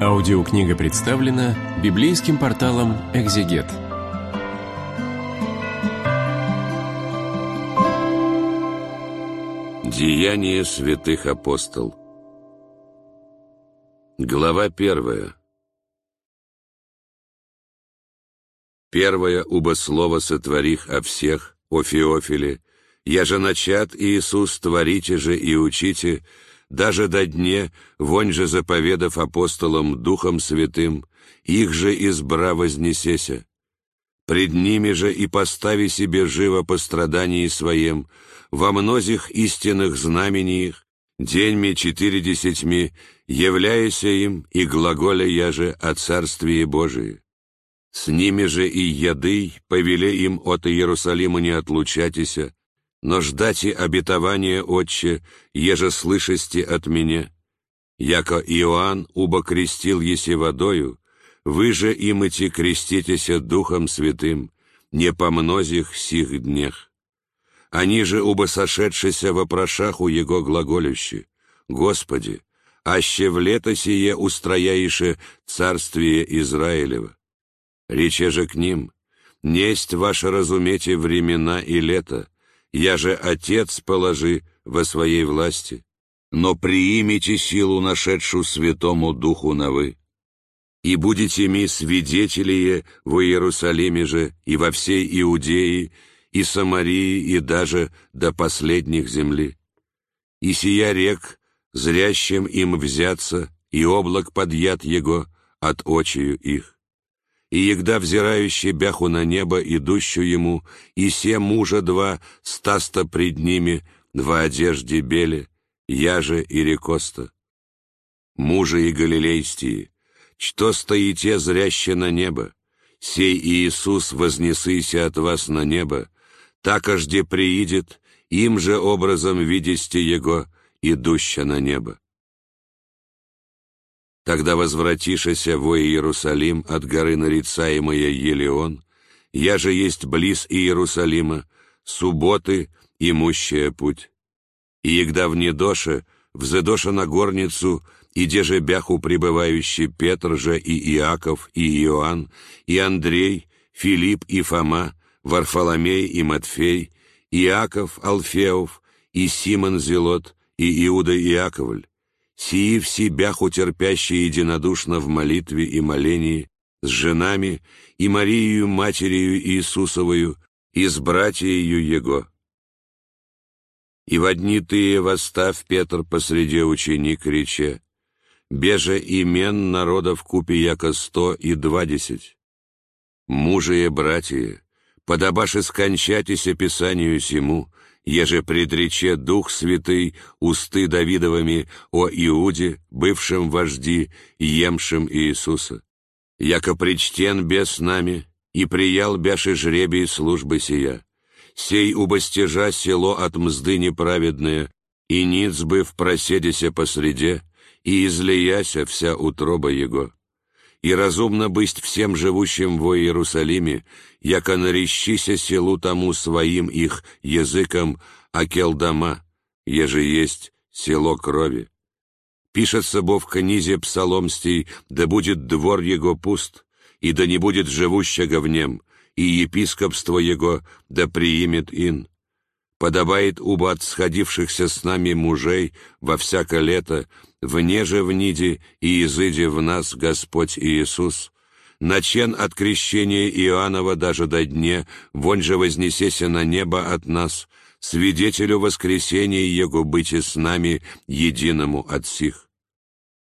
Аудиокнига представлена библейским порталом «Экзегет». Деяния святых апостол. Глава первая. Первое убо слово сотворих о всех, о Феофиле, я же начат Иисус творите же и учите, даже до дне, вонь же заповедав апостолам Духом Святым, их же избра вознесеся. Пред ними же и постави себе живо по страдании своем, во мнозих истинных знамениях, деньми четыредесятьми, являяся им и глаголя я же о Царствии Божии. С ними же и яды повеле им от Иерусалима не отлучатися, но ждати обетования, Отче, еже слышасти от меня. Яко Иоанн убо крестил еси водою, вы же им идти креститеся Духом Святым, не по мнозих сих днях. Они же убо сошедшися вопрошах у Его глаголющи, Господи, аще в лето сие устрояише царствие Израилева. Рече же к ним, несть ваше разумете времена и лето, я же Отец положи во своей власти, но приимите силу, нашедшую Святому Духу на вы, и будете ми свидетелие в Иерусалиме же и во всей Иудее, и Самарии, и даже до последних земли. И сия рек, зрящим им взяться, и облак подъят его от очию их и егда взирающий бяху на небо, идущую ему, и се мужа два, стаста пред ними, два одежде бели, я же и рекоста. Мужа и галилейстии, что стоите зряще на небо, сей Иисус вознесыся от вас на небо, так ожде приидет, им же образом видесте Его, идуща на небо. Тогда возвратишася во Иерусалим от горы нарицаемая Елеон, я же есть близ Иерусалима, субботы, имущая путь. И егда в недоше, взедоша на горницу, и же бяху пребывающий Петр же и Иаков, и Иоанн, и Андрей, Филипп и Фома, Варфоломей и Матфей, Иаков, Алфеов, и Симон Зелот, и Иуда Иаковль, сии в себя утерпящие единодушно в молитве и молении, с женами и Марию, матерью Иисусовою, и с братьею Его. И в одни ты восстав, Петр, посреди ученик рече, беже имен народов купи яко сто и двадесять. Мужие братья, подобаше скончатися Писанию сему, еже предрече Дух Святый усты Давидовыми о Иуде, бывшем вожди, емшем Иисуса. Яко причтен без нами, и приял бяши жребий службы сия. Сей убостежа село от мзды неправедное, и ниц быв проседися посреде, и излияся вся утроба его и разумно быть всем живущим во Иерусалиме, яко нарещися селу тому своим их языком Акелдама, еже есть село крови. Пишется бо в книзе псаломстей, да будет двор его пуст, и да не будет живущего в нем, и епископство его да приимет ин. Подобает уба от сходившихся с нами мужей во всякое лето, вне же в ниде и изыди в нас Господь Иисус, начен от крещения Иоаннова даже до дне, вонь же вознесеся на небо от нас, свидетелю воскресения Его быти с нами, единому от сих.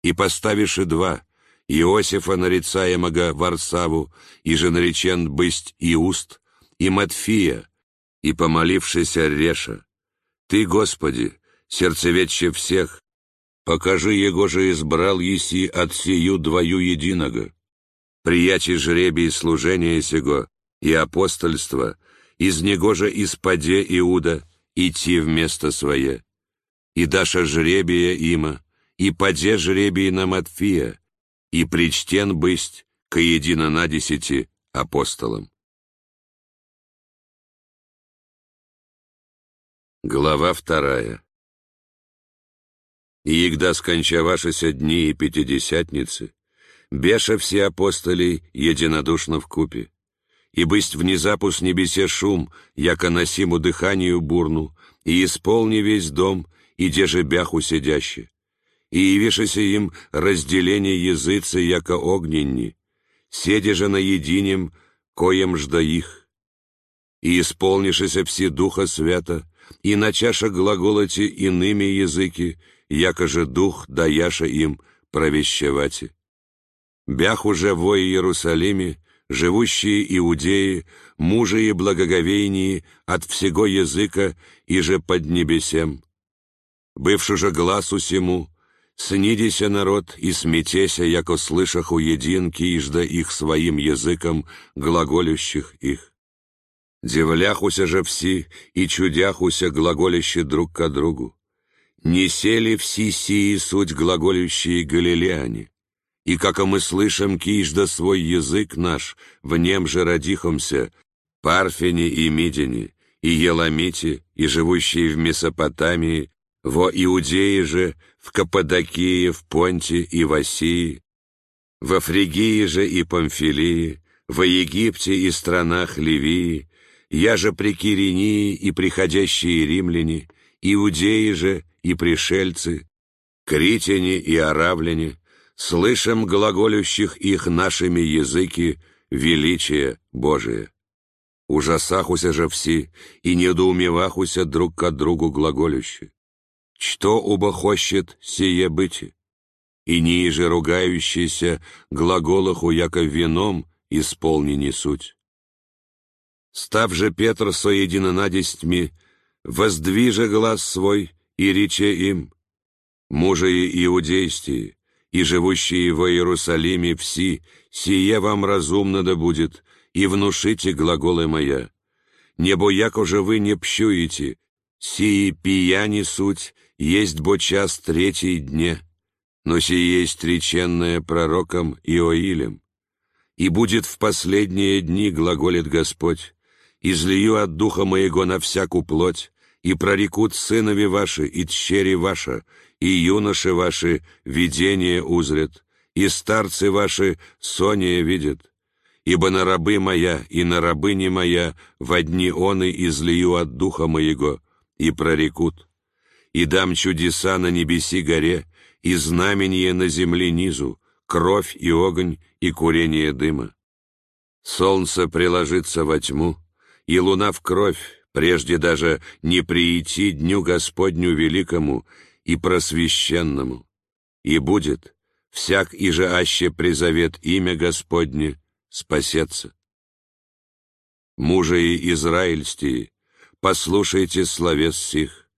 И поставиши два, Иосифа, нарицаемого Варсаву, и же наречен бысть Иуст, и Матфия, и помолившийся Реша. Ты, Господи, сердцеведче всех, Покажи его же избрал еси от сию двою единого. Приячи жребий служения сего и апостольства, из него же испаде Иуда, идти вместо свое. И даша жребия има, и поде жребий на Матфия, и причтен бысть к едино на десяти апостолам. Глава вторая И егда скончавашися дни и пятидесятницы, беша все апостоли единодушно в купе. И бысть внезапу с небесе шум, яко носиму дыханию бурну, и исполни весь дом, и деже бяху сидяще. И явишися им разделение языцы, яко огненни, седе же на единем, коем жда их. И исполнишися все Духа Свята, и начаша глаголоти иными языки, яко же Дух даяша им провещевати. Бях уже во Иерусалиме, живущие иудеи, мужи и благоговейнии от всего языка и же под небесем. Бывший же глазу сему, снидися народ и сметеся, яко слышах у единки ижда их своим языком, глаголющих их. Дивляхуся же все и чудяхуся глаголящие друг к другу. Не сели все сии суть глаголющие галилеяне. И как мы слышим кижда свой язык наш, в нем же родихомся, Парфине и Мидине, и Еламите, и живущие в Месопотамии, во Иудее же, в Каппадокии, в Понте и в Осии, во Фригии же и Памфилии, во Египте и странах Ливии, я же при Киринии и приходящие римляне, иудеи же и пришельцы, критяне и аравляне, слышим глаголющих их нашими языки величие Божие. Ужасахуся же все, и недоумевахуся друг к другу глаголюще. Что оба хочет сие быть? И ниже ругающийся глаголаху яко вином исполнени суть. Став же Петр соединонадестьми, воздвиже глаз свой и рече им, мужи иудейстии, и живущие во Иерусалиме все, сие вам разумно да будет, и внушите глаголы моя. Небо яко же вы не пщуете, сии пияни суть, есть бо час третий дне, но сие есть реченное пророком Иоилем. И будет в последние дни, глаголит Господь, излию от духа моего на всякую плоть, и прорекут сынови ваши и тщери ваша, и юноши ваши видение узрят, и старцы ваши сония видят. Ибо на рабы моя и на рабыни моя в одни оны излию от духа моего, и прорекут. И дам чудеса на небеси горе, и знамение на земле низу, кровь и огонь, и курение дыма. Солнце приложится во тьму, и луна в кровь, прежде даже не прийти дню Господню великому и просвященному. И будет, всяк и же аще призовет имя Господне, спасется. Мужи израильстии, послушайте словес сих.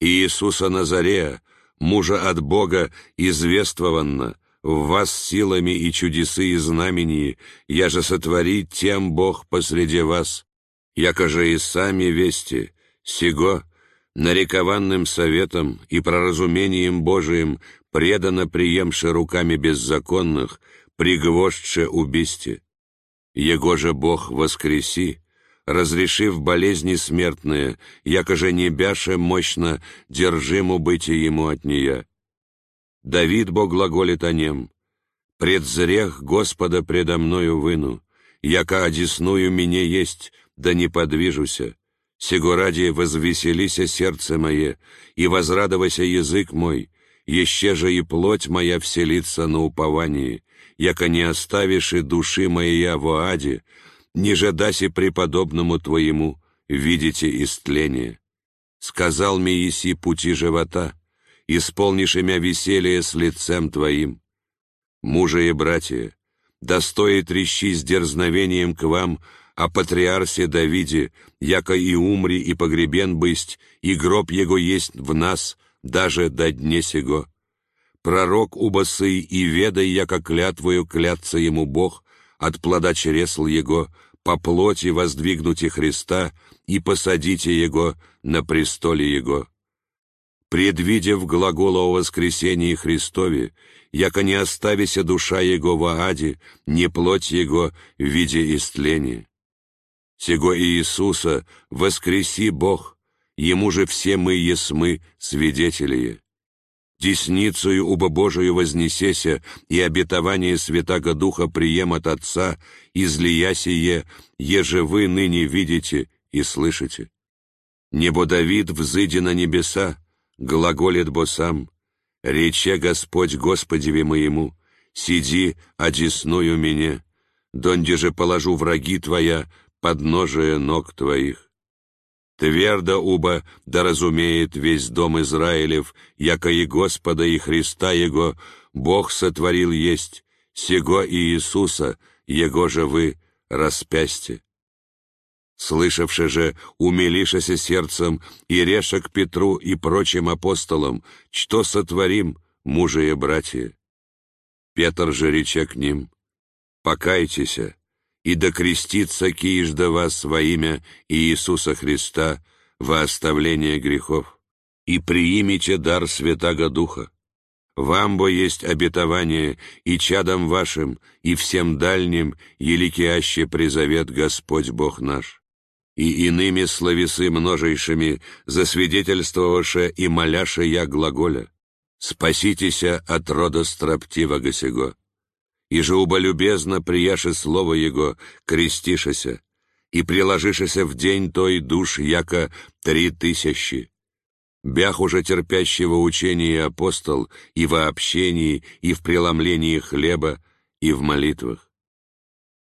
Иисуса Назарея, мужа от Бога, извествованно, в вас силами и чудесы и знамении, я же сотвори тем Бог посреди вас, якоже и сами вести, сего, нарекованным советом и проразумением Божиим предано приемше руками беззаконных, пригвоздше убисте. Его же Бог воскреси, разрешив болезни смертные, якоже не бяше мощно держиму бытие ему от нея. Давид Бог глаголит о нем, «Пред зрех Господа предо мною выну, яко одесную мне есть, да не подвижуся. Сего ради возвеселися сердце мое, и возрадовася язык мой, еще же и плоть моя вселится на уповании, яко не оставишь и души моя в аде, не жадаси преподобному твоему, видите истление. Сказал ми еси пути живота, исполнишь имя веселье с лицем твоим. Мужи и братья, достоит рещи с дерзновением к вам, о патриарсе Давиде, яко и умри и погребен бысть, и гроб его есть в нас, даже до дне сего. Пророк убасы и ведай, яко клятвою клятся ему Бог, от плода чресл его, по плоти воздвигнуте Христа и посадите его на престоле его. Предвидев глагола о воскресении Христове, яко не оставися душа его в аде, не плоть его в виде истления. Сего Иисуса воскреси Бог, Ему же все мы есмы свидетели. десницею уба Божию вознесеся, и обетование Святаго Духа прием от Отца, излия сие, еже вы ныне видите и слышите. Небо Давид взыди на небеса, глаголит бо сам, рече Господь Господеве моему, сиди, одесную меня, донде же положу враги твоя, подножие ног твоих. Твердо уба да разумеет весь дом Израилев, яко и Господа и Христа Его Бог сотворил есть, сего и Иисуса, Его же вы распясьте. Слышавши же, умилишася сердцем, и решек Петру и прочим апостолам, что сотворим, мужи и братья. Петр же рече к ним, «Покайтеся, и докрестится кижда вас во имя Иисуса Христа во оставление грехов, и приимите дар Святаго Духа. Вам бо есть обетование и чадам вашим, и всем дальним, еликиаще призовет Господь Бог наш. И иными словесы множейшими, засвидетельствовавше и моляше я глаголя, спаситеся от рода строптивого сего и же уба любезно прияше слово Его, крестишеся, и приложишеся в день той душ, яко три тысячи. Бях уже терпящего учения апостол и во общении, и в преломлении хлеба, и в молитвах.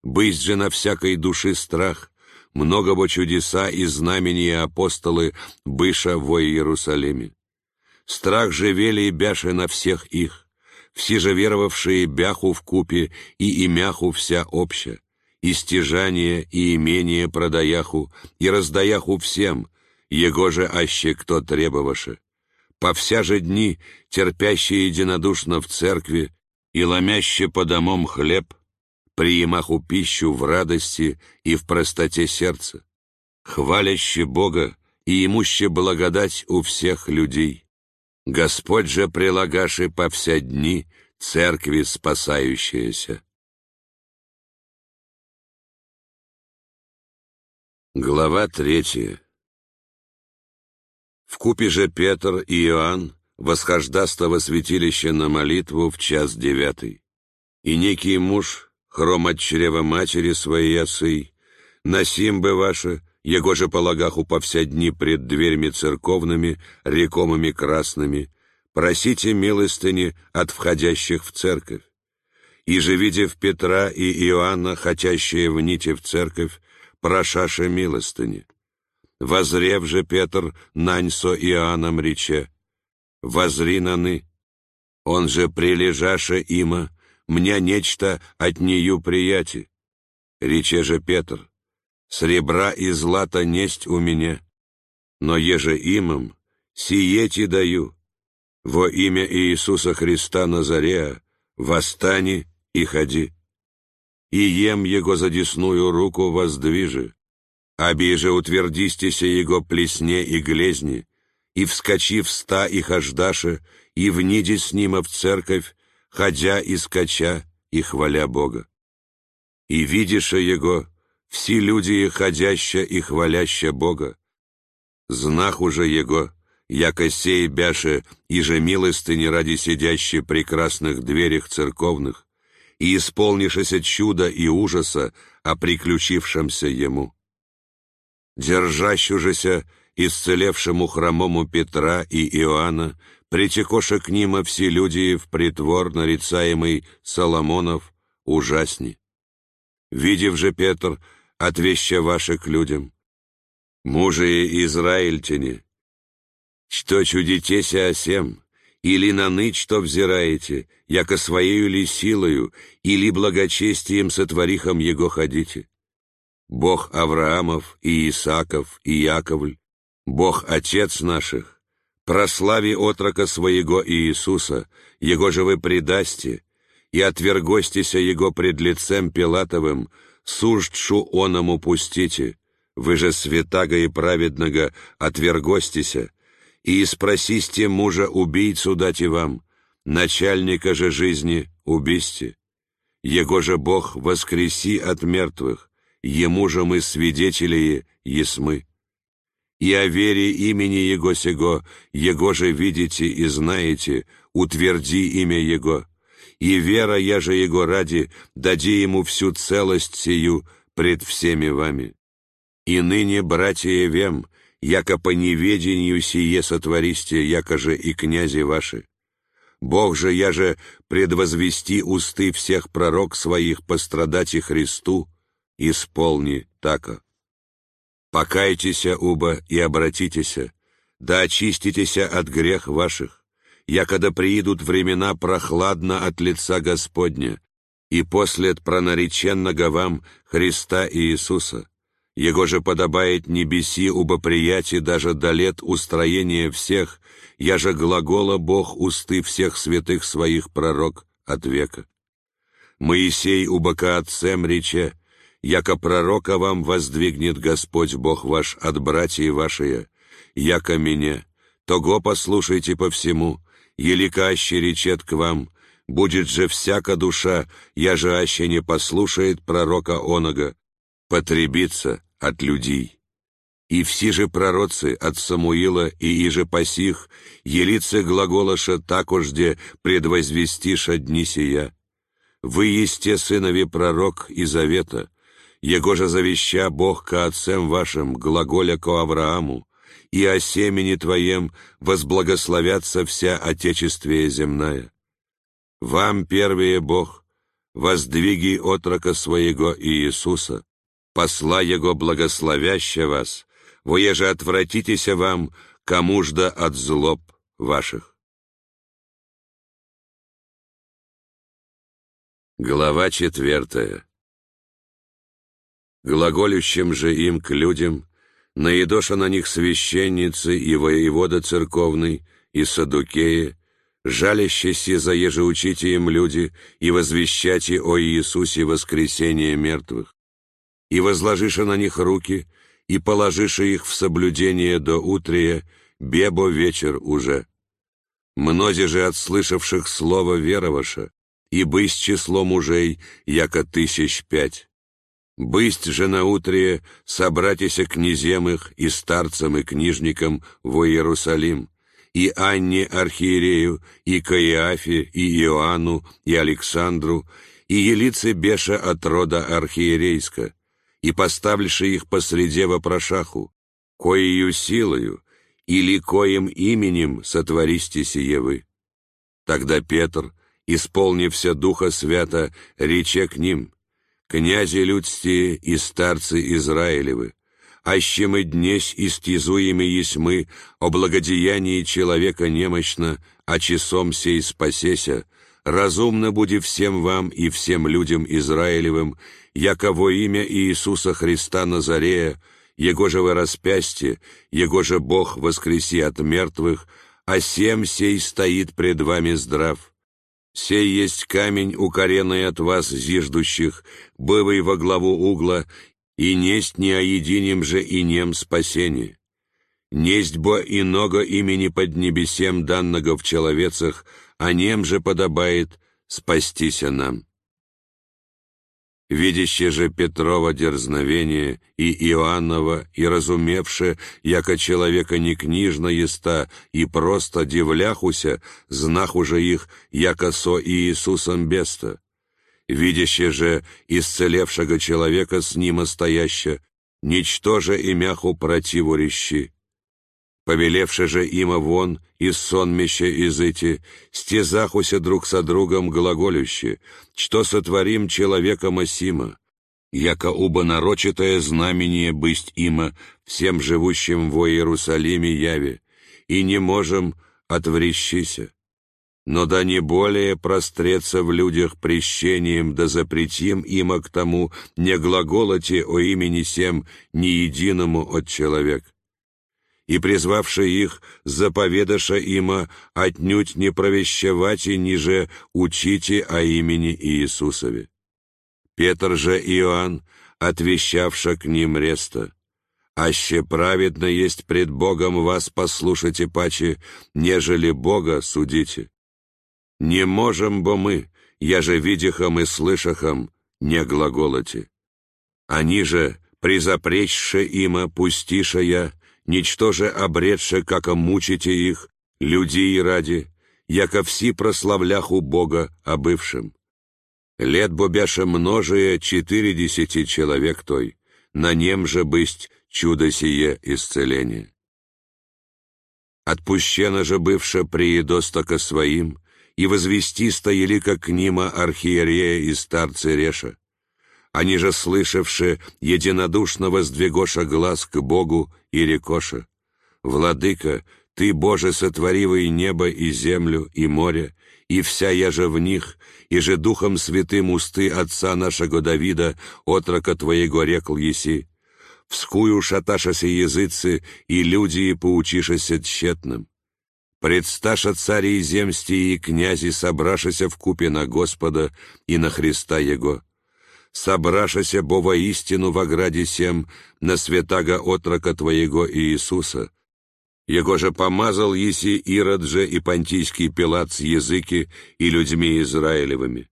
Быть же на всякой души страх, много бо чудеса и знамения апостолы быша во Иерусалиме. Страх же вели и бяше на всех их, все же веровавшие бяху в купе и имяху вся обща, и стяжание, и имение продаяху, и раздаяху всем, его же аще кто требоваше. По вся же дни, терпящие единодушно в церкви и ломяще по домам хлеб, приемаху пищу в радости и в простоте сердца, хваляще Бога и имуще благодать у всех людей Господь же прилагаши по вся дни церкви спасающиеся. Глава третья. В купе же Петр и Иоанн восхождаста во святилище на молитву в час девятый. И некий муж, хром от чрева матери своей осы, насим бы ваше, его же по вся дни пред дверьми церковными, рекомами красными, просите милостыни от входящих в церковь. И же, видев Петра и Иоанна, хотящие в нити в церковь, прошаше милостыни. Возрев же Петр наньсо Иоанном рече, «Возри наны, он же прилежаше има, мне нечто от нею прияти». Рече же Петр, Сребра и злата несть у меня, но еже имам, сиети даю. Во имя Иисуса Христа Назарея, восстани и ходи. И ем его за десную руку воздвижи, обиже утвердистися его плесне и глезни, и вскочи в ста и хождаше, и вниди с ним в церковь, ходя и скача, и хваля Бога. И видише его, все люди, ходяща и хваляща Бога. Знах уже Его, яко сей бяше, и же милостыни ради сидящей прекрасных дверях церковных, и исполнишься чуда и ужаса о приключившемся Ему. Держащужеся, исцелевшему хромому Петра и Иоанна, притекоша к ним все люди в притвор, нарицаемый Соломонов, ужасни. Видев же Петр, отвеща ваши к людям. Мужи израильтяне, что чудитеся осем, или на ныч что взираете, яко своею ли силою, или благочестием сотворихом его ходите? Бог Авраамов и Исаков и Яковль, Бог Отец наших, прослави отрока своего Иисуса, Его же вы предасте, и отвергостися Его пред лицем Пилатовым, суждшу оному пустите, вы же святаго и праведного отвергостися, и спросисте мужа убийцу дать и вам, начальника же жизни убисте. Его же Бог воскреси от мертвых, Ему же мы свидетели есмы. И о вере имени Его сего, Его же видите и знаете, утверди имя Его, и вера, я же Его ради, дади Ему всю целость сию пред всеми вами. И ныне, братья Вем, яко по неведению сие сотвористе, яко же и князи ваши. Бог же, я же предвозвести усты всех пророк своих пострадать и Христу, исполни тако. Покайтеся, уба, и обратитеся, да очиститеся от грех ваших, якода приидут времена прохладно от лица Господня, и после пронареченного вам Христа Иисуса, Его же подобает небеси убо прияти даже до лет устроения всех, я же глагола Бог усты всех святых своих пророк от века. Моисей убока отцем рече, яко пророка вам воздвигнет Господь Бог ваш от братьев вашие, яко меня, того послушайте по всему, елика аще речет к вам, будет же всяка душа, я же аще не послушает пророка онога, потребиться от людей. И все же пророцы от Самуила и иже посих, елицы глаголаша такожде предвозвестиша дни сия. Вы есте сынови пророк и завета, его же завеща Бог ко отцам вашим, глаголя ко Аврааму, и о семени Твоем возблагословятся вся Отечествие земная. Вам, первее Бог, воздвиги отрока Своего Иисуса, посла Его благословяща вас, воеже отвратитеся вам, кому жда от злоб ваших. Глава четвертая. Глаголющим же им к людям наедоша на них священницы и воевода церковный, и садукеи, жалящиеся за ежеучите им люди, и возвещайте о Иисусе воскресение мертвых, и возложиша на них руки, и положиша их в соблюдение до утрия, бебо вечер уже. Мнози же от слышавших слово вероваша, и бысь число мужей, яко тысяч пять. Бысть же наутре собратися князем их и старцам и книжникам во Иерусалим, и Анне архиерею, и Каиафе, и Иоанну, и Александру, и елице Беша от рода архиерейска, и поставивши их посреди вопрошаху, коею силою, или коим именем сотвористе сие вы. Тогда Петр, исполнився Духа Свята, рече к ним — князи людсти и старцы Израилевы, аще мы днесь истязуемы есть мы о благодеянии человека немощно, а часом сей спасеся, разумно будет всем вам и всем людям Израилевым, яково имя Иисуса Христа Назарея, Его же во распястье, Его же Бог воскреси от мертвых, а сем сей стоит пред вами здрав Сей есть камень, укоренный от вас, зиждущих, бывый во главу угла, и несть не о единем же и нем спасение. Несть бо иного имени под небесем данного в человецах, а нем же подобает спастися нам. Видяще же Петрова дерзновение и Иоаннова, и разумевше, яко человека не книжно еста, и просто дивляхуся, знах уже их, яко со Иисусом беста. Видяще же исцелевшего человека с ним стояще, ничтоже имяху противорещи повелевши же има вон из сонмища изыти, стезахуся друг со другом глаголюще, что сотворим человеком осима, яко уба нарочитое знамение бысть има всем живущим во Иерусалиме яве, и не можем отврещися. Но да не более простреться в людях прещением, да запретим има к тому не глаголоте о имени сем ни единому от человека и, призвавши их, заповедаша има отнюдь не провещевать и ниже учите о имени Иисусове. Петр же Иоанн, отвещавша к ним реста, «Аще праведно есть пред Богом вас послушайте паче, нежели Бога судите. Не можем бы мы, я же видихом и слышахом, не глаголоте. Они же, призапречше има, пустиша я, ничто же обретше, как мучите их, людей ради, яко все прославлях у Бога о бывшем. Лет бобяша множие четыре человек той, на нем же бысть чудо сие исцеление. Отпущено же бывше приедостока своим, и возвести стоялика к нима архиерея и старцы Реша. Они же, слышавши, единодушно воздвигоша глаз к Богу и рекоша. «Владыка, Ты, Боже, сотворивый небо и землю, и море, и вся я же в них, и же Духом Святым усты Отца нашего Давида, отрока Твоего рекл еси. Вскую шаташася языцы, и люди и поучишася тщетным. Предсташа цари и земсти и князи, собрашася в купе на Господа и на Христа Его. Собрашася бо воистину в ограде сем на святаго отрока Твоего Иисуса. Его же помазал еси Ирод же и понтийский Пилат с языки и людьми Израилевыми.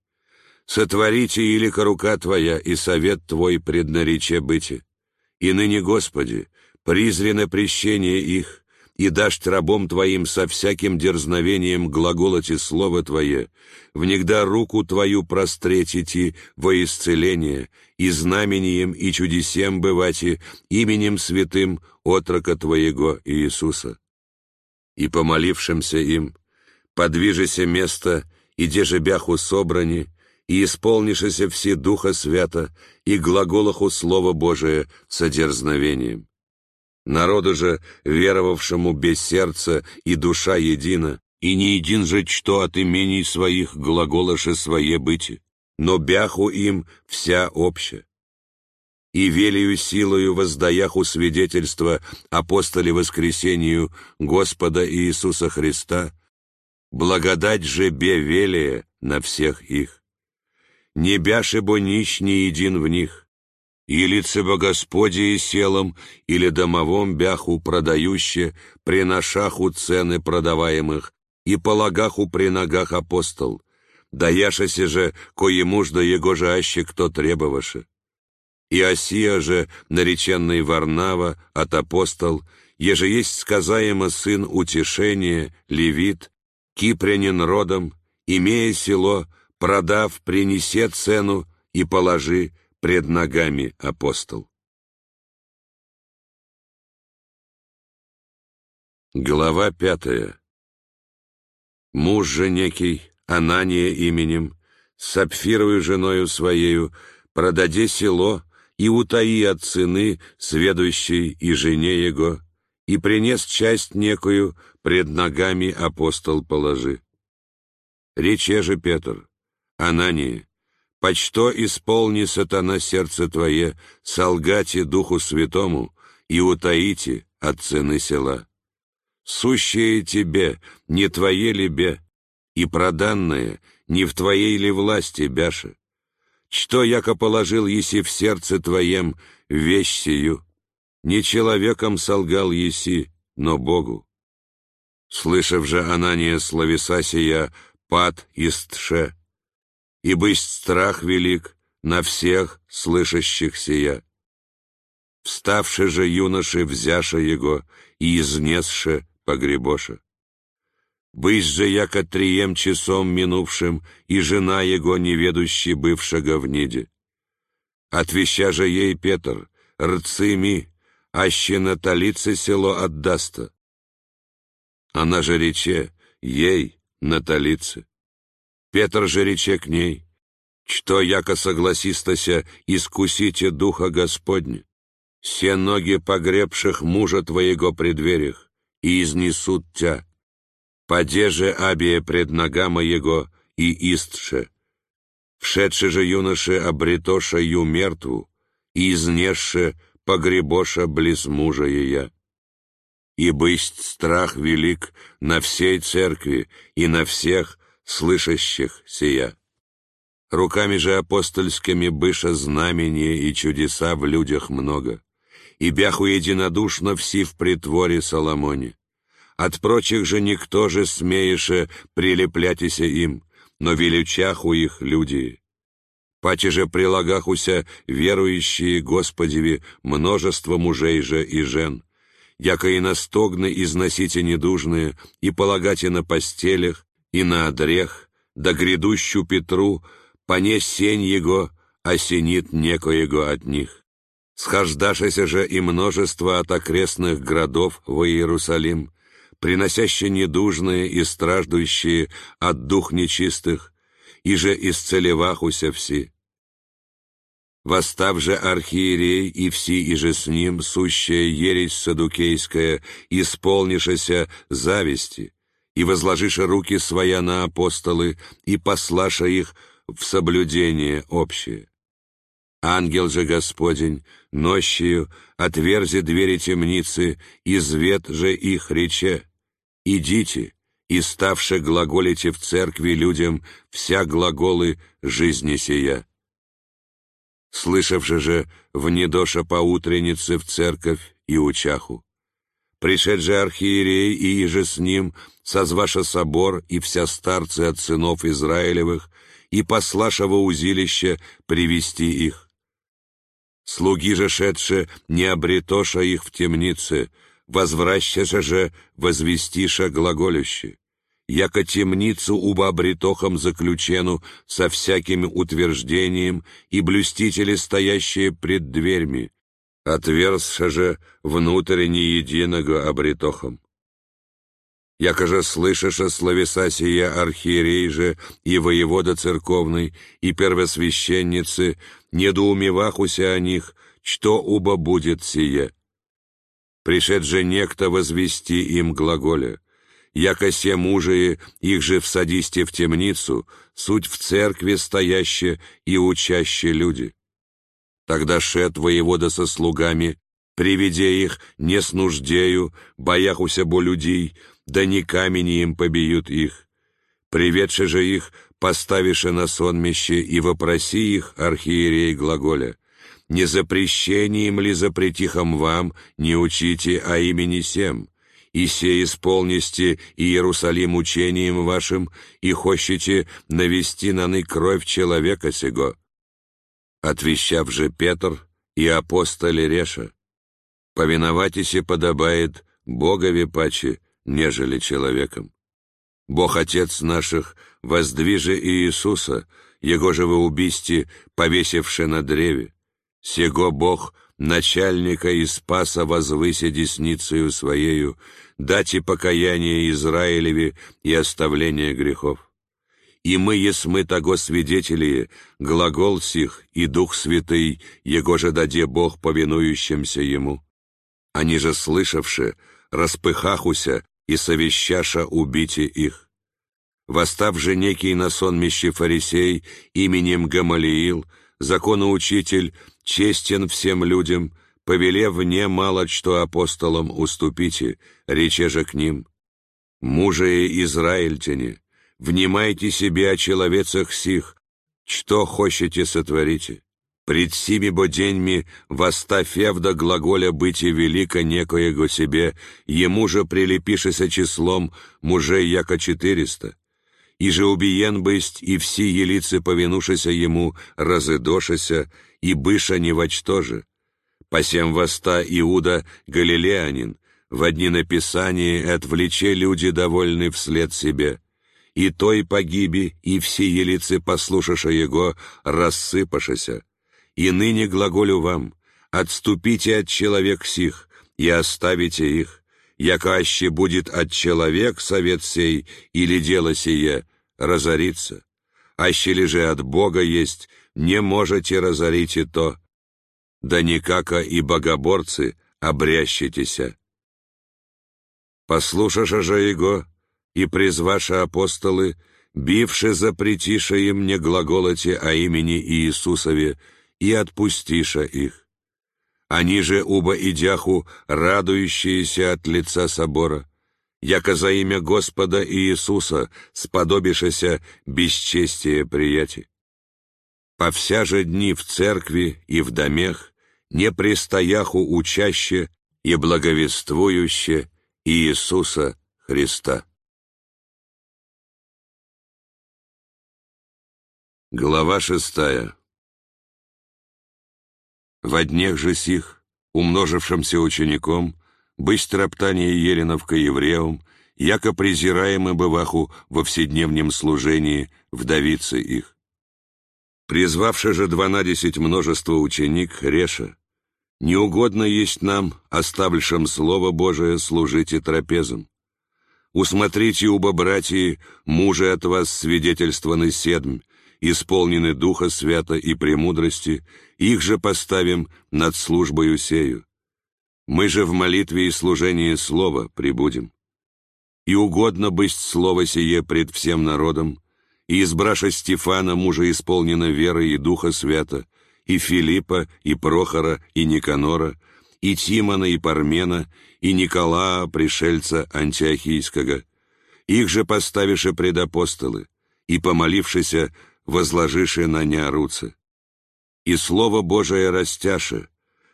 Сотворите илика рука Твоя, и совет Твой преднарече быти. И ныне, Господи, призрено прещение их, и дашь рабом Твоим со всяким дерзновением глаголоти Слово Твое, внегда руку Твою простреть идти во исцеление, и знамением и чудесем бывати, именем святым отрока Твоего Иисуса. И помолившимся им, подвижися место, и же бяху собрани, и исполнишься все Духа Свята, и глаголаху Слово Божие содерзновением. Народу же, веровавшему без сердца и душа едина, и не един же что от имений своих глаголаше свое быти, но бяху им вся обща. И велию силою воздаяху свидетельство апостоле воскресению Господа Иисуса Христа, благодать же бе велия на всех их. Не бяше бо нищ ни един в них, или цебо-господие селом, или домовом бяху продающе, приношаху цены продаваемых, и полагаху при ногах апостол, даяшася же, кое мужда его же аще кто требоваше. И Осия же, нареченный Варнава, от апостол, еже есть сказаемо сын утешения, левит, кипрянин родом, имея село, продав, принесе цену и положи, пред ногами апостол. Глава пятая. Муж же некий, Анания именем, с сапфировой женою своею, продаде село и утаи от цены, сведущей и жене его, и принес часть некую, пред ногами апостол положи. Рече же Петр, Анания, Почто исполни, сатана, сердце твое, солгати Духу Святому и утаите от цены села. Сущее тебе, не твое ли бе, и проданное, не в твоей ли власти, бяше? Что, яко положил еси в сердце твоем вещь сию? Не человеком солгал еси, но Богу. Слышав же Анания словеса сия, пад истше, и бысть страх велик на всех слышащих сия. Вставши же юноши, взяша его, и изнесше погребоша. Бысть же яко трием часом минувшим, и жена его, неведущий бывшего в ниде. Отвеща же ей Петр, рцы аще Наталице село отдаста. Она же рече, ей, Наталице. Петр же рече к ней, «Что, яко согласистася, искусите Духа Господня? Все ноги погребших мужа твоего предверих, и изнесут тя. Паде же абия пред нога моего, и истше. Вшедши же юноше обретоша ю мертву, и изнесше погребоша близ мужа ея. Бысть страх велик на всей церкви и на всех, слышащих сия. Руками же апостольскими быша знамения и чудеса в людях много, и бяху единодушно все в притворе Соломоне. От прочих же никто же смееше прилеплятися им, но величаху их люди. Паче же прилагахуся верующие Господеви множество мужей же и жен, яко и настогны износите недужные, и полагате на постелях, и на одрех, да грядущу Петру, понес сень его, осенит некоего от них. Схождашися же и множество от окрестных городов во Иерусалим, приносящие недужные и страждущие от дух нечистых, и же исцелевахуся все. Восстав же архиерей и все и же с ним, сущая ересь садукейская, исполнишася зависти, и возложиша руки своя на апостолы, и послаша их в соблюдение общее. Ангел же Господень, нощью, отверзи двери темницы, извет же их рече, «Идите, и ставше глаголите в церкви людям вся глаголы жизни сия». Слышавши же в недоша поутреннице в церковь и учаху. Пришед же архиерей и иже с ним, созваша собор и вся старцы от сынов Израилевых, и послаша во узилище привести их. Слуги же шедше не обретоша их в темнице, возвращаша же возвестиша глаголюще. Яко темницу уба обретохом заключену со всякими утверждением и блюстители, стоящие пред дверьми, отверзша же внутренне единого обретохом. Яко же слышаша словеса сия архиерей же и воевода церковный, и первосвященницы, недоумевахуся о них, что уба будет сие. Пришед же некто возвести им глаголя, яко се мужие, их же всадисте в темницу, суть в церкви стояще и учаще люди. Тогда шед воевода со слугами, приведя их не с нуждею, бояхуся бо людей, да не камени им побьют их. Приведши же их, поставише на сонмище и вопроси их, архиерей глаголя, не запрещением ли запретихом вам, не учите о имени сем, и се исполнисте Иерусалим учением вашим, и хочете навести на ны кровь человека сего. Отвещав же Петр и апостоле Реша, повиноватися подобает Богове паче, нежели человеком. Бог Отец наших, воздвиже Иисуса, Его же вы убисти, повесивши на древе. Сего Бог, начальника и спаса возвыся десницею Своею, дати покаяние Израилеве и оставление грехов. И мы, есмы того свидетели, глагол сих и Дух Святый, Его же даде Бог повинующимся Ему. Они же, слышавши, распыхахуся и совещаша убите их. Восстав же некий на сонмище фарисей именем Гамалиил, законоучитель, честен всем людям, повелев не мало что апостолам уступите, рече же к ним. Мужи израильтяне, внимайте себе о человецах сих, что хочете сотворите. Пред сими бо деньми восстафевда глаголя быти велика некоего себе, ему же прилепишися числом мужей яко четыреста. И же убиен бысть, и все елицы повинушися ему, разыдошися, и быша не вочтоже. Посем воста Иуда Галилеянин, в одни написания отвлече люди довольны вслед себе. И той погиби, и все елицы, послушаша его, рассыпашися и ныне глаголю вам, отступите от человек сих, и оставите их, яко будет от человек совет сей или дело сие, разориться. Аще ли же от Бога есть, не можете разорить и то. Да никако и богоборцы обрящитеся. Послушаша же его, и призваша апостолы, бивши запретиша им не глаголоте о имени Иисусове, и отпустиша их. Они же уба идяху, радующиеся от лица собора, яко за имя Господа Иисуса сподобишася бесчестие приятий. По вся же дни в церкви и в домех, не пристояху учаще и благовествующе Иисуса Христа. Глава шестая во днях же сих, умножившимся учеником, быстро роптание еленов евреям, яко презираемы бываху во вседневнем служении вдовицы их. Призвавши же дванадесять множество ученик, реша, не угодно есть нам, оставлявшим Слово Божие, служите трапезам. Усмотрите, уба братья, мужи от вас свидетельствованы седмь, исполнены Духа Свята и премудрости, их же поставим над службою сею. Мы же в молитве и служении Слова прибудем. И угодно быть Слово сие пред всем народом, и избраша Стефана, мужа исполнена веры и Духа Свята, и Филиппа, и Прохора, и Никанора, и Тимона, и Пармена, и Николаа, пришельца Антиохийского. Их же поставиши пред апостолы, и, помолившися, возложиши на неоруце. И Слово Божие растяше,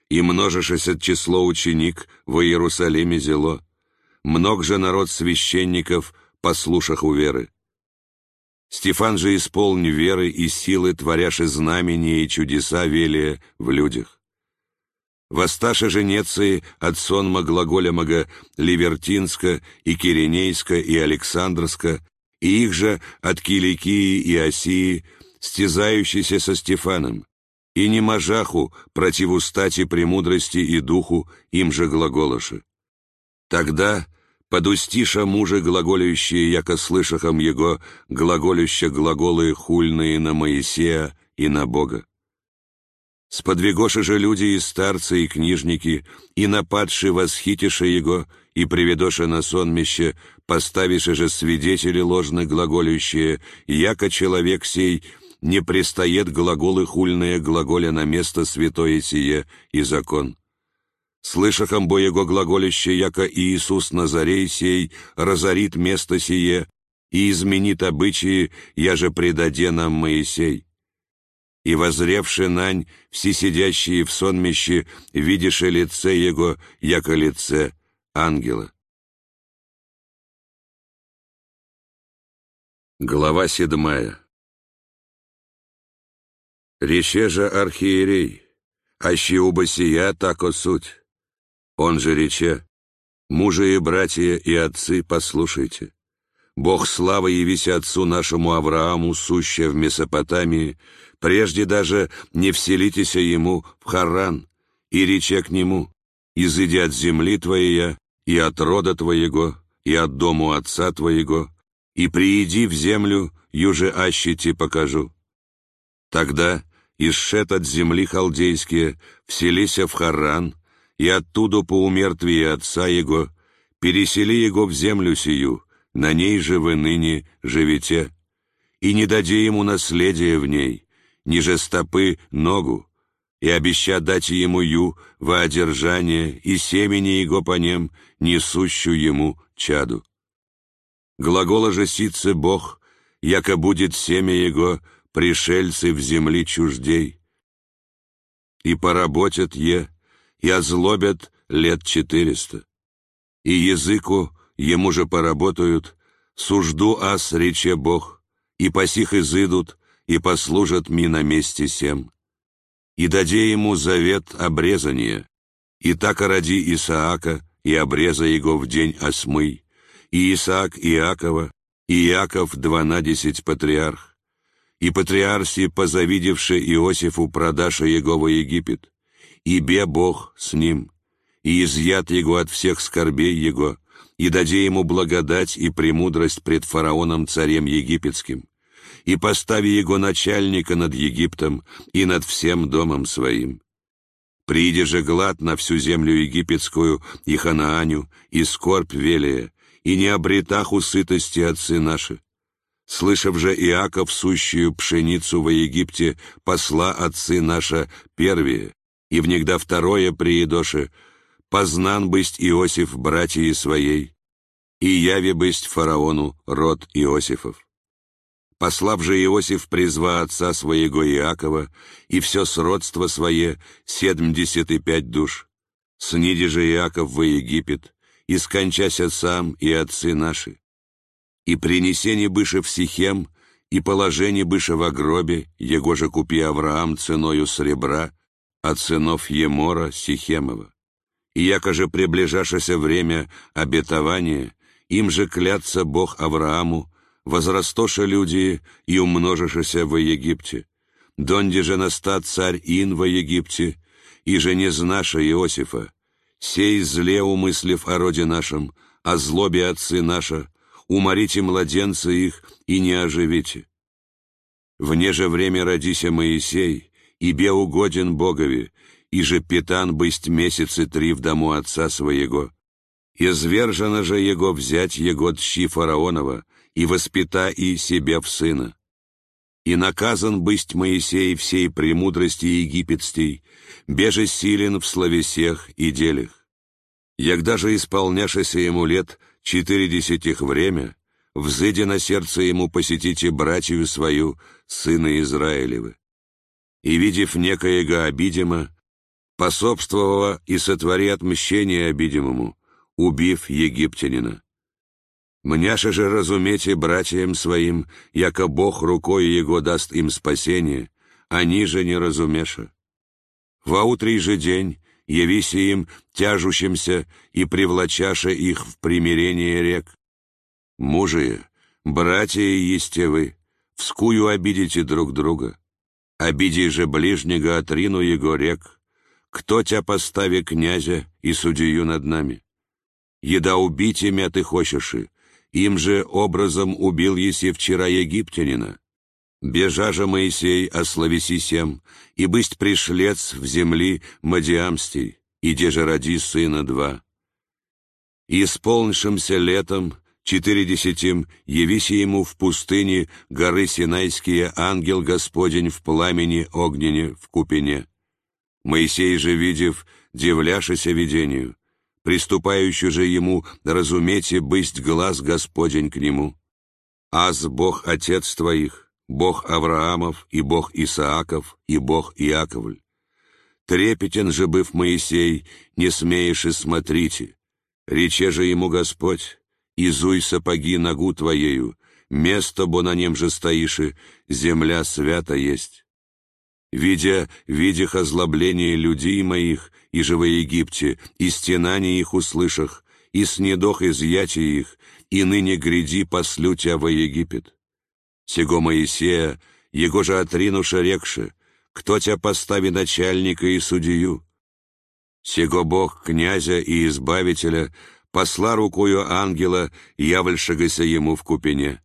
и множишеся число ученик во Иерусалиме зело, мног же народ священников послушах у веры. Стефан же исполни веры и силы, творяши знамения и чудеса велия в людях. Воссташе же Неции от сонма глаголемага Ливертинска и Киренейска и Александрска, и их же от Киликии и Осии, стязающийся со Стефаном, и не мажаху противу стати премудрости и духу им же глаголоши. Тогда подустиша мужа глаголющие, яко слышахом его, глаголюще глаголы хульные на Моисея и на Бога. Сподвигоши же люди и старцы, и книжники, и нападши восхитиши его, и приведоши на сонмище, поставиши же свидетели ложно глаголющие, яко человек сей не пристает глаголы хульные глаголя на место святое сие и закон. Слышахом бо его глаголище, яко Иисус Назарей сей разорит место сие и изменит обычаи, я же предаде нам Моисей. И возревши нань, все сидящие в сонмище, видишь лице его, яко лице ангела. Глава седьмая Рече же архиерей, аще уба сия тако суть. Он же рече, «Мужи и братья и отцы, послушайте. Бог славы явись отцу нашему Аврааму, суще в Месопотамии, прежде даже не вселитесь ему в Харан, и рече к нему, изыди от земли твоей и от рода твоего, и от дому отца твоего, и прииди в землю, юже ащите покажу. Тогда исшет от земли халдейские, вселися в Харан, и оттуда по умертвии отца его, пересели его в землю сию, на ней же вы ныне живете, и не даде ему наследие в ней, ниже стопы ногу, и обеща дать ему ю во одержание и семени его по нем, несущую ему чаду. Глагола же ситце Бог, яко будет семя его, пришельцы в земли чуждей. И поработят е, и озлобят лет четыреста. И языку ему же поработают, сужду ас рече Бог, и посих изыдут, и послужат ми на месте сем. И даде ему завет обрезания, и так роди Исаака, и обреза его в день осмый, и Исаак Иакова, и Иаков дванадесять патриарх, и патриарси, позавидевши Иосифу, продаше его во Египет, и бе Бог с ним, и изъят его от всех скорбей его, и даде ему благодать и премудрость пред фараоном царем египетским, и постави его начальника над Египтом и над всем домом своим. Приди же глад на всю землю египетскую и Ханааню, и скорбь велия, и не обретах усытости отцы наши. Слышав же Иаков сущую пшеницу во Египте, посла отцы наша первые, и внегда второе приедоше, познан бысть Иосиф братьи своей, и яви бысть фараону род Иосифов. Послав же Иосиф призва отца своего Иакова и все сродство свое, семьдесят и пять душ. Сниди же Иаков во Египет, и скончася сам и отцы наши. И принесение быше в Сихем, и положение быше в гробе, его же купи Авраам ценою сребра, от сынов Емора Сихемова. И яко же приближашеся время обетования, им же клятся Бог Аврааму, возрастоша люди и умножишься во Египте. Донде же наста царь Ин во Египте, и же не знаша Иосифа, сей зле умыслив о роде нашем, о злобе отцы наша, уморите младенца их и не оживите. Вне же время родися Моисей, и бе угоден Богови, и же питан бысть месяцы три в дому отца своего. И звержено же его взять его дщи фараонова, и воспита и себе в сына. И наказан бысть Моисей всей премудрости египетстей, беже силен в словесех и делях. Ягда же исполняшися ему лет четыредесятих время, взыди на сердце ему посетите братью свою, сына Израилевы. И, видев некоего обидима, пособствовала и сотвори отмщение обидимому, убив египтянина. Мняше же разумейте братьям своим, яко Бог рукой Его даст им спасение, они же не разумеша. Во утрий же день явися им тяжущимся и привлачаша их в примирение рек. Мужи, братья есте вы, вскую обидите друг друга. Обиди же ближнего отрину его рек. Кто тебя постави князя и судью над нами? Еда убить имя ты хочешь, им же образом убил еси вчера египтянина. Бежа же Моисей, ословиси сем, и бысть пришлец в земли Мадиамстей, иде же роди сына два. И исполнившимся летом, четыредесятим, явися ему в пустыне горы Синайские ангел Господень в пламени огнене в купине. Моисей же, видев, дивляшися видению, приступающий же ему, разумейте, бысть глаз Господень к нему. Аз Бог Отец твоих, Бог Авраамов и Бог Исааков и Бог Иаковль. Трепетен же быв Моисей, не смеешь и смотрите. Рече же ему Господь, изуй сапоги ногу твоею, место, бо на нем же стоиши, земля свята есть. Видя, видях озлобление людей моих, и же во Египте, и стенание их услышах, и снедох изъятия их, и ныне гряди послю тебя во Египет. Сего Моисея, его же отринуша рекши, кто тебя постави начальника и судью? Сего Бог князя и избавителя посла рукою ангела, явльшегося ему в купине.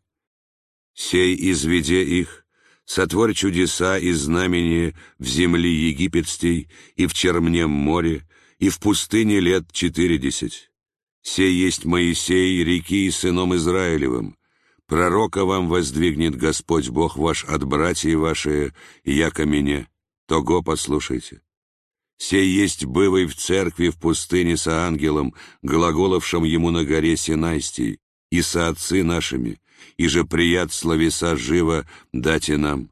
Сей изведе их, сотворь чудеса и знамения в земли египетской и в чермнем море, и в пустыне лет четыредесять. Сей есть Моисей, реки и сыном Израилевым, Пророка вам воздвигнет Господь Бог ваш от братьев ваши, яко меня, того послушайте. Сей есть бывый в церкви в пустыне со ангелом, глаголовшим ему на горе Синайстий, и со отцы нашими, и же прият словеса живо дате нам.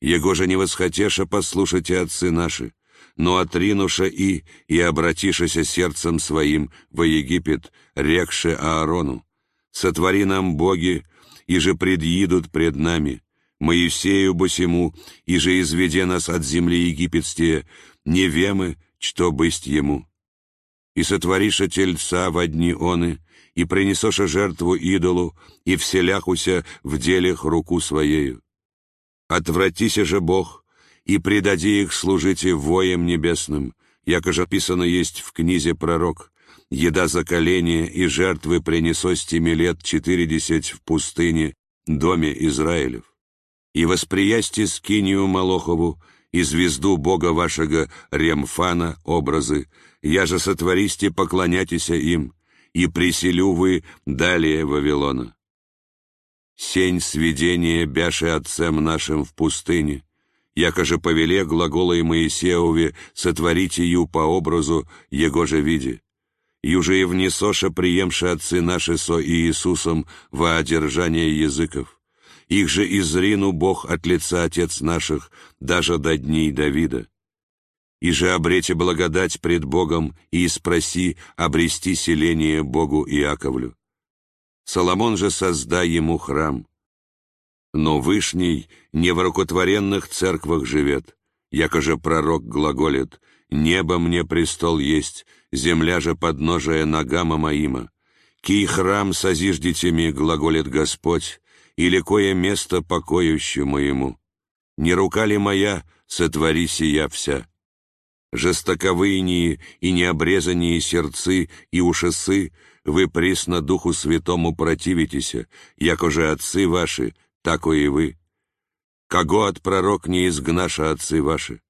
Его же не восхотеша послушайте отцы наши, но отринуша и, и обратишася сердцем своим во Египет, рекше Аарону, сотвори нам боги, и же предъедут пред нами, Моисею босему, и же изведе нас от земли египетские, не вемы, что бысть ему. И сотвориша тельца в одни оны, и принесоша жертву идолу, и вселяхуся в делях руку своею. Отвратися же Бог, и предади их служите воем небесным, яко же писано есть в книзе пророк, еда заколения и жертвы принесостями лет четыредесять в пустыне, доме Израилев. И восприясьте скинию Малохову и звезду Бога вашего Ремфана образы, я же сотвористе поклоняйтеся им, и приселю вы далее Вавилона. Сень сведения бяши отцем нашим в пустыне, яко же повеле глаголой Моисеове сотворите ю по образу его же виде юже и внесоша приемши отцы наши со Иисусом во одержание языков. Их же изрину Бог от лица Отец наших, даже до дней Давида. И же обрете благодать пред Богом и спроси обрести селение Богу Иаковлю. Соломон же создай ему храм. Но Вышний не в рукотворенных церквах живет, яко же пророк глаголит, «Небо мне престол есть, земля же подножие ногама моима. Кий храм созиждите ми, глаголит Господь, или кое место покоющему моему. Не рука ли моя, сотвори сия вся? Жестоковыйние и необрезанные сердцы и ушесы вы присно Духу Святому противитесь, яко же отцы ваши, тако и вы. Кого от пророк не изгнаша отцы ваши?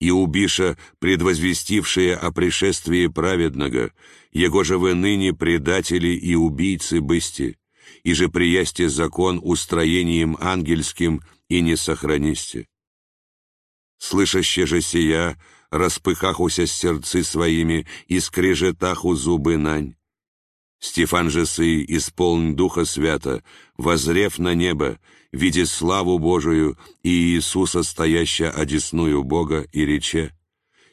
И убиша, предвозвестившие о пришествии праведного, его же вы ныне предатели и убийцы бысти, и же приясте закон устроением ангельским и не сохранисте. Слышаще же сия, распыхахуся сердцы своими и скрежетаху зубы нань, Стефан же сы, исполн Духа Свята, возрев на небо, видя славу Божию и Иисуса, стояща одесную Бога, и рече,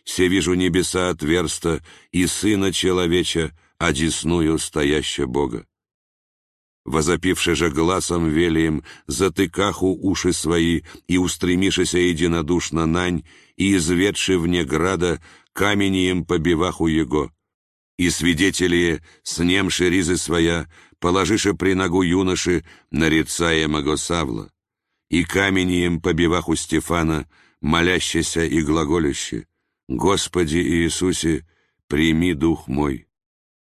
«Се вижу небеса отверста, и Сына Человеча, одесную стояща Бога». Возопивши же глазом велием, затыкаху уши свои, и устремишися единодушно нань, и изведши вне града, каменем побиваху его, и свидетели, снемши ризы своя, положиши при ногу юноши, нарицаемого Савла, и каменем побиваху Стефана, молящийся и глаголяще, «Господи Иисусе, прими дух мой».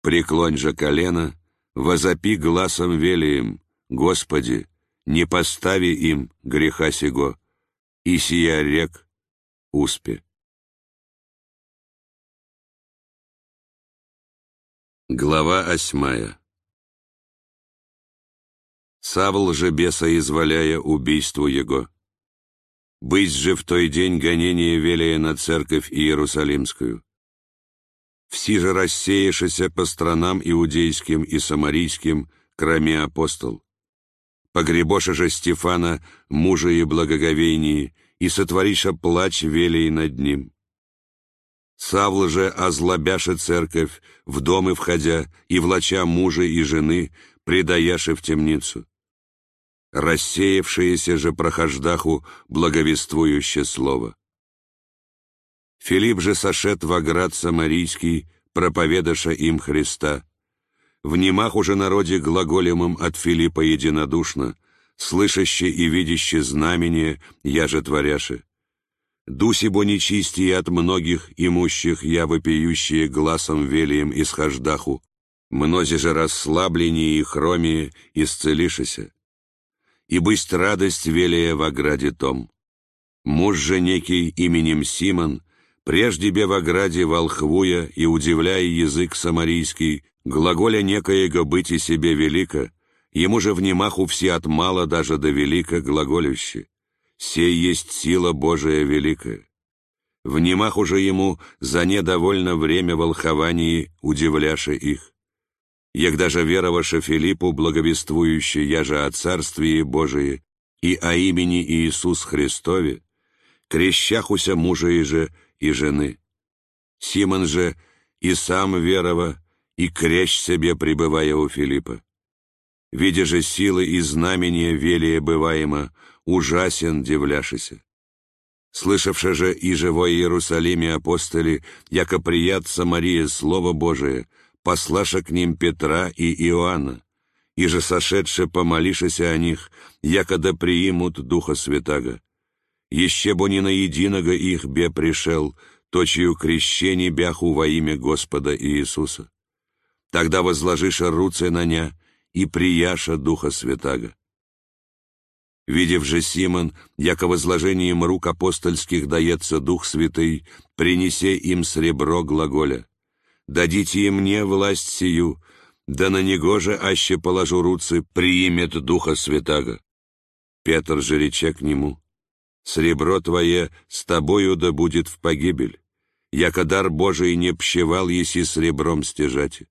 Преклонь же колено, возопи глазом велием, «Господи, не постави им греха сего, и сия рек успе». Глава осьмая Савл же беса изволяя убийству его. Быть же в той день гонение велия на церковь Иерусалимскую. Все же рассеявшися по странам иудейским и самарийским, кроме апостол. Погребоша же Стефана, мужа и благоговейнии, и сотвориша плач велий над ним Савл же, озлобяши церковь, в дом входя, и влача мужа и жены, предаяши в темницу. Рассеявшиеся же прохождаху благовествующе слово. Филипп же сошед в оград Самарийский, проповедаша им Христа. Внимах уже народе глаголемым от Филиппа единодушно, слышаще и видяще знамение, я же творяше. Дуси бо нечистие от многих имущих я вопиющие глазом велием исхождаху, мнози же расслабленнее и хромие исцелишися. И бысть радость велия в ограде том. Муж же некий именем Симон, прежде бе в ограде волхвуя и удивляя язык самарийский, глаголя некоего быть и себе велико, ему же внимаху все от мала даже до велика глаголюще сей есть сила Божия великая. Внимах уже ему за недовольно время волховании удивляше их. Егда же вероваше Филиппу, благовествующий я же о Царствии Божие и о имени Иисус Христове, крещахуся мужа и же и жены. Симон же и сам верова, и крещ себе пребывая у Филиппа. Видя же силы и знамения велия бываемо, ужасен дивляшися. Слышавши же и живой Иерусалиме апостоли, яко приятца Мария Слово Божие, послаша к ним Петра и Иоанна, и же сошедше помолишися о них, яко да приимут Духа Святаго. Еще бо не единого их бе пришел, то чью крещение бяху во имя Господа Иисуса. Тогда возложиша руце на ня и прияша Духа Святаго. Видев же Симон, яко возложением рук апостольских дается Дух Святый, принесе им сребро глаголя. Дадите и мне власть сию, да на него же аще положу руцы, приимет Духа Святаго. Петр же рече к нему, «Сребро твое с тобою да будет в погибель, яко дар Божий не пщевал еси сребром стяжати.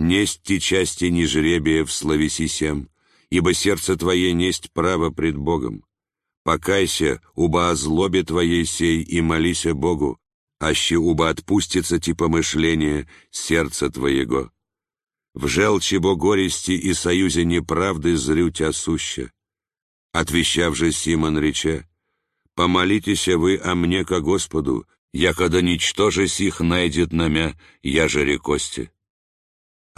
Нести части ни жребия в словеси сем, ибо сердце твое несть право пред Богом. Покайся, уба о злобе твоей сей и молися Богу, аще уба отпустится ти помышление сердца твоего. В желчи бо горести и союзе неправды зрю тя суща. Отвещав же Симон рече, «Помолитесь вы о мне ко Господу, якода ничтоже сих найдет на мя, я же рекости».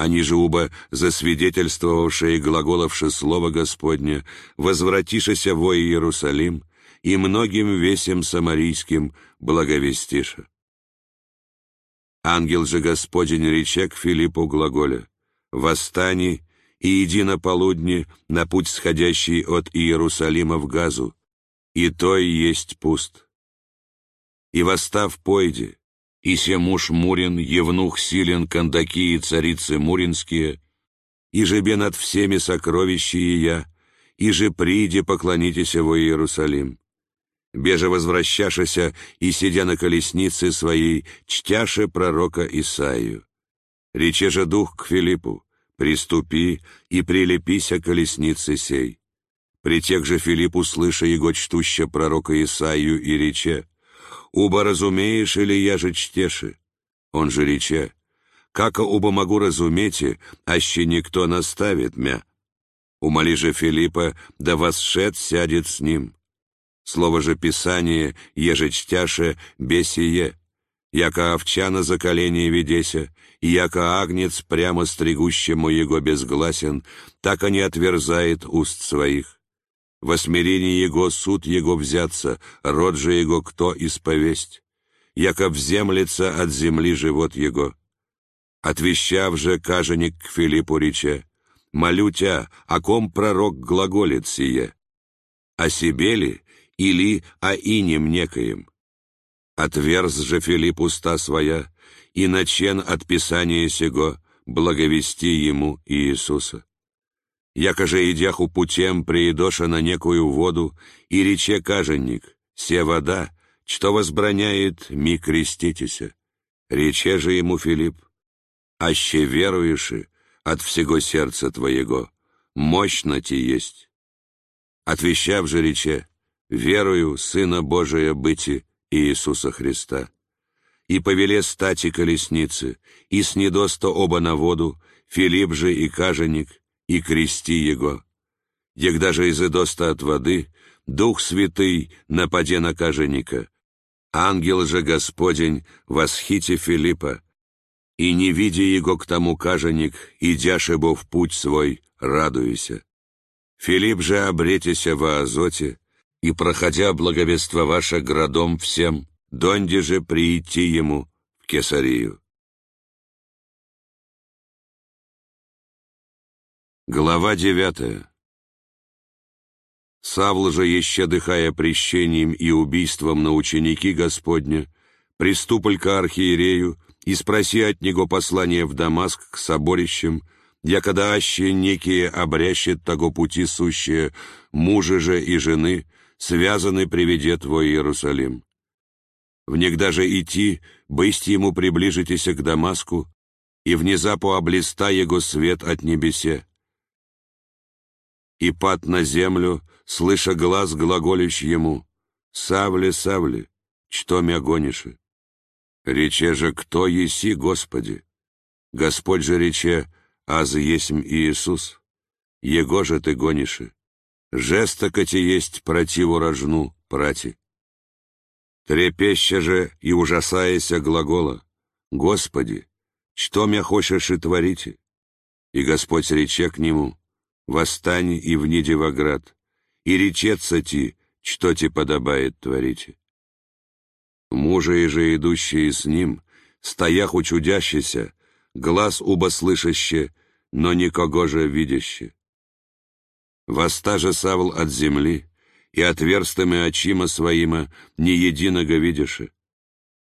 Они же оба засвидетельствовавшие глаголовши Слово Господне, возвратишися во Иерусалим, и многим весем самарийским благовестиша. Ангел же Господень рече к Филиппу глаголя, «Восстани и иди на полудне на путь сходящий от Иерусалима в Газу, и то и есть пуст. И восстав пойди, и се муж Мурин, евнух силен, кандаки и царицы Муринские, и жебе над всеми сокровищие я, и же приди поклонитесь во Иерусалим. Беже возвращашася и сидя на колеснице своей, чтяше пророка Исаию. Рече же дух к Филиппу, приступи и прилепися колеснице сей. Притег же Филипп, услыша его чтуща пророка Исаию, и рече, «Уба разумеешь или я же чтеши?» Он же рече, «Како уба могу разумете, аще никто наставит мя?» Умоли же Филиппа, да восшед сядет с ним. Слово же Писание, еже чтяше, бесие, яко овча на заколении ведеся, и яко агнец, прямо стригущему его безгласен, так и не отверзает уст своих. Во смирении его суд его взяться, род же его кто исповесть, яко вземлется от земли живот его. Отвещав же каженик к Филиппу рече, «Молю тя, о ком пророк глаголит сие? О себе ли, или о инем некоем?» Отверз же Филипп уста своя, и начен от Писания сего благовести ему Иисуса. Якоже идяху путем приедоша на некую воду, и рече каженник, се вода, что возбраняет, ми креститеся. Рече же ему Филипп, аще веруешь от всего сердца твоего, мощно ти есть. Отвещав же рече, верую Сына Божия быти Иисуса Христа и повеле стати колесницы, и снедосто оба на воду, Филипп же и каженик, и крести его. Егда же изыдоста от воды, Дух Святый нападе на каженика. Ангел же Господень восхите Филиппа, и не видя его к тому каженик, идяше бо в путь свой, радуйся. Филипп же обретися во Азоте, и, проходя благовествоваша градом всем, донде же прийти ему в Кесарию. Глава девятая. Савл же, еще дыхая прещением и убийством на ученики Господня, приступль к архиерею и спроси от него послание в Дамаск к соборищам, якода аще некие обрящет того пути сущие, мужа же и жены, связаны приведе твой Иерусалим. Внегда же идти, бысть ему приближитеся к Дамаску, и внезапу облиста его свет от небесе. И пад на землю, слыша глаз глаголющ ему, «Савле, Савле, что мя гониши?» Рече же, «Кто еси, Господи?» Господь же рече, «Аз есмь Иисус, Его же ты гониши, жестоко те есть противу рожну, прати». Трепеща же и ужасаяся глагола, «Господи, что мя хочешь и творите?» И Господь рече к нему, «Восстань и вниди в оград, и речется ти, что ти подобает творите». Мужи и же идущие с ним, стоях учудящийся, глаз уба слышаще, но никого же видяще. Восста же Савл от земли, и отверстыми очима своима не единого видиши.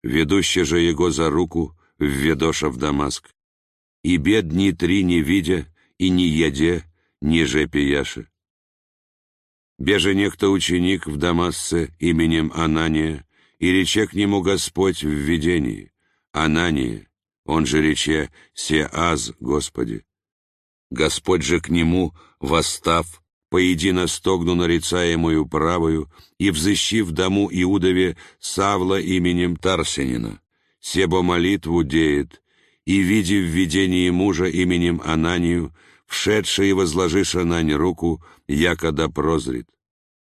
Ведуще же его за руку введоша в Дамаск. И бедни три не видя, и не еде, ни же пияши. Беже некто ученик в Дамасце именем Анания, и рече к нему Господь в видении, Анания, он же рече «Сеаз, Господи». Господь же к нему, восстав, поеди на стогну нарицаемую правую, и взыщи в дому Иудове Савла именем Тарсенина, себо молитву деет, и, види в видении мужа именем Ананию, вшедший и возложишь Анане руку, якода прозрит.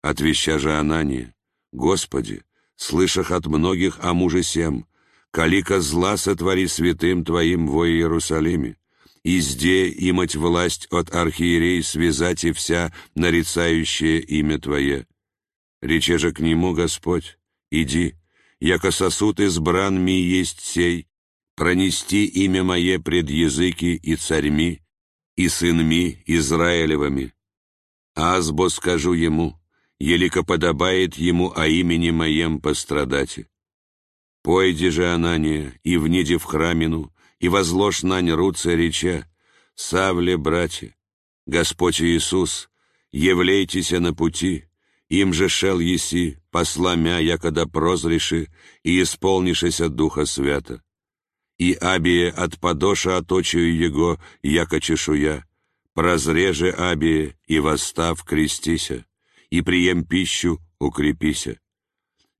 Отвеща же Анания, Господи, слышах от многих о муже сем, калика зла сотвори святым Твоим во Иерусалиме, изде имать власть от архиерей связать и вся нарицающее имя Твое. Рече же к нему Господь, иди, яко сосуд избран ми есть сей, пронести имя Мое пред языки и царьми, и сынми Израилевыми. Азбо скажу ему, елико подобает ему о имени Моем пострадать. Пойди же, Анания, и вниди в храмину, и возложь нань руце реча, Савле, братья, Господь Иисус, являйтеся на пути, им же шел еси, посла мя, якода прозреши, и исполнишеся Духа Свята. И Абие от подоша оточию его, яко чешуя, прозреже Абие, и восстав крестися, и прием пищу, укрепися.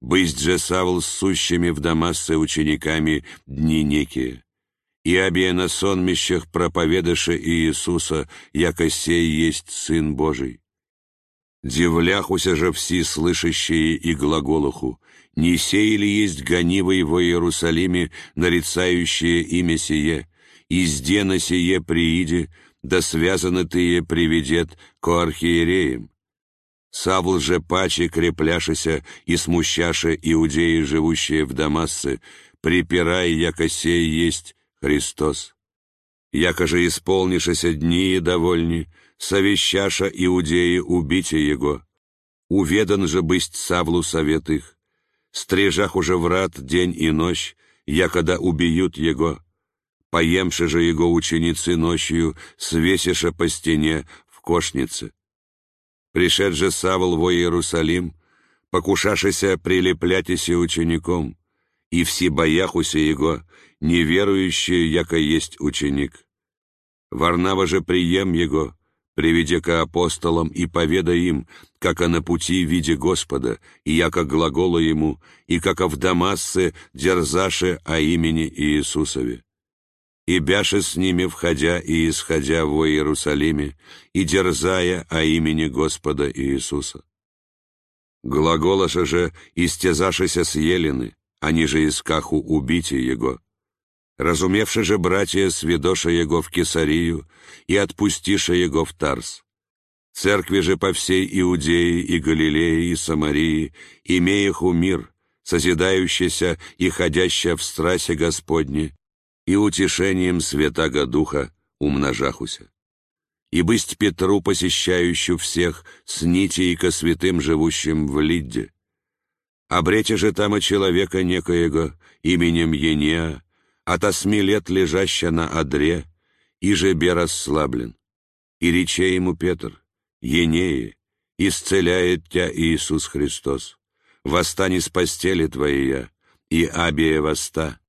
Бысть же Савл с сущими в Дамассе учениками дни некие. И Абия на сонмищах проповедаше Иисуса, яко сей есть Сын Божий. Дивляхуся же все слышащие и глаголуху, не сей ли есть гонивый во Иерусалиме, нарицающие имя сие, и на сие прииде, да связаны тые приведет ко архиереям. Савл же паче крепляшися и смущаша иудеи, живущие в Дамассе, припирая, яко сей есть Христос. Яко же исполнишися дни и довольни, совещаша иудеи убите его. Уведан же бысть Савлу совет их. Стрежах уже врат день и ночь, якода убьют его. Поемши же его ученицы ночью, свесиша по стене в кошнице. Пришед же Савл во Иерусалим, покушашися прилеплятися учеником, и все бояхуся его, неверующие, яко есть ученик. Варнава же прием его, приведи ко апостолам и поведай им, как на пути виде Господа, и яко глагола ему, и как в Дамассе дерзаше о имени Иисусове. И бяше с ними, входя и исходя во Иерусалиме, и дерзая о имени Господа Иисуса. Глаголаша же истязашися с Елены, они же искаху убите его, Разумевши же, братья, сведоша его в Кесарию и отпустиша его в Тарс. Церкви же по всей Иудее и Галилее и Самарии, имееху мир, созидающийся и ходящая в страсе Господне, и утешением Святаго Духа умножахуся. И бысть Петру, посещающую всех, с нити и ко святым, живущим в Лидде. Обрете же там и человека некоего, именем Енеа, от осьми лет лежаща на одре, и же бе расслаблен. И рече ему Петр, Енее, исцеляет тебя Иисус Христос. Восстань с постели твоей, и Абия воста.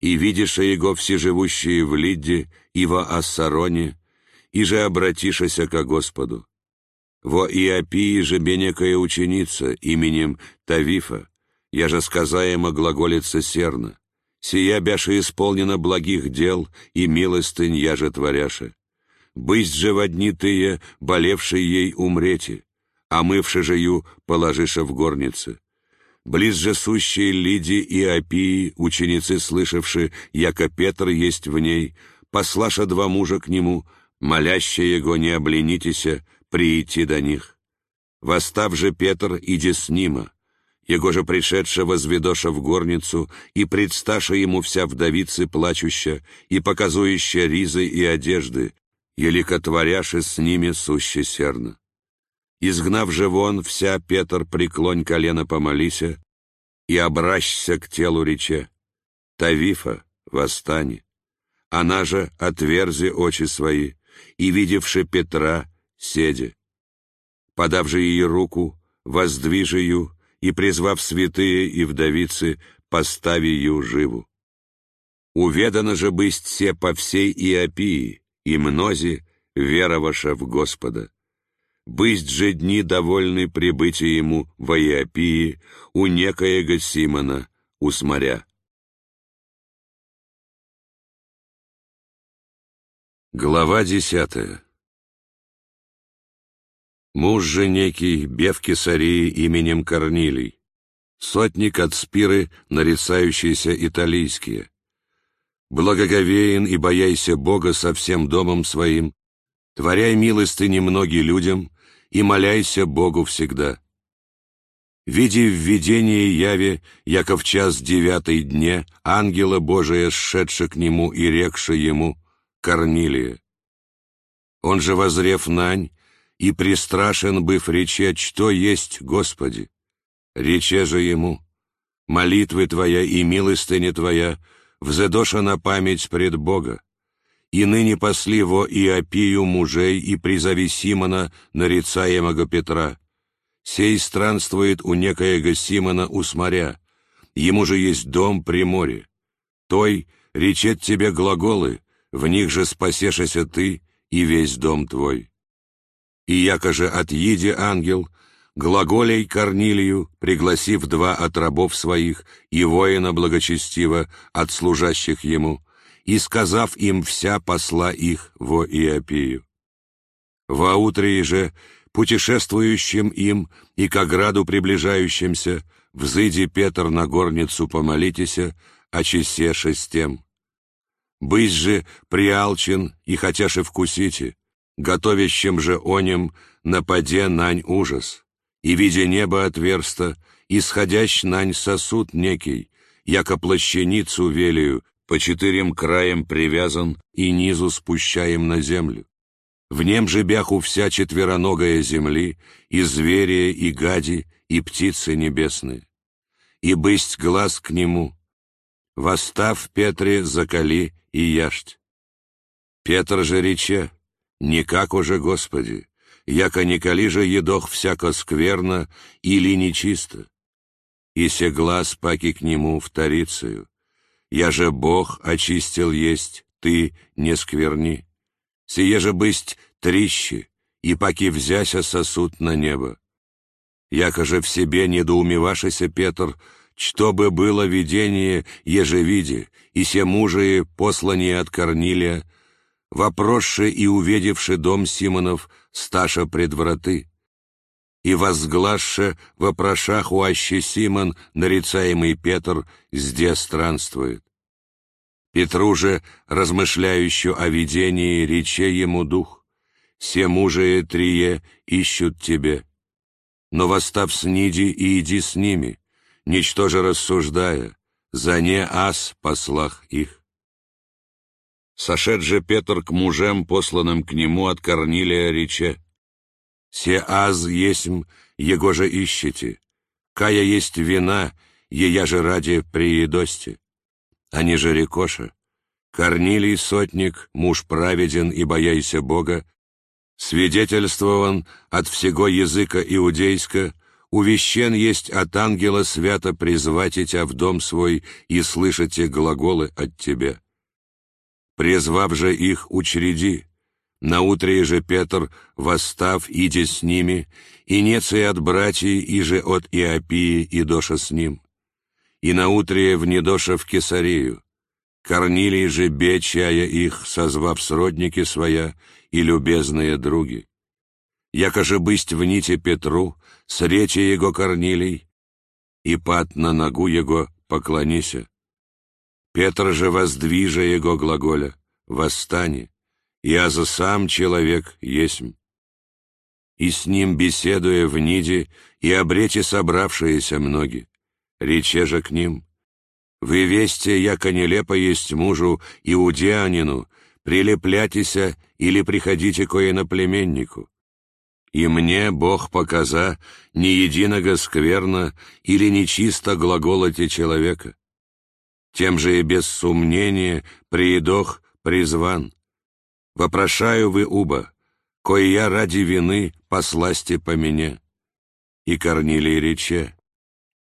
И видишь его всеживущие в Лидде и во Ассароне, и же обратишься ко Господу. Во Иопии же бенекая ученица именем Тавифа, я же сказаемо глаголица серна сия бяше исполнена благих дел, и милостынь я же творяше. Бысть же в тые, болевший ей умрете, а мывши же ю положиша в горнице. Близ же сущие Лиди и Апии, ученицы, слышавши, яко Петр есть в ней, послаша два мужа к нему, молящие его не обленитеся, прийти до них. Восстав же Петр, иди с нима, его же пришедша возведоша в горницу, и предсташа ему вся вдовицы плачуща, и показующая ризы и одежды, еликотворяши с ними суще серно. Изгнав же вон, вся Петр преклонь колено помолися, и обращся к телу рече, Тавифа, восстань. Она же отверзи очи свои, и, видевши Петра, седи. Подав же ей руку, воздвижи ее, и, призвав святые и вдовицы, постави ее живу. Уведано же бысть все по всей Иопии, и мнози, вероваша в Господа. Бысть же дни довольны прибытия ему во Иопии у некоего Симона, у сморя. Глава десятая Муж же некий, бев Кесарии именем Корнилий, сотник от Спиры, нарицающиеся италийские. Благоговеен и бояйся Бога со всем домом своим, творяй милости многие людям и моляйся Богу всегда. Види в видении яви, яко в час девятый дне, ангела Божия, сшедше к нему и рекше ему, Корнилия. Он же, возрев нань, и пристрашен быв рече, что есть Господи. Рече же ему, молитвы Твоя и милостыня Твоя взедоша на память пред Бога, и ныне пасли во Иопию мужей и призови Симона, нарицаемого Петра. Сей странствует у некоего Симона у сморя, ему же есть дом при море. Той речет тебе глаголы, в них же спасешься ты и весь дом твой. И яко же отъеди ангел, глаголей Корнилию, пригласив два от рабов своих и воина благочестиво от служащих ему, и сказав им вся посла их во Иопию. Во утре же, путешествующим им и к ограду приближающимся, взыди Петр на горницу помолитеся, очесе шестем. Быть же приалчен и хотяши вкусите, готовящим же онем нападе нань ужас, и, видя небо отверсто, исходящ нань сосуд некий, яко плащаницу велию, по четырем краям привязан и низу спущаем на землю. В нем же бяху вся четвероногая земли, и звери, и гади, и птицы небесные. И бысть глаз к нему. Восстав Петре, закали и яшть. Петр же рече, никак уже, Господи, яко николи же едох всяко скверно или нечисто. И се глаз паки к нему вторицею. Я же Бог очистил есть, ты не скверни. Сие же бысть трищи, и паки взяся сосуд на небо. Яко же в себе недоумевашися Петр, что бы было видение ежевиде, и се мужи, послание от Корнилия, вопросши и увидевши дом Симонов, сташа пред враты, и возгласше вопрошах у аще Симон, нарицаемый Петр, здесь странствует. Петру же, размышляющую о видении, рече ему дух, «Се мужи трие ищут тебе, но восстав с ниди и иди с ними, ничтоже рассуждая, за не ас послах их». Сошед же Петр к мужам, посланным к нему от Корнилия, рече, «Се аз есмь, его же ищете, кая есть вина, ея же ради приедости». Они же рекоша, Корнилий сотник, муж праведен и бояйся Бога, свидетельствован от всего языка иудейска, увещен есть от ангела свято призвать тебя в дом свой и слышите глаголы от тебя. Презвав же их, учреди. Наутре же Петр, восстав, иди с ними, и нецы от братьев, и же от Иопии, и доша с ним. И наутре внедоша в Кесарию. Корнилий же, бечая их, созвав сродники своя и любезные други. Яко же бысть в нити Петру, сречи его Корнилий, и пад на ногу его поклонися. Петр же воздвижа его глаголя, «Восстани, я за сам человек есмь». И с ним, беседуя в ниде, и обрете собравшиеся многие, рече же к ним, «Вы весте, яко нелепо есть мужу иудеанину, прилепляйтеся или приходите ко иноплеменнику. И мне Бог показа не единого скверно или нечисто глаголоте человека тем же и без сомнения приедох призван. Вопрошаю вы уба, кое я ради вины посласти по мне. И Корнилий рече,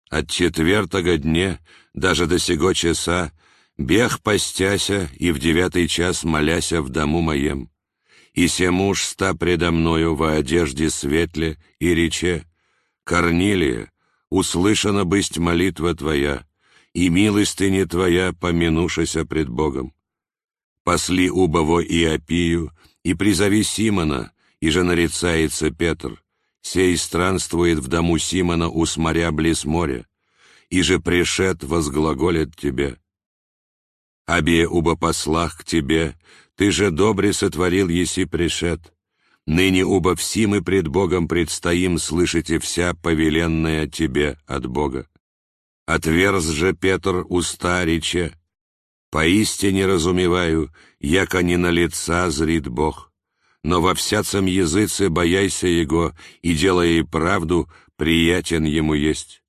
от четвертого дня, даже до сего часа, бег постяся и в девятый час моляся в дому моем. И се муж ста предо мною во одежде светле и рече, Корнилия, услышана бысть молитва твоя, и милостыня Твоя помянушася пред Богом. Посли убово Иопию, и призови Симона, и же нарицается Петр, сей странствует в дому Симона у сморя близ моря, и же пришед возглаголит Тебе. Обе уба послах к тебе, ты же добре сотворил, еси пришед. Ныне уба все мы пред Богом предстоим, слышите вся повеленная тебе от Бога. Отверз же Петр уста рече, поистине разумеваю, яко не на лица зрит Бог, но во всяцем языце бояйся Его, и делая правду, приятен Ему есть.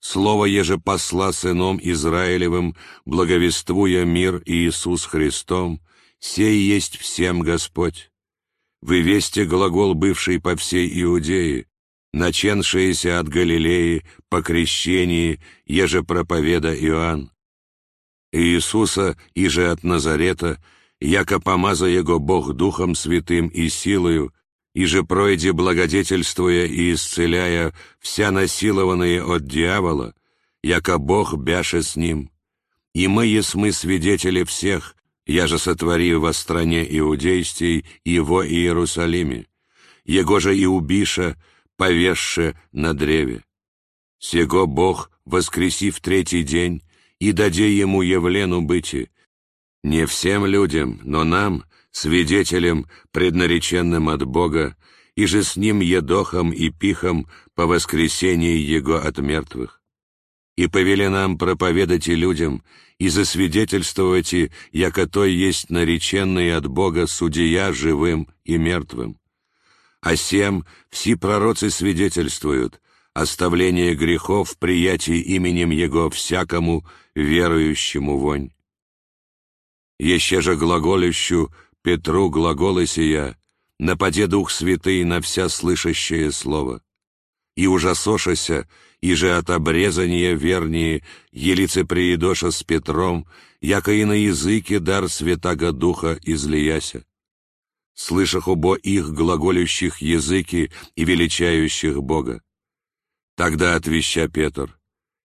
Слово еже посла сыном Израилевым, благовествуя мир Иисус Христом, сей есть всем Господь. Вы вести глагол, бывший по всей Иудее, наченшиеся от Галилеи по крещении, еже проповеда Иоанн. Иисуса, иже от Назарета, яко помаза Его Бог Духом Святым и силою, и же пройди благодетельствуя и исцеляя вся насилованные от дьявола, яко Бог бяше с ним. И мы есмы свидетели всех, я же сотвори во стране иудейстей и во Иерусалиме, его же и убиша, повесше на древе. Сего Бог, воскреси в третий день, и даде ему явлену быти, не всем людям, но нам, свидетелем, преднареченным от Бога, и же с ним едохом и пихом по воскресении Его от мертвых. И повели нам проповедать и людям, и засвидетельствовать, яко то есть нареченный от Бога судья живым и мертвым. А сем все пророцы свидетельствуют, оставление грехов в приятии именем Его всякому верующему вонь. Еще же глаголющу Петру глаголы сия, нападе Дух Святый на вся слышащее слово. И ужасошася, и же от обрезания вернее, елице приедоша с Петром, яко и на языке дар Святаго Духа излияся. Слышах убо их глаголющих языки и величающих Бога. Тогда отвеща Петр,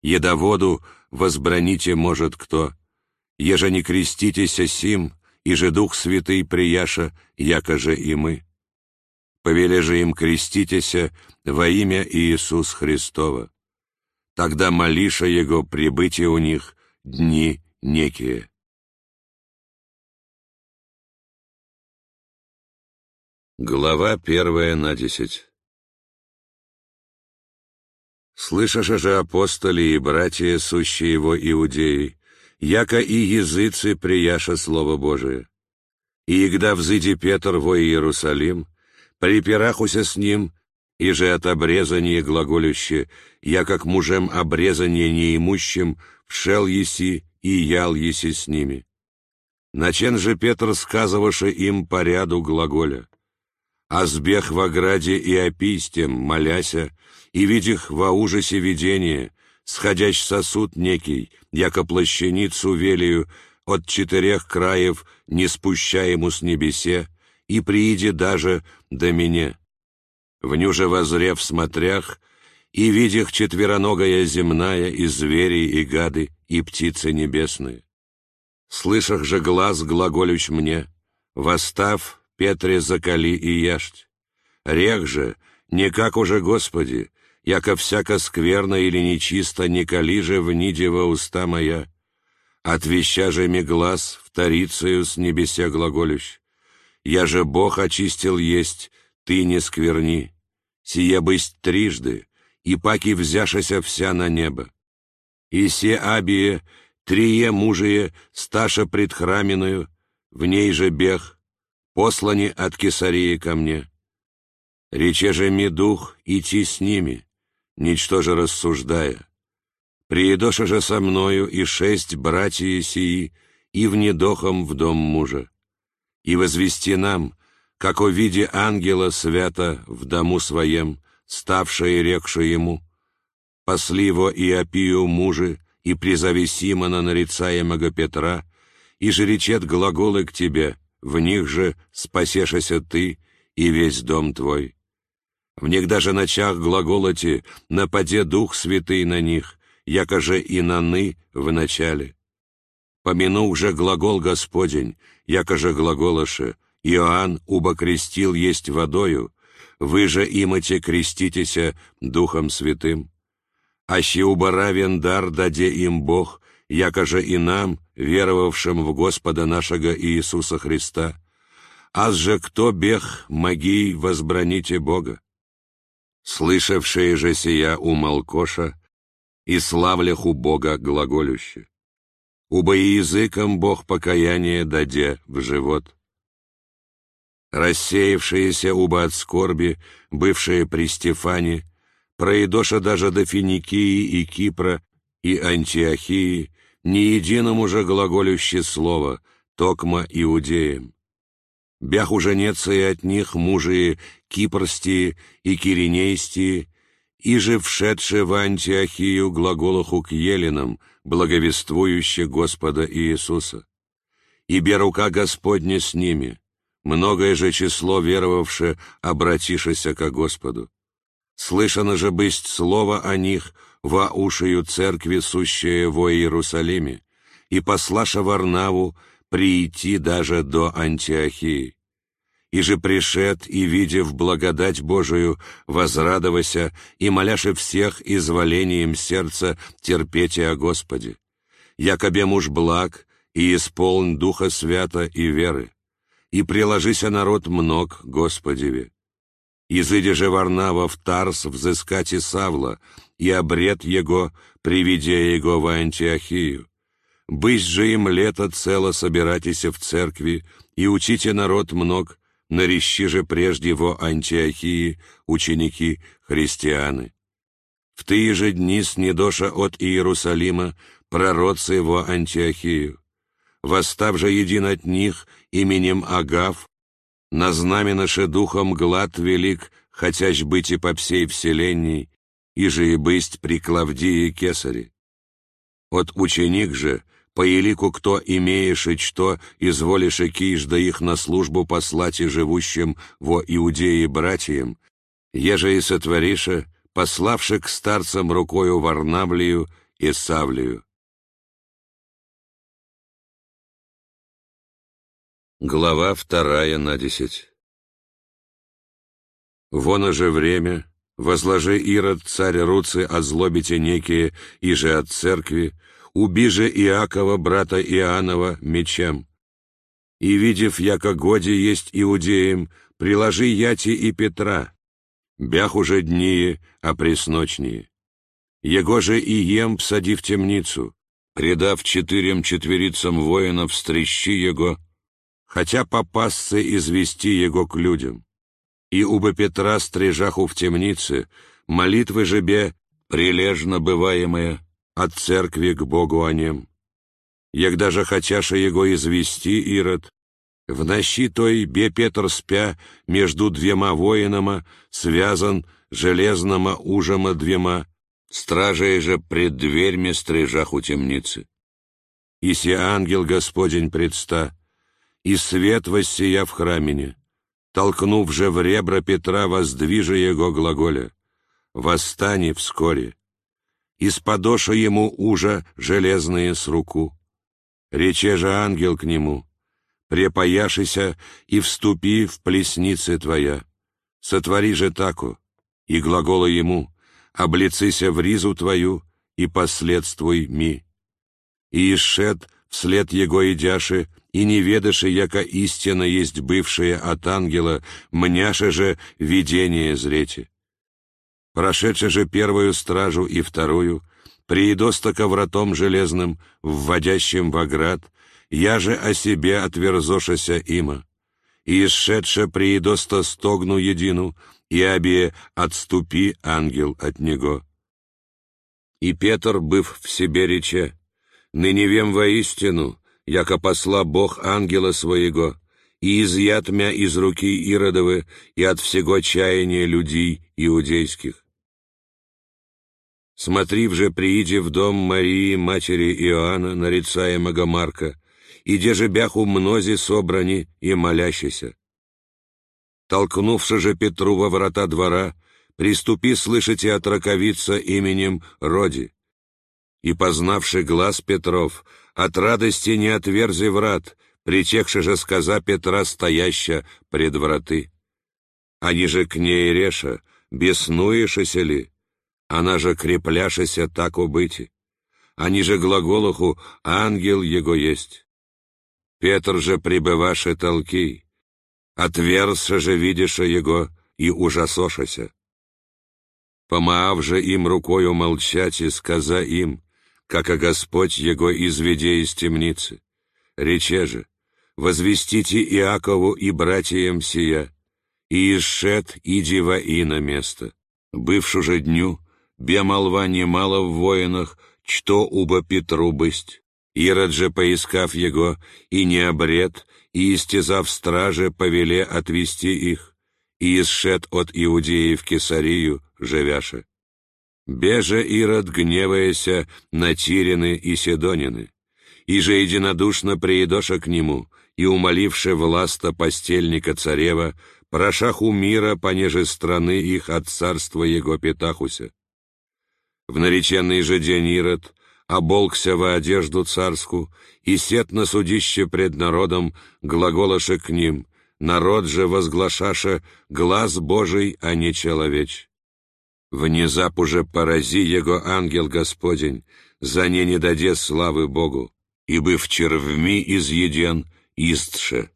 «Едоводу возбраните может кто, еже не креститеся сим, и же Дух Святый прияша, яко же и мы. Повели же им креститеся во имя Иисус Христова. Тогда молиша Его прибытие у них дни некие. Глава первая на десять Слышаша же апостоли и братья, сущие его иудеи, яко и языцы прияша Слово Божие. И когда взыди Петр во Иерусалим, припирахуся с ним, и же от обрезания глаголюще, я как мужем обрезание неимущим, вшел еси и ял еси с ними. Начен же Петр сказываше им по ряду глаголя. А сбег в ограде и опистем, моляся, и видих во ужасе видение, сходящ сосуд некий, яко плащаницу велию, от четырех краев, не спущаему с небесе, и прииди даже до меня. В же возрев смотрях, и видях четвероногая земная, и звери, и гады, и птицы небесные. Слышах же глаз глаголющ мне, восстав, Петре закали и яшь. Рех же, не как уже Господи, яко всяко скверно или нечисто не кали же в нидева уста моя. Отвеща же ми глаз вторицею с небеся глаголющ. Я же Бог очистил есть, ты не скверни. Сие бысть трижды, и паки взяшася вся на небо. И се абие, трие мужие, сташа предхраменную, в ней же бег, послани от Кесарии ко мне. Рече же ми дух идти с ними, ничтоже рассуждая. Приедоша же со мною и шесть братья сии, и внедохом в дом мужа. И возвести нам, как о виде ангела свято в дому своем, ставшее рекше ему, пасли его опию мужи, и призови Симона, нарицаемого Петра, и же речет глаголы к тебе, в них же спасешься ты и весь дом твой. В них даже ночах глаголоти нападе Дух Святый на них, яко же и на ны в начале. Помянув же глагол Господень, яко же глаголоше, Иоанн уба крестил есть водою, вы же имате креститеся Духом Святым. Аще уба равен дар даде им Бог, якоже и нам, веровавшим в Господа нашего Иисуса Христа, аз же кто бег, могий возбраните Бога. Слышавшие же сия у Малкоша, и славлях у Бога глаголюще. Убо и языком Бог покаяние даде в живот. Рассеявшиеся уба от скорби, бывшие при Стефане, проедоша даже до Финикии и Кипра и Антиохии, ни единому же глаголюще слово, токма иудеям. Бях уже неца и от них мужи кипрстии и киринейстии, и же вшедшие в Антиохию глаголуху к еленам, благовествующе Господа Иисуса. Ибо рука Господня с ними, многое же число веровавше обратишеся ко Господу. Слышано же бысть слово о них во ушею церкви, сущее во Иерусалиме, и послаша Варнаву прийти даже до Антиохии. И же пришед, и, видев благодать Божию, возрадовася, и моляше всех изволением сердца терпете о Господе. Якобе муж благ, и исполн Духа Свята и веры, и приложися народ мног Господеве. Изыди же Варнава в Тарс взыскать и Савла, и обред его, приведя его в Антиохию. Бысь же им лето цело собиратися в церкви, и учите народ мног, нарещи же прежде во Антиохии ученики христианы. В тые же дни снедоша от Иерусалима пророцы во Антиохию. Восстав же един от них именем Агав, назнаменаше духом глад велик, хотящ быть и по всей вселенной, и же и бысть при Клавдии Кесаре. От ученик же, по елику кто имеешь и что, изволишь и киш да их на службу послать и живущим во Иудее братьям, еже и сотвориша, пославши к старцам рукою Варнавлию и Савлию. Глава вторая на десять. Вон же время, возложи Ирод царь Руцы озлобите некие, и же от церкви, уби же Иакова, брата Иоаннова, мечем. И, видев, яко годе есть иудеям, приложи Яти и Петра, бях уже дние, а пресночнее. Его же и ем всади в темницу, предав четырем четверицам воинов, стрещи его, хотя попасться извести его к людям. И уба Петра стрижаху в темнице, молитвы же бе, прилежно бываемые, от церкви к Богу о нем. Егда же хотяша его извести, Ирод, в нощи той бе Петр спя между двема воинама, связан железнома ужама двема, стражей же пред дверьми стрижаху темницы. И се ангел Господень предста, и свет воссия в храмине, толкнув же в ребра Петра, воздвижа его глаголя, «Восстани вскоре!» Из подоша ему ужа железные с руку. Рече же ангел к нему, «Препояшися и вступи в плесницы твоя, сотвори же таку, и глагола ему, облицися в ризу твою и последствуй ми». И исшед вслед его идяши, и не ведаши, яко истина есть бывшая от ангела, мняше же видение зрете. Прошедше же первую стражу и вторую, приидоста ковратом железным, вводящим в оград, я же о себе отверзошася има, и исшедше приидоста стогну едину, и обе отступи, ангел, от него. И Петр, быв в себе рече, ныне вем воистину, яко посла Бог ангела своего, и изъят мя из руки Иродовы и от всего чаяния людей иудейских. Смотрив же, прииди в дом Марии, матери Иоанна, нарицаемого Марка, и де же бяху мнози собрани и молящися. Толкнувши же Петру во врата двора, приступи слышите от раковица именем Роди. И познавши глаз Петров, от радости не отверзи врат, притекши же сказа Петра, стояща пред враты. Они же к ней реша, беснуешься ли? Она же крепляшися так убыти. они же глаголуху «ангел его есть». Петр же пребываше толки, отверзше же видиша его и ужасошася. Помаав же им рукою молчать и сказа им, как о Господь его изведе из темницы. Рече же, возвестите Иакову и братьям сия, и во и на место. Бывшу же дню, бе молва немало в воинах, что уба Петру бысть. Ирод же, поискав его, и не обред, и истязав страже, повеле отвести их, и исшед от Иудеи в Кесарию, живяше. Беже Ирод, гневаяся на Тирины и Седонины, и же единодушно приедоша к нему, и умоливше власта постельника царева, прошаху мира понеже страны их от царства его Петахуся. В нареченный же день Ирод оболкся во одежду царскую, и сет на судище пред народом глаголоше к ним, народ же возглашаше глаз Божий, а не человеч. Внезап уже порази его ангел Господень, за не не даде славы Богу, ибо в червми изъеден истше.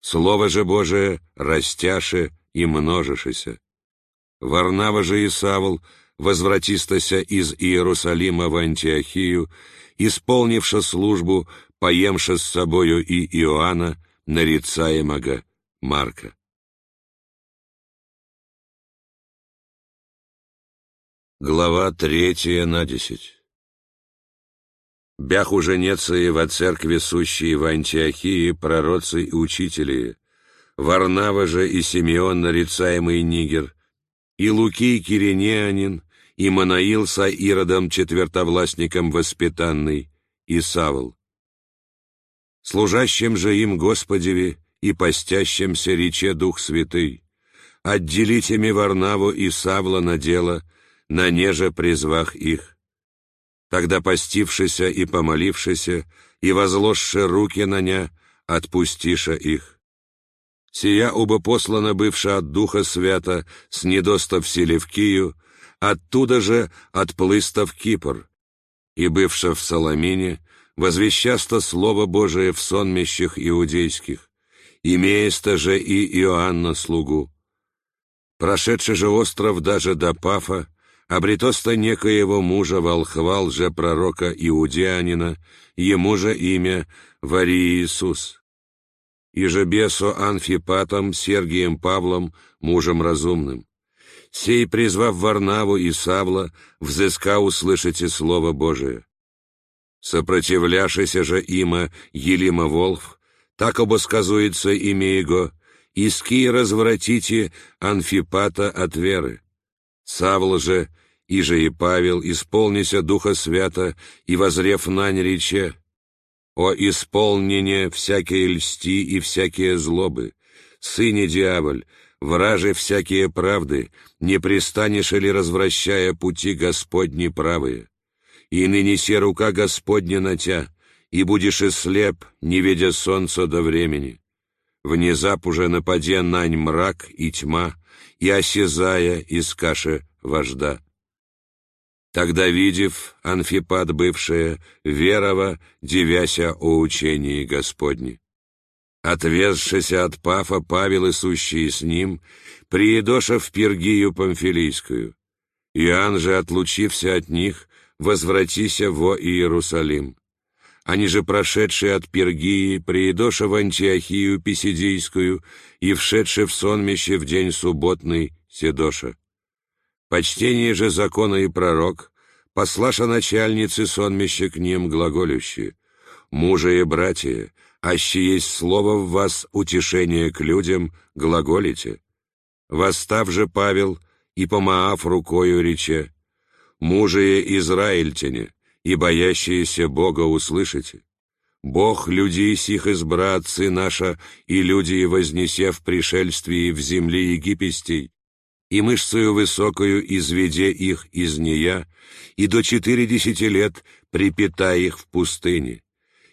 Слово же Божие растяше и множишеся. Варнава же и Савл, возвратистася из Иерусалима в Антиохию, исполнивша службу, поемша с собою и Иоанна, нарицаемого Марка. Глава третья на десять. Бях уже нецы во церкви сущие в Антиохии пророцы и учители, Варнава же и Симеон нарицаемый Нигер, и Лукий Киринеанин, и Манаил со Иродом четвертовластником воспитанный, и Савл. Служащим же им Господеви и постящимся рече Дух Святый, отделите ми Варнаву и Савла на дело — на неже призвах их. Тогда постившися и помолившися, и возложше руки на ня, отпустиша их. Сия оба послана бывша от Духа Свята с недоста в Селевкию, оттуда же отплыста в Кипр, и бывша в Соломине, возвещаста Слово Божие в сонмищах иудейских, имееста же и Иоанна слугу. Прошедший же остров даже до Пафа, обретоста некоего мужа волхвал же пророка Иудеянина, ему же имя Вари Иисус. И же бесо Анфипатом Сергием Павлом, мужем разумным. Сей, призвав Варнаву и Савла, взыска услышите Слово Божие. Сопротивляшися же има Елима Волф, так обосказуется имя его, иски развратите Анфипата от веры. Савл же, и же и Павел, исполнися Духа Свята, и возрев нань рече, «О исполнение всякие льсти и всякие злобы, сыне дьяволь, враже всякие правды, не пристанешь ли, развращая пути Господни правые? И ныне се рука Господня на тя, и будешь и слеп, не видя солнца до времени. Внезап уже нападе нань мрак и тьма, и осязая из каши вожда. Тогда, видев, Анфипат бывшая, верова, девяся о учении Господне. Отвезшися от Пафа, Павел и сущие с ним, приедоша в Пергию Памфилийскую. Иоанн же, отлучився от них, возвратися во Иерусалим. Они же, прошедшие от Пергии, приедоша в Антиохию Писидийскую и вшедшие в сонмище в день субботный, Седоша. Почтение же закона и пророк, послаша начальницы сонмище к ним глаголющие, мужа и братья, аще есть слово в вас утешение к людям, глаголите. Восстав же Павел и помаав рукою рече, мужие израильтяне, и боящиеся Бога услышите. Бог людей сих избра отцы наша, и люди вознесе в пришельствии в земле египетстей, и мышцею высокою изведе их из нея, и до четыредесяти лет припитай их в пустыне.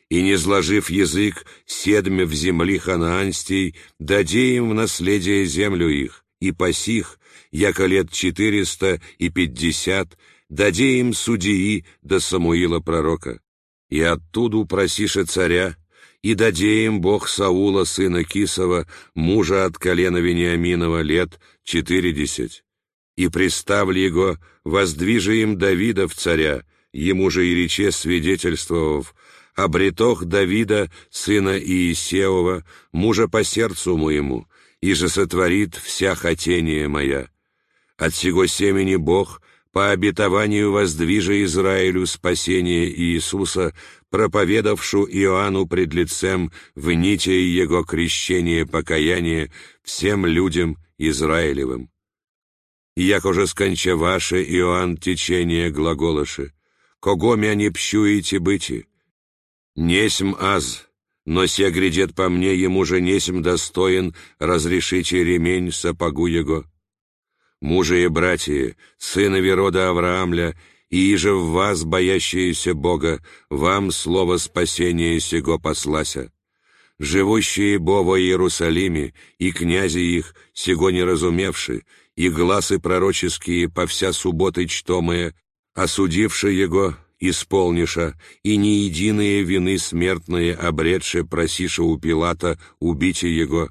И не сложив язык седме в земли ханаанстей, даде им в наследие землю их, и пасих, яко лет четыреста и пятьдесят, даде им судьи до Самуила пророка, и оттуда просише царя, и даде им Бог Саула, сына Кисова, мужа от колена Вениаминова, лет четыредесять, и приставли его, воздвижи им Давида в царя, ему же и рече свидетельствовав, обретох Давида, сына Иисеова, мужа по сердцу моему, и же сотворит вся хотение моя. От сего семени Бог по обетованию воздвижа Израилю спасение Иисуса, проповедавшу Иоанну пред лицем в ните Его крещение покаяния всем людям Израилевым. Як уже сконча ваше, Иоанн, течение глаголоши, кого мя не пщуете быти? Несм аз, но се грядет по мне, ему же несм достоин разрешите ремень сапогу его мужи и братья, сынови рода Авраамля, и иже в вас, боящиеся Бога, вам слово спасения сего послася. Живущие бо во Иерусалиме, и князи их, сего не разумевши, и гласы пророческие по вся субботы чтомые, осудивши его, исполниша, и не единые вины смертные обретши, просиша у Пилата убите его,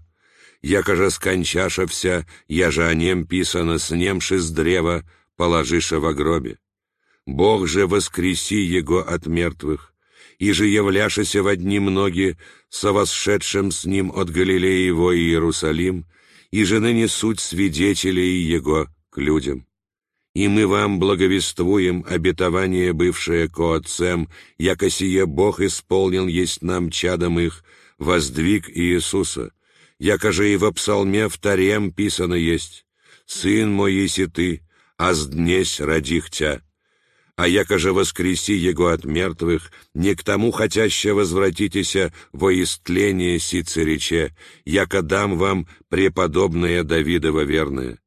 яко же скончаша вся, я же о нем писано, снемши с древа, положиша во гробе. Бог же воскреси его от мертвых, и же являшися в одни многие, со восшедшим с ним от Галилеи его Иерусалим, и же ныне суть свидетелей его к людям. И мы вам благовествуем обетование, бывшее ко отцем, яко сие Бог исполнил есть нам чадом их, воздвиг Иисуса, якоже и во псалме вторем писано есть, «Сын мой, еси ты, а с днесь родих тя». А якоже воскреси его от мертвых, не к тому хотяще возвратитеся во истление сице рече, яко дам вам преподобное Давидова верное.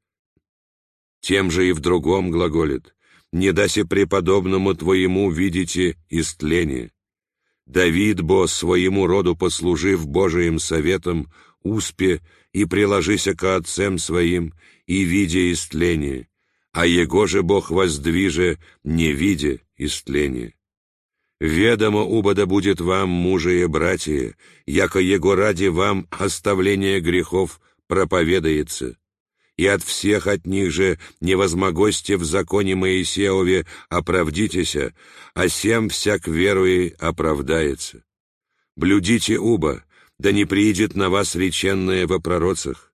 Тем же и в другом глаголит, не даси преподобному твоему видите истление. Давид, бо своему роду послужив Божиим советом, успе и приложися ко отцем своим, и видя истление, а его же Бог воздвиже, не видя истления. Ведомо убода будет вам, мужи и братья, яко его ради вам оставление грехов проповедается, и от всех от них же невозмогости в законе Моисеове оправдитеся, а сем всяк веруя оправдается. Блюдите уба, да не приидет на вас реченное во пророцах.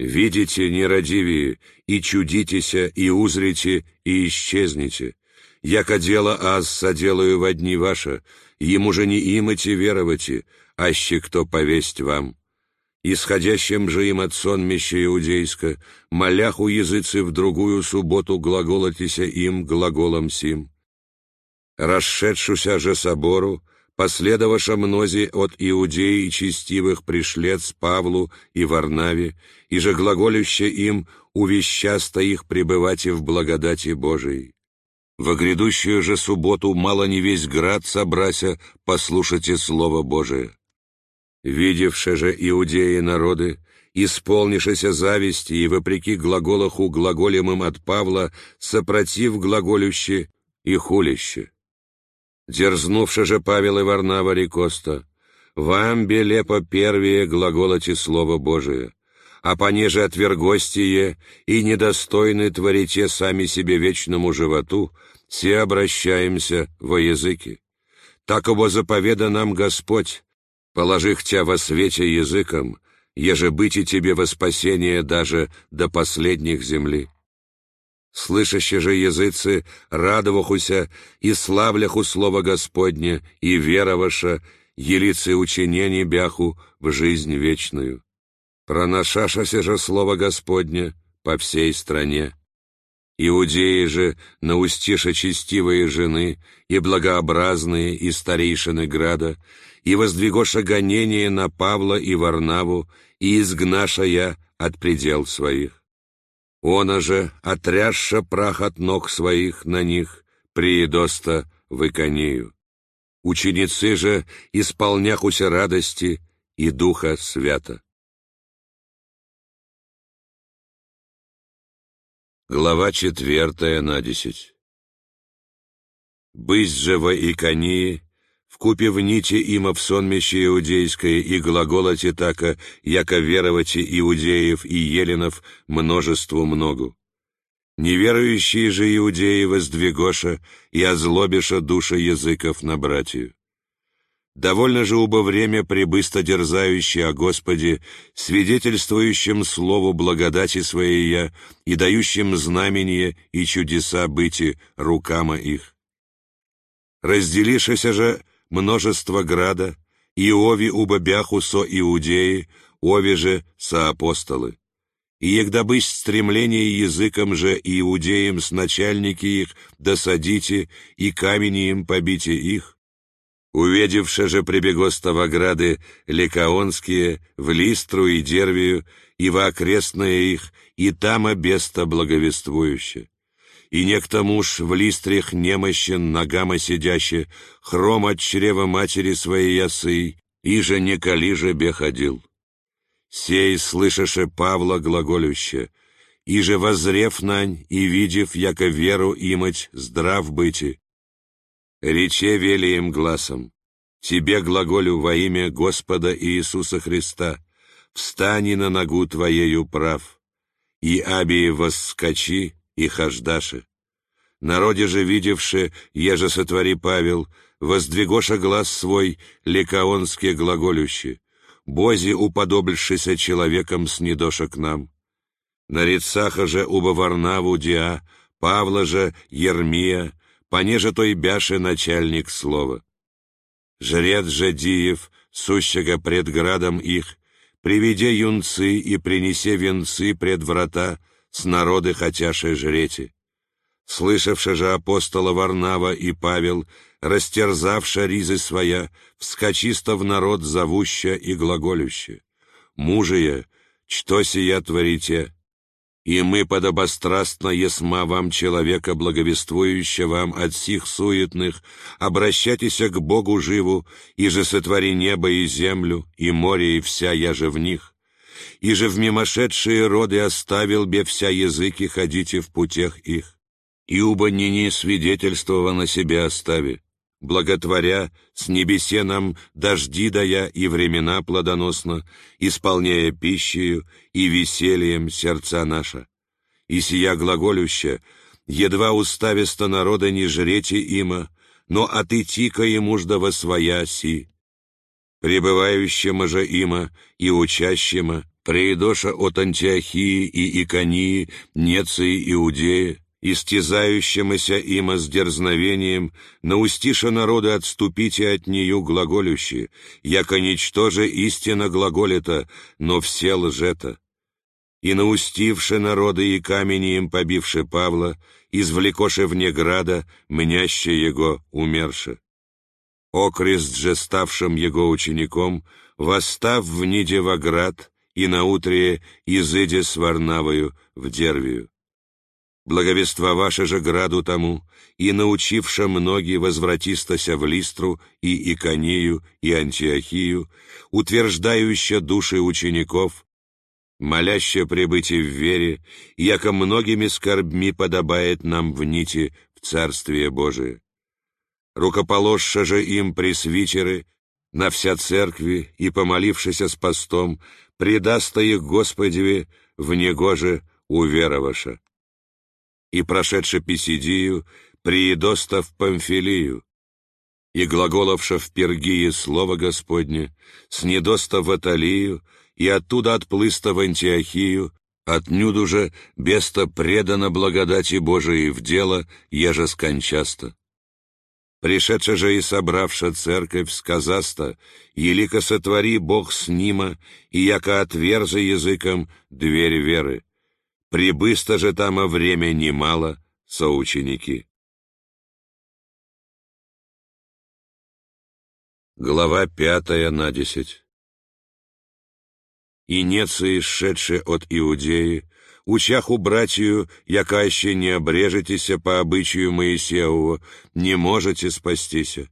Видите, нерадивие, и чудитеся, и узрите, и исчезните. Яко дело аз соделаю во дни ваша, ему же не имати веровати, аще кто повесть вам. Исходящим же им от сонмища иудейска, моляху языцы в другую субботу глаголотися им глаголом сим. Расшедшуся же собору, последоваша мнози от иудеи и честивых пришлец Павлу и Варнаве, и же глаголюще им увещаста их пребывать и в благодати Божией. Во грядущую же субботу мало не весь град собрася, послушайте Слово Божие. Видевши же иудеи народы, исполнившися зависти и вопреки глаголаху глаголемым от Павла, сопротив глаголюще и хулище. Дерзнувши же Павел и Варнава рекоста, «Вам, белепо, первее глаголоте Слово Божие, а понеже отвергостие и недостойны творите сами себе вечному животу, все обращаемся во языки. Так оба заповеда нам Господь, положих тя во свете языком, еже быть и тебе во спасение даже до последних земли». Слышащие же языцы радовахуся и славляху слово Господне, и вероваша, елицы ученени бяху в жизнь вечную. Проношашася же слово Господне по всей стране. Иудеи же, наустиша честивые жены, и благообразные, и старейшины града, и воздвигоша гонение на Павла и Варнаву, и изгнаша я от предел своих. Она же, отрясша прах от ног своих на них, приедоста в Иконею. Ученицы же, исполняхуся радости и Духа Свята. Глава четвертая на десять. Бысть же во Иконии, вкупе в нити има в сонмище иудейское и глаголоте така, яко веровати иудеев и еленов множеству многу. Неверующие же иудеи воздвигоша и озлобиша душа языков на братью. Довольно же убо время прибысто дерзающее о Господе, свидетельствующим слову благодати своей я и дающим знамение и чудеса быти рукама их. Разделишися же множество града, и ови убо бяху со иудеи, ови же со апостолы. И егда бысть стремление языком же иудеям с начальники их досадите, и камени им побите их, Увидевши же прибегоста грады Ликаонские, в Листру и Дервию, и во окрестные их, и там обеста благовествующе. И некто муж в листрях немощен, ногама сидяще, хром от чрева матери своей ясы, и же не коли же ходил. Сей, слышаше Павла глаголюще, и же возрев нань, и видев, яко веру имать, здрав быти, Рече велием глазом, Тебе глаголю во имя Господа Иисуса Христа, встани на ногу Твоею прав, и Абии восскочи, и хождаши. Народе же видевши, еже сотвори Павел, воздвигоша глаз свой, ликаонские глаголющи, Бози уподобившися человеком снедоша к нам. На рецаха же уба Варнаву Диа, Павла же Ермия, понеже той бяше начальник слова. Жрец же Диев, сущего пред градом их, приведе юнцы и принесе венцы пред врата, с народы хотяше жрете. Слышавши же апостола Варнава и Павел, растерзавша ризы своя, вскочисто в народ зовуща и глаголюще. Мужия, что сия творите? и мы подобострастно есма вам, человека, благовествующего вам от сих суетных, обращайтесь к Богу живу, и же сотвори небо и землю, и море, и вся я же в них. И же в мимошедшие роды оставил бе вся языки, ходите в путях их. И не не свидетельствова на себе остави благотворя, с небесе нам дожди дая и времена плодоносно, исполняя пищею и весельем сердца наша. И сия глаголюща, едва устависто народа не жрете има, но отыти-ка ему жда во своя си. Пребывающему же има и учащему, преидоша от Антиохии и Иконии, Неции Иудея, истязающемуся има с дерзновением, наустиша народа отступите от нее глаголющие, яко ничтоже истина глаголета, но все лжета. И наустивши народы и камени им побивши Павла, извлекоше вне града, мняще его умерше. Окрест же ставшим его учеником, восстав в ниде во град, и наутре изыде с Варнавою в Дервию благовествоваше же граду тому, и научивша многие возвратистася в Листру и Иконию и Антиохию, утверждающая души учеников, молящая прибытие в вере, яко многими скорбми подобает нам в нити в Царствие Божие. Рукоположша же им пресвитеры, на вся церкви и, помолившися с постом, предаст их Господеве в негоже увероваша и прошедше Писидию, приедоста в Памфилию, и глаголовша в Пергии слово Господне, с недоста в Аталию, и оттуда отплыста в Антиохию, отнюду же беста предана благодати Божией в дело, еже скончаста. Пришедша же и собравша церковь сказаста, елико сотвори Бог с нима, и яко отверза языком дверь веры. Прибысто же там о время немало соученики. Глава пятая на десять. И нецы, шедшие от Иудеи, учаху братью, яка еще не обрежетеся по обычаю Моисееву, не можете спастися.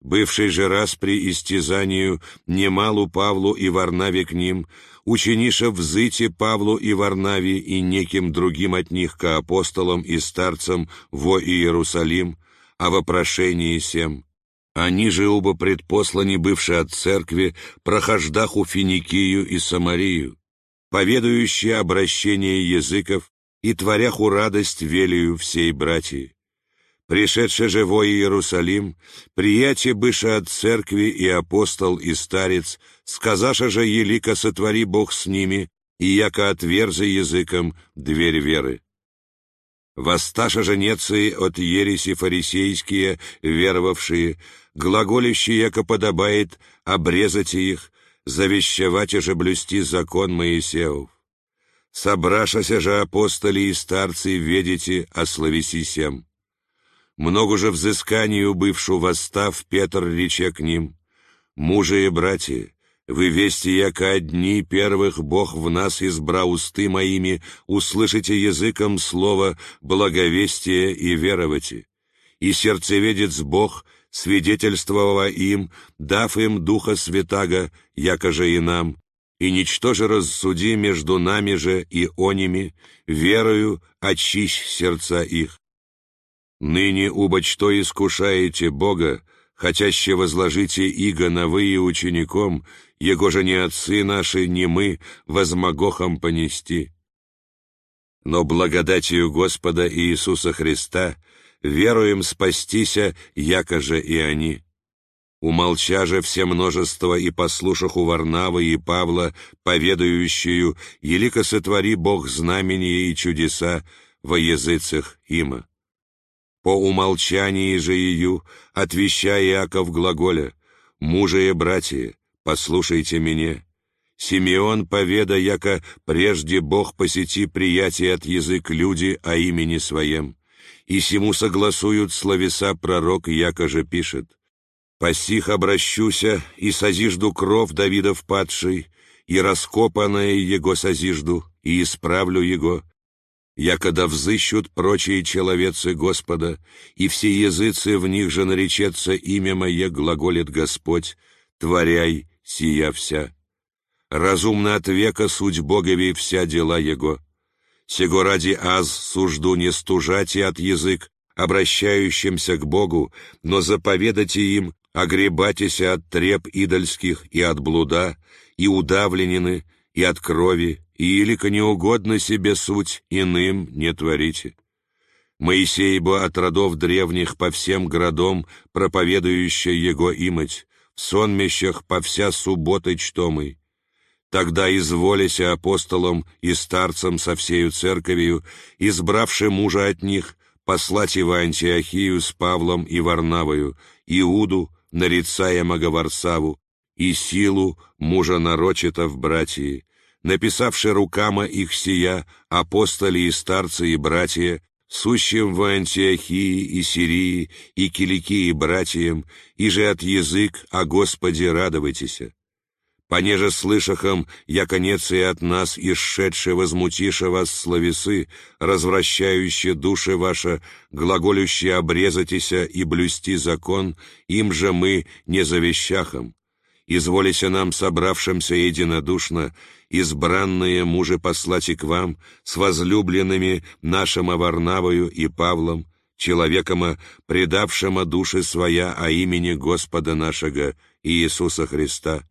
Бывший же раз при истязанию немалу Павлу и Варнаве к ним, учениша взыти Павлу и Варнаве и неким другим от них ко апостолам и старцам во Иерусалим, о вопрошении сем. Они же оба предпослани бывшие от церкви, прохождаху Финикию и Самарию, поведающие обращение языков и творяху радость велию всей братьи. Пришедший же во Иерусалим, приятие быша от церкви и апостол и старец, сказаша же елика сотвори Бог с ними, и яко отверзи языком дверь веры. Воссташа же нецы от ереси фарисейские, веровавшие, глаголющие, яко подобает, обрезать их, завещевать же блюсти закон Моисеев. Собрашася же апостоли и старцы, ведите, ословиси сем. Много же взысканию бывшу восстав, Петр рече к ним, «Мужи и братья, вы вести, яко одни первых Бог в нас избра усты моими, услышите языком слово благовестие и веровати. И сердцеведец Бог, свидетельствовава им, дав им Духа Святаго, яко же и нам, и ничто же рассуди между нами же и оними, верою очищ сердца их. Ныне убо что искушаете Бога, хотяще возложите иго на вы и учеником, его же не отцы наши, не мы, возмогохом понести. Но благодатью Господа Иисуса Христа веруем спастися, яко же и они. Умолча же все множество и послушаху Варнавы и Павла, поведающую, елико сотвори Бог знамения и чудеса во языцах има. По умолчании же ее, отвещая Иаков глаголя, «Мужа и братья, послушайте меня». Симеон поведа, яко прежде Бог посети приятие от язык люди о имени своем, и сему согласуют словеса пророк, яко же пишет, «Посих обращуся, и созижду кров Давидов падший, и раскопанное его созижду, и исправлю его, якода взыщут прочие человецы Господа, и все языцы в них же наречется имя Мое, глаголит Господь, творяй сия вся. Разумно от века суть Богови вся дела Его. Сего ради аз сужду не стужати от язык, обращающимся к Богу, но заповедайте им, огребатися от треп идольских и от блуда, и удавленины, и от крови, и илико неугодно себе суть иным не творите. Моисей бы от родов древних по всем городам, проповедующий его имать, в сонмищах по вся субботы чтомый. Тогда изволися апостолам и старцам со всею церковью, избравши мужа от них, послать его Антиохию с Павлом и Варнавою, Иуду, нарицаемого Варсаву, и силу мужа нарочита в братьи, написавши рукама их сия апостоли и старцы и братья, сущим в Антиохии и Сирии и Киликии братьям, и же от язык о Господе радовайтесь. Понеже слышахом, конец и от нас, исшедше возмутише вас словесы, развращающие души ваши, глаголющие обрезатися и блюсти закон, им же мы не завещахом. Изволися нам, собравшимся единодушно, избранные мужи послать и к вам, с возлюбленными нашим Варнавою и Павлом, человекома, предавшима души своя о имени Господа нашего Иисуса Христа,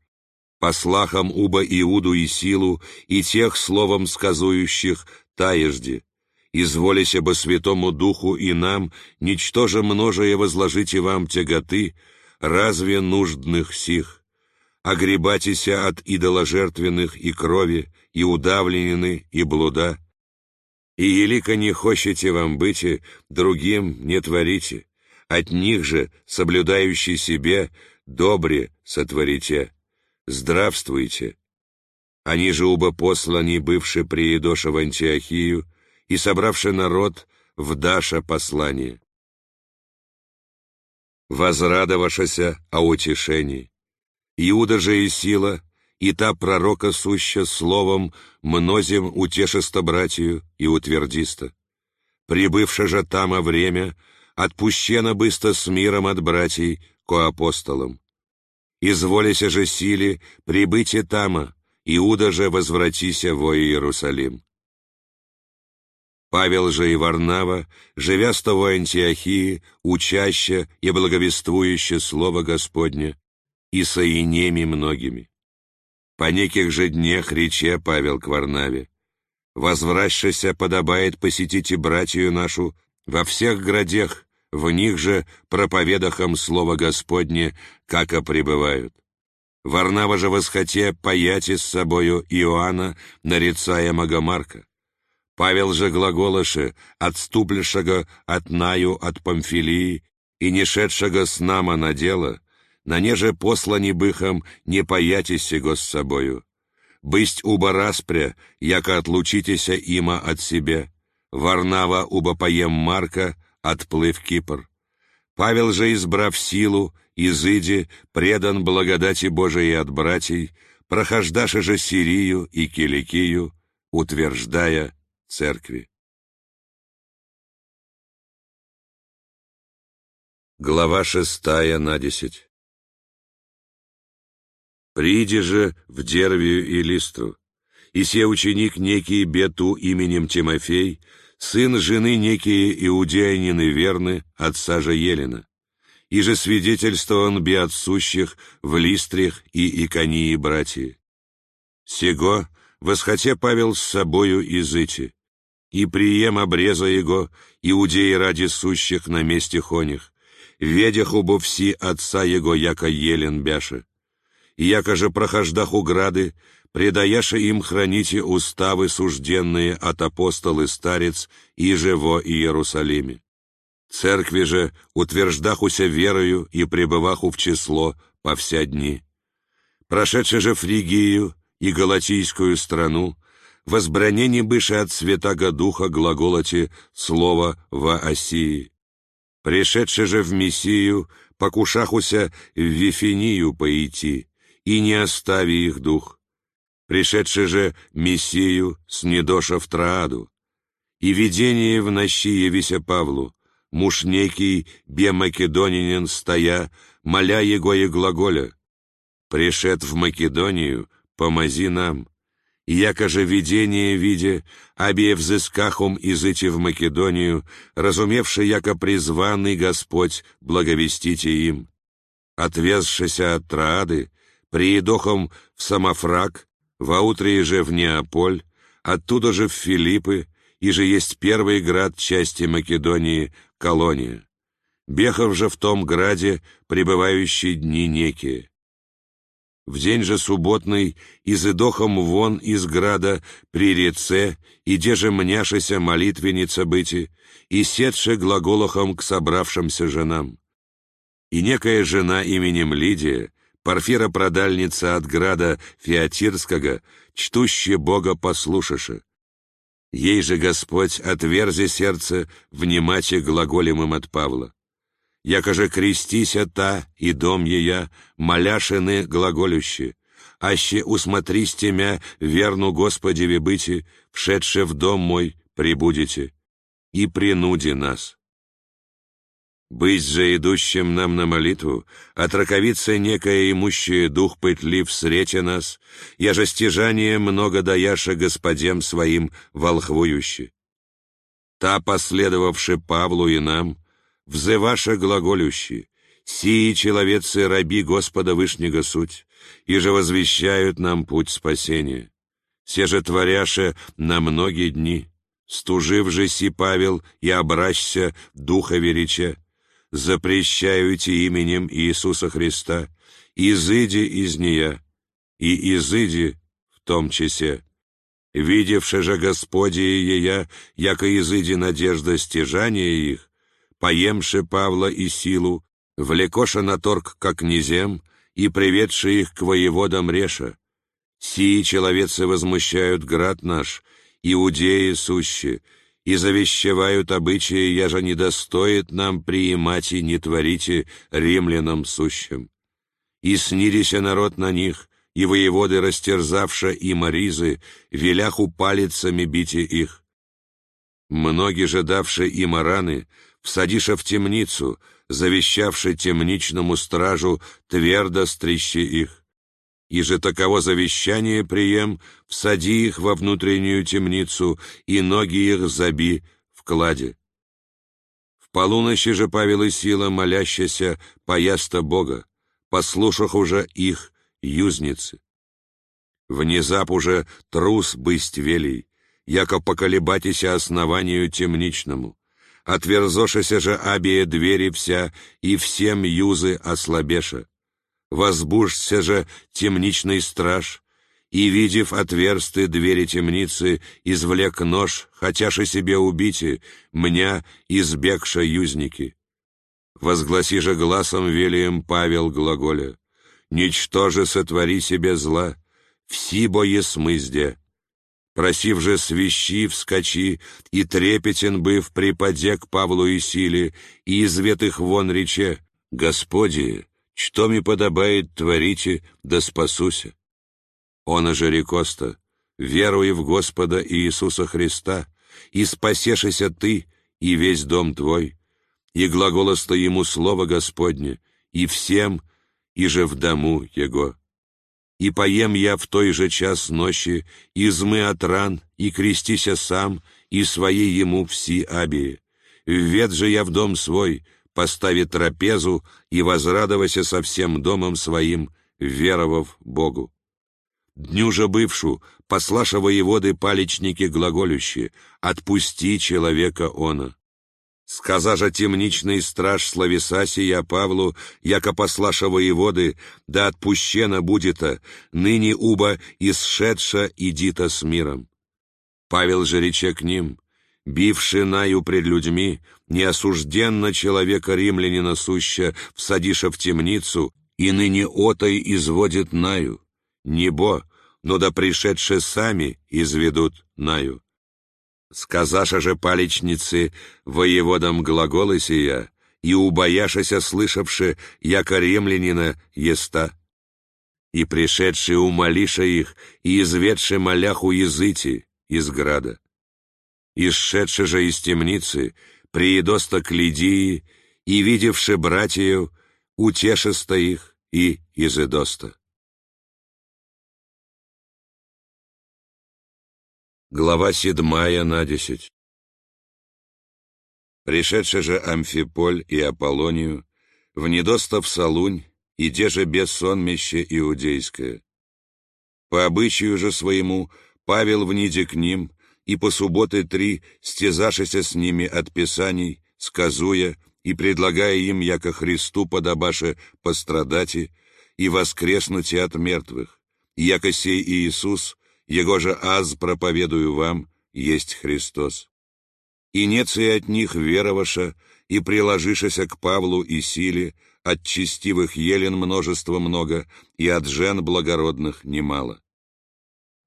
послахам уба Иуду и силу, и тех словом сказующих таежде, изволися бы Святому Духу и нам, ничтоже множие возложите вам тяготы, разве нуждных сих, огребатися от идоложертвенных и крови, и удавленины, и блуда. И елико не хочете вам быть, другим не творите, от них же, соблюдающий себе, добре сотворите. Здравствуйте. Они же оба послани, бывши приедоша в Антиохию, и собравши народ, в Даша послание. Возрадовавшися о утешении. Иуда же и сила, и та пророка суща словом мнозим утешиста братью и утвердиста. Прибывше же тама время, отпущено бысто с миром от братьей ко апостолам. Изволися же силе прибытие тама, Иуда же возвратися во Иерусалим. Павел же и Варнава, живя с того Антиохии, учаща и благовествующая Слово Господне, и соинеми многими. По неких же днях рече Павел к Варнаве, «Возвращася подобает посетите братью нашу во всех градях, в них же проповедахам Слово Господне, как пребывают. Варнава же восхоте паяти с собою Иоанна, нарицая Магомарка. Павел же глаголаше, отступлешего от Наю от Памфилии и не шедшего с нама на дело, на неже послани быхом не паятись сего с собою. Бысть уба распря, яко отлучитеся има от себе. Варнава уба поем Марка, отплыв Кипр. Павел же, избрав силу, изыди, предан благодати Божией от братьей, прохождаше же Сирию и Киликию, утверждая церкви. Глава шестая на десять. «Приди же в Дервию и Листру, и се ученик некий Бету именем Тимофей, сын жены некие иудеянины верны, отца же Елена, и же свидетельствован би от сущих в Листрях и Иконии братья. Сего, восхотя Павел с собою изыти, и прием обреза его, иудеи ради сущих на месте хоних, ведях убо все отца его, яко Елен бяше, яко же прохождах грады, предаяше им храните уставы сужденные от апостолы старец и же во Иерусалиме. Церкви же, утверждахуся верою и пребываху в число по вся дни. Прошедши же Фригию и Галатийскую страну, возбранение быше от святаго духа глаголоте слово во Осии. Пришедши же в Мессию, покушахуся в Вифинию пойти, и не остави их дух пришедший же Мессию с недоша в Трааду, и видение в нощи явися Павлу, муж некий, бе-македонинин, стоя, моля его и глаголя, «Пришед в Македонию, помози нам». И яко же видение виде, обе взыскахум изыти в Македонию, разумевши, яко призванный Господь, благовестите им. Отвезшися от Траады, приедохом в Самофрак, Воутре же в Неаполь, оттуда же в Филиппы, и же есть первый град части Македонии, колония. Бехов же в том граде пребывающие дни некие. В день же субботный, изыдохом вон из града при реце, и де же мняшися молитвенница быти, и седше глаголохом к собравшимся женам. И некая жена именем Лидия, Парфира-продальница от града Феотирского, чтущая Бога послушаше. Ей же Господь отверзи сердце, внимате глаголемым от Павла. Яко же крестися та и дом ея, моляшины глаголюще, аще усмотрись темя верну Господеве быти, вшедше в дом мой прибудете, и принуди нас. Быть же идущим нам на молитву, отраковиться некое имущее дух пытлив срете нас, я же стяжание много даяша господем своим волхвующе. Та, последовавши Павлу и нам, взываша глаголющи, сии человецы раби Господа Вышнего суть, и же возвещают нам путь спасения. Се же творяше на многие дни, стужив же си Павел и обращся духа верича, запрещаете именем Иисуса Христа, изыди из нея, и изыди в том числе. Видевши же Господи ея, яко изыди надежда стяжания их, поемши Павла и силу, влекоша на торг как князем и приведши их к воеводам Реша. Сии человецы возмущают град наш, иудеи сущи, и завещевают обычаи, я же недостоит нам приимать и не творите римлянам сущим. И снилися народ на них, и воеводы, растерзавша и маризы, веляху палицами бите их. Многие же давши им раны, всадиша в темницу, завещавши темничному стражу твердо стрищи их. И же таково завещание прием, всади их во внутреннюю темницу, и ноги их заби в кладе. В полуночи же Павел и Сила, молящаяся, пояста Бога, послушах уже их юзницы. Внезап уже трус бысть велей, яко поколебатися основанию темничному. Отверзошися же обие двери вся, и всем юзы ослабеша. Возбужься же темничный страж, и, видев отверсты двери темницы, извлек нож, хотяши себе убите, меня, избегша юзники. Возгласи же глазом велием Павел глаголя, «Ничтоже сотвори себе зла, все боесмызде, Просив же свищи, вскочи, и трепетен быв припаде к Павлу и силе, и извет вон рече, «Господи, что ми подобает творите, да спасуся». Он же рекоста, веруй в Господа Иисуса Христа, и спасешися ты, и весь дом твой, и глаголоста ему слово Господне, и всем, и же в дому его и поем я в той же час ночи, измы от ран, и крестися сам, и свои ему все абии. Введ же я в дом свой, постави трапезу, и возрадовася со всем домом своим, веровав Богу. Дню же бывшу, послаша воеводы палечники глаголющие, отпусти человека она. Сказа же темничный страж словеса сия Павлу, яко послаша воеводы, да отпущена будет-то, ныне уба исшедша идита с миром. Павел же рече к ним, бивши наю пред людьми, неосужденно человека римлянина суща, всадиша в темницу, и ныне отой изводит наю. Небо, но да пришедшие сами изведут наю. Сказаша же палечницы воеводам глаголы сия, и убояшася слышавши, яко ремлянина еста. И пришедшие умолиша их, и изведши моляху языти из града. Исшедши же из темницы, приедоста к Лидии, и видевши братьев, утешеста их и изыдоста. Глава седьмая на десять. Пришедший же Амфиполь и Аполлонию, в недостав Салунь, иде же без сонмище иудейское. По обычаю же своему Павел вниде к ним, и по субботы три, стезашися с ними от Писаний, сказуя и предлагая им, яко Христу подобаше пострадати и воскреснуть от мертвых, яко сей Иисус — его же аз проповедую вам, есть Христос. И нет и от них вероваша, и приложишися к Павлу и силе, от честивых елен множество много, и от жен благородных немало.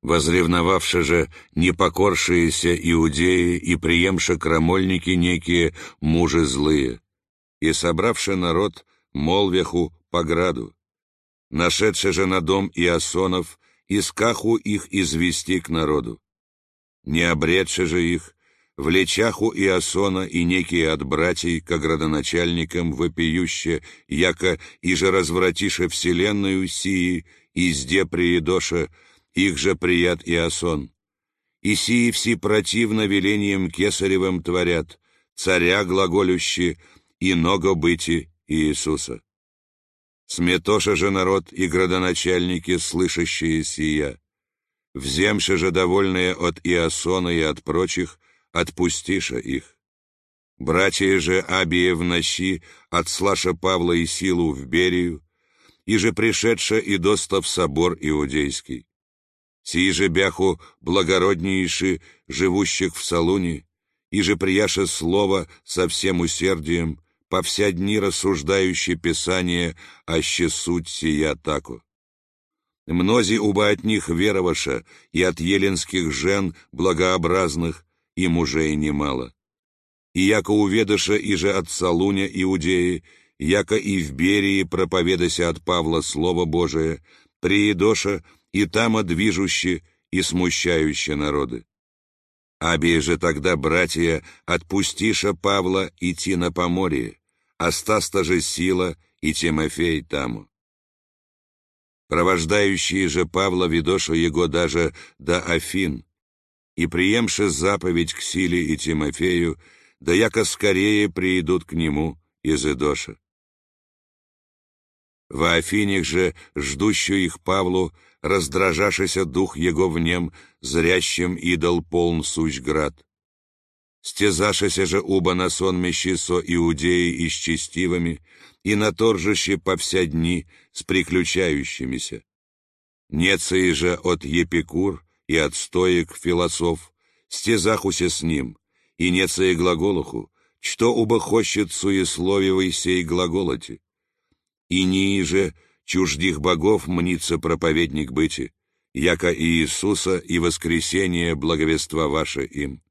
Возревновавши же непокоршиеся иудеи и приемши крамольники некие мужи злые, и собравши народ молвяху по граду, нашедши же на дом Иосонов искаху их извести к народу. Не обредши же их, влечаху Иосона и некие от братьей к градоначальникам вопиюще, яко и же развратише вселенную сии, изде приедоша, их же прият Иосон. И сии все противно велением кесаревым творят, царя глаголющие, и много быти Иисуса. Сметоша же народ и градоначальники, слышащие сия. Вземши же довольные от Иосона и от прочих, отпустиша их. Братья же Абия в ночи, отслаша Павла и Силу в Берию, и же пришедша и доста в собор иудейский. Сии же бяху благороднейши, живущих в Салуне, и же прияша слово со всем усердием, по вся дни рассуждающие Писание, аще суть сия таку. Мнози уба от них вероваша, и от еленских жен благообразных, и мужей немало. И яко уведаша и же от Салуня иудеи, яко и в Берии проповедася от Павла Слово Божие, приедоша и там движуще и смущающе народы. Абия же тогда, братья, отпустиша Павла идти на поморье, Астаста же Сила и Тимофей таму. Провождающие же Павла ведоша его даже до Афин, и приемши заповедь к силе и Тимофею, да яко скорее приидут к нему из Идоша. В Афинях же, ждущую их Павлу, раздражашися дух его в нем, зрящим идол полн сущ град. Стезашися же уба на сонмещи со иудеи и с честивыми, и наторжище по вся дни с приключающимися. Неции же от Епикур и от стоек философ, стезахуся с ним, и неция глаголуху, что уба хочет суесловивый сей глаголоти. И ниже чуждих богов мнится проповедник быти, яко Иисуса и воскресение благовества ваше им.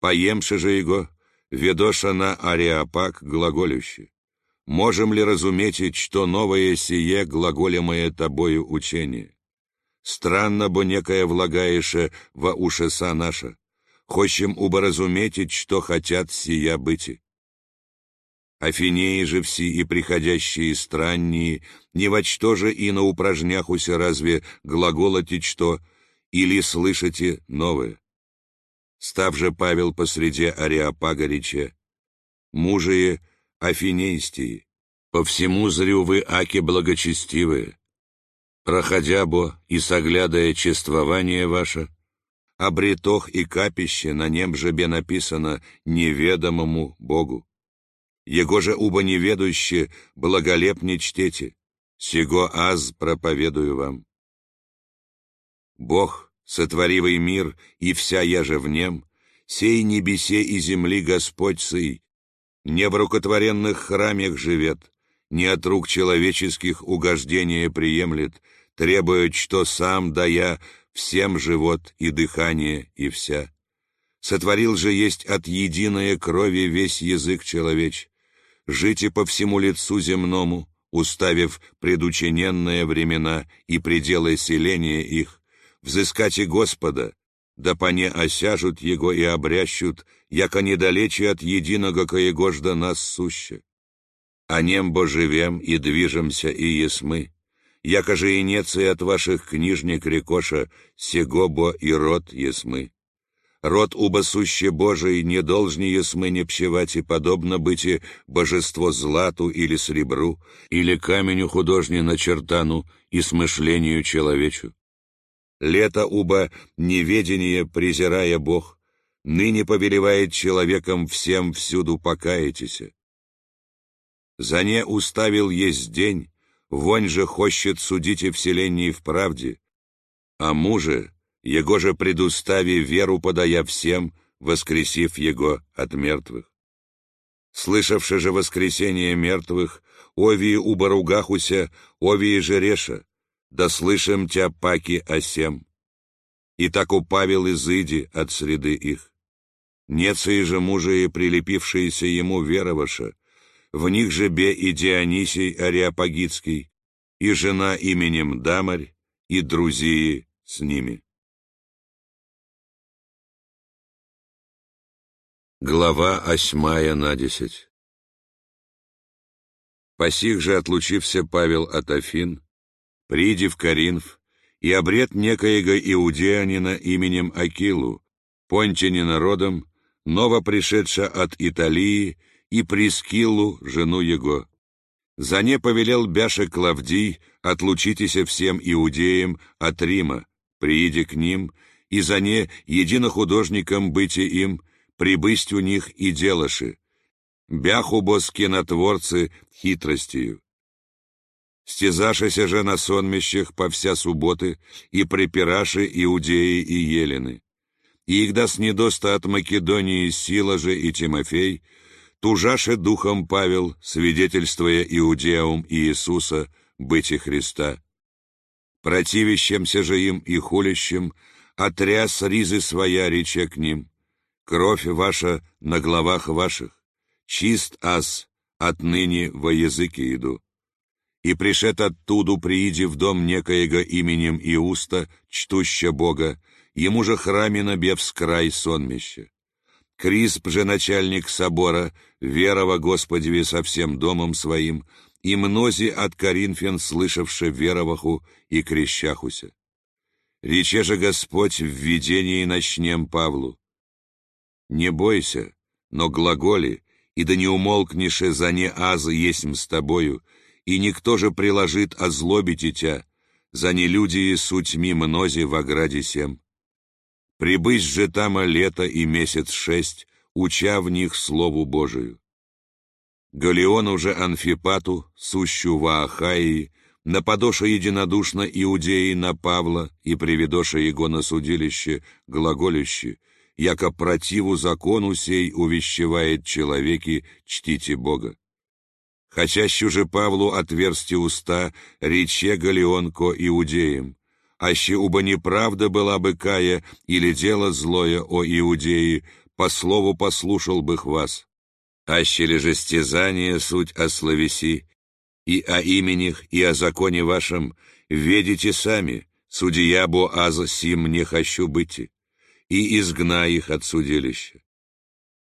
Поемши же его, ведоша на Ариапак глаголюще. Можем ли разуметь, что новое сие глаголемое тобою учение? Странно, бо некое влагаеше во ушеса наша. Хочем уборазуметить, что хотят сия быти. Афинеи же все и приходящие странние, не во что же и на упражняхуся разве глаголотить что, или слышите новое? Став же Павел посреди Ариапага рече, мужие Афинейстии, по всему зрю вы, аки благочестивые, проходя бо и соглядая чествование ваше, обретох и капище на нем жебе написано неведомому Богу. Его же уба неведуще благолепне чтете, сего аз проповедую вам. Бог, сотворивый мир, и вся я же в нем, сей небесе и земли Господь сый, не в рукотворенных храмях живет, не от рук человеческих угождения приемлет, требует, что сам дая всем живот и дыхание и вся. Сотворил же есть от единой крови весь язык человеч, жите по всему лицу земному, уставив предучиненные времена и пределы селения их, взыскать и Господа, да поне осяжут Его и обрящут, яко недалече от единого коего жда нас суще. А нембо живем и движемся и есмы, яко же и нецы от ваших книжник рекоша, сегобо и род есмы. Род убо суще Божий не должни есмы не пщевать и подобно быть и божество злату или сребру, или каменю художни начертану и смышлению человечу. Лето уба неведение презирая Бог, ныне повелевает человеком всем всюду покаетесь. За не уставил есть день, вонь же хочет судить и вселенней в правде, а муже, его же предустави веру подая всем, воскресив его от мертвых. Слышавши же воскресение мертвых, Овии уборугахуся, Овии же реша, да слышим тя паки осем. И так упавил изыди от среды их. Неции же мужи, прилепившиеся ему вероваша, в них же бе и Дионисий Ариапагитский, и жена именем Дамарь, и друзии с ними. Глава осьмая на десять Посих же отлучився Павел от Афин, приди в Каринф, и обред некоего иудеянина именем Акилу, понтянина родом, ново пришедша от Италии, и Прискиллу, жену его. За не повелел Бяша Клавдий, отлучитеся всем иудеям от Рима, прииди к ним, и за не единохудожникам быти им, прибысть у них и делаши, бяхубо скинотворцы хитростью. Стезашися же на сонмищах по вся субботы, и припираши иудеи и елены. И их даст недоста от Македонии сила же и Тимофей, тужаше духом Павел, свидетельствуя иудеям Иисуса, быти Христа. Противящимся же им и хулящим, отряс ризы своя, рече к ним. Кровь ваша на главах ваших, чист ас, отныне во языке иду. И пришед оттуду, прииди в дом некоего именем Иуста, чтуща Бога, ему же храме набев с край сонмища. Крисп же начальник собора, верова Господеве со всем домом своим, и мнози от Коринфян, слышавши вероваху и крещахуся. Рече же Господь в видении начнем Павлу. Не бойся, но глаголи, и да не умолкнеше за не азы есмь с тобою, и никто же приложит озлобить тебя, за не люди и сутьми мнози в ограде сем. Прибыть же тама лето и месяц шесть, уча в них Слову Божию. Галеон уже Анфипату, сущу в Ахаии, нападоша единодушно иудеи на Павла и приведоша его на судилище, глаголище, яко противу закону сей увещевает человеки, чтите Бога. Хотящу же Павлу отверсти уста, рече Галеонко иудеям, аще уба неправда была бы кая или дело злое о иудеи, по слову послушал бы вас. Аще ли же стезание суть о словеси, и о именях, и о законе вашем, ведите сами, судья Боаз сим не хочу быть, и изгна их от судилища.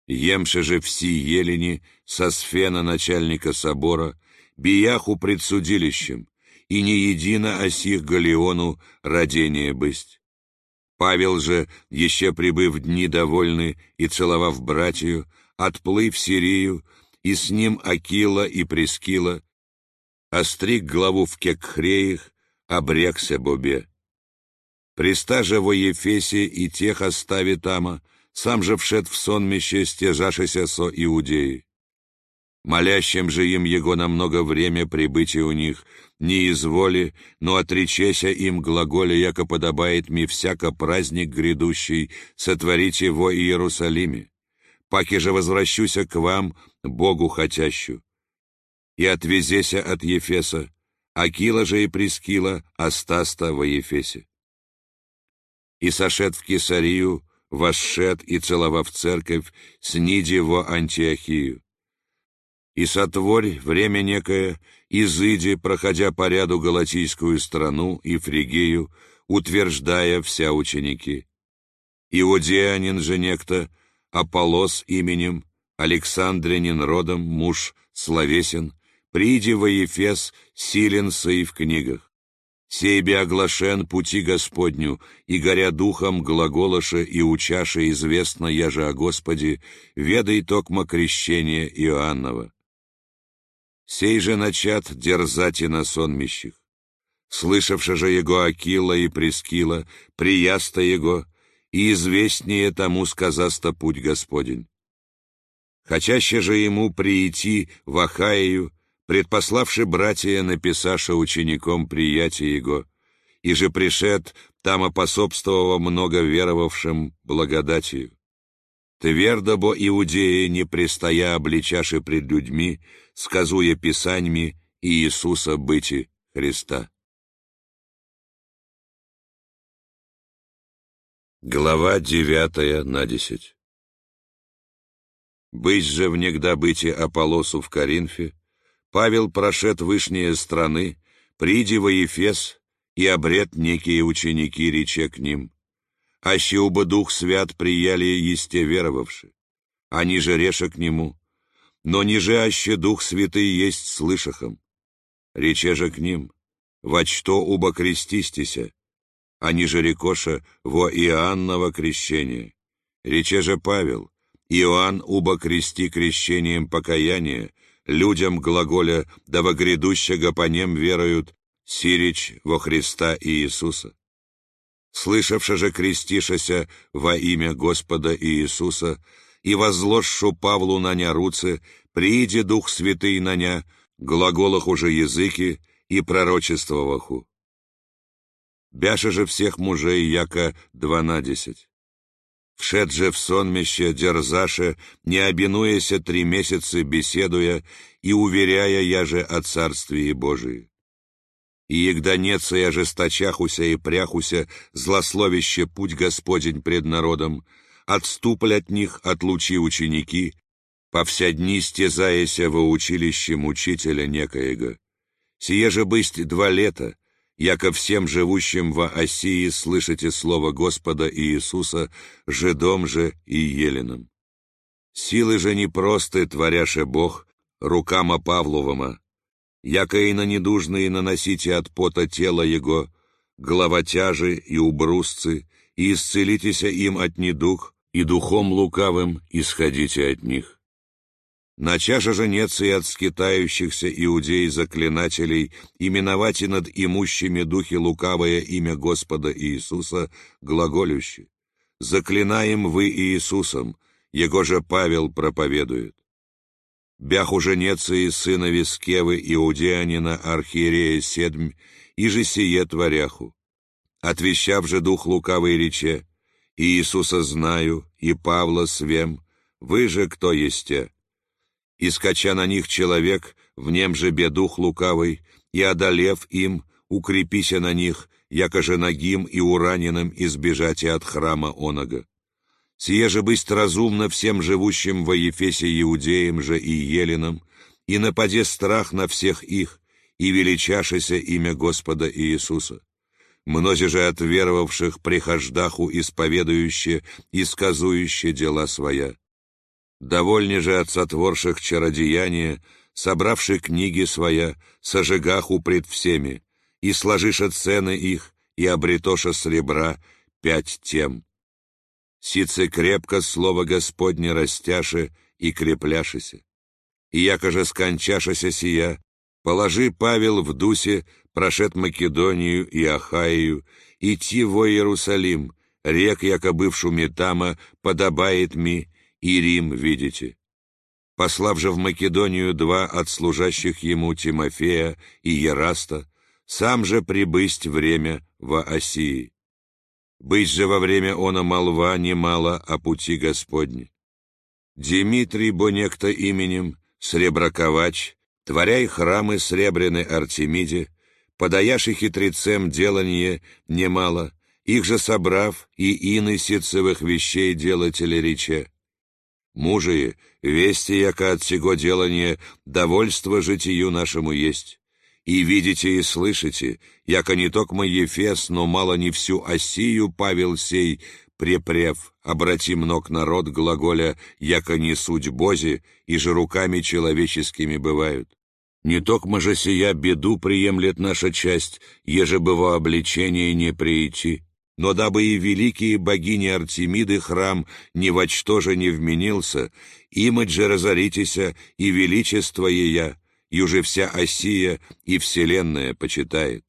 Емше же все елени со сфена начальника собора, бияху пред судилищем, и не едино осих Галеону родение бысть. Павел же, еще прибыв дни довольны и целовав братью, отплыв в Сирию, и с ним Акила и Прескила, остриг главу в Кекхреях, обрекся Бобе. Приста же во Ефесе и тех остави тама, сам же вшед в сонмище, стяжашися со иудеи. Молящим же им его на много время прибытия у них, не изволи, но отречеся им глаголе, яко подобает ми всяко праздник грядущий, сотворите его Иерусалиме. Паки же возвращуся к вам, Богу хотящу. И отвезеся от Ефеса, Акила же и Прескила, Астаста во Ефесе. И сошед в Кесарию, вошед и целовав церковь, сниди во Антиохию. И сотворь время некое, изыди, проходя по ряду Галатийскую страну и Фригею, утверждая вся ученики. Иудеянин же некто, Аполос именем, Александрянин родом, муж словесен, приди во Ефес, силен сей в книгах. Сей би оглашен пути Господню, и горя духом глаголоша и учаша известно я же о Господе, ведай токмо крещение Иоаннова. Сей же начат дерзать и на сонмищих. Слышавши же его Акила и Прескила, прияста его, и известнее тому сказаста путь Господень. Хотяще же ему прийти в Ахаию, предпославши братья написаша учеником приятия его, и же пришед, там опособствовало много веровавшим благодатью. Твердо бо иудеи, не престоя обличаши пред людьми, сказуя писаньми Иисуса быти Христа. Глава девятая на десять Быть же внегда быти Аполосу в Коринфе, Павел прошед вышние страны, приди во Ефес, и обред некие ученики рече к ним. Аще уба Дух Свят прияли есте веровавши, они же реша к нему, но ниже аще Дух Святый есть слышахом. Рече же к ним, во что уба крестистися, они же рекоша во Иоанново крещение. Рече же Павел, Иоанн уба крести крещением покаяния, людям глаголя, да во грядущего по нем веруют, сирич во Христа и Иисуса. Слышавши же крестишася во имя Господа Иисуса, и возложшу Павлу на ня руце, прииди Дух Святый на ня, глаголах уже языки и пророчествоваху. Бяша же всех мужей, яко дванадесять. Вшед же в сонмище дерзаше, не обинуяся три месяца беседуя и уверяя я же о Царствии Божии. И егданеца и ожесточахуся и пряхуся, злословище путь Господень пред народом, отступль от них от лучи ученики, по вся дни стезаяся во училище мучителя некоего. Сие же бысть два лета, яко всем живущим во Осии слышите слово Господа Иисуса, жидом же и еленом. Силы же не просты, творяше Бог, рукама Павловыма, яко и на недужные наносите от пота тела его, головотяжи и убрусцы, и исцелитеся им от недуг, и духом лукавым исходите от них. На чаше женец и от скитающихся иудей-заклинателей, именовать и над имущими духи лукавое имя Господа Иисуса, глаголюще. Заклинаем вы Иисусом, Его же Павел проповедует. Бяху женец и сына Вискевы, иудеянина архиерея Седмь, и же сие творяху. Отвещав же дух лукавой рече, Иисуса знаю, и Павла свем, вы же кто есте? И скача на них человек, в нем же бедух лукавый, и одолев им, укрепися на них, якоже нагим и ураненным избежать от храма онога. Сие же быть разумно всем живущим во Ефесе иудеям же и еленам, и нападе страх на всех их, и величашися имя Господа Иисуса. Мнози же от веровавших прихождаху исповедующие и сказующие дела своя. Довольни же от сотворших чародеяния, собравши книги своя, сожигаху пред всеми, и сложиша цены их, и обретоша сребра пять тем. Сице крепко слово Господне растяше и крепляшися. И якоже скончашася сия, положи Павел в дусе, прошед Македонию и Ахаию, идти во Иерусалим, рек, яко бывшу метама, подобает ми, и Рим видите. Послав же в Македонию два от служащих ему Тимофея и Ераста, сам же прибысть время во Осии. Быть же во время она молва немало о пути Господне. Димитрий, бо некто именем, среброковач, творяй храмы сребрены Артемиде, подаяши хитрецем деланье немало, их же собрав и ины ситцевых вещей делатели рече. Мужи, вести, яко от сего делания довольство житию нашему есть. И видите и слышите, яко не только Ефес, но мало не всю Осию Павел сей, препрев, обратим ног народ глаголя, яко не суть Бози, и же руками человеческими бывают. Не только же сия беду приемлет наша часть, еже бы во обличение не прийти, но дабы и великие богини Артемиды храм ни во что же не вменился, имать же разоритеся и величество ея, и уже вся Осия и вселенная почитает.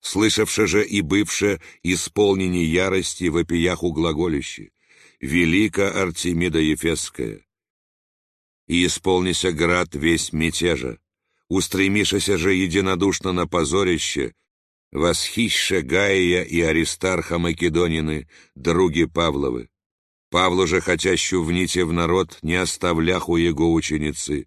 Слышавше же и бывше исполнение ярости в опияху глаголище, велика Артемида Ефесская. И исполнися град весь мятежа, устремишася же единодушно на позорище, восхища Гаия и Аристарха Македонины, други Павловы. Павлу же, хотящу вните в народ, не оставляху его ученицы.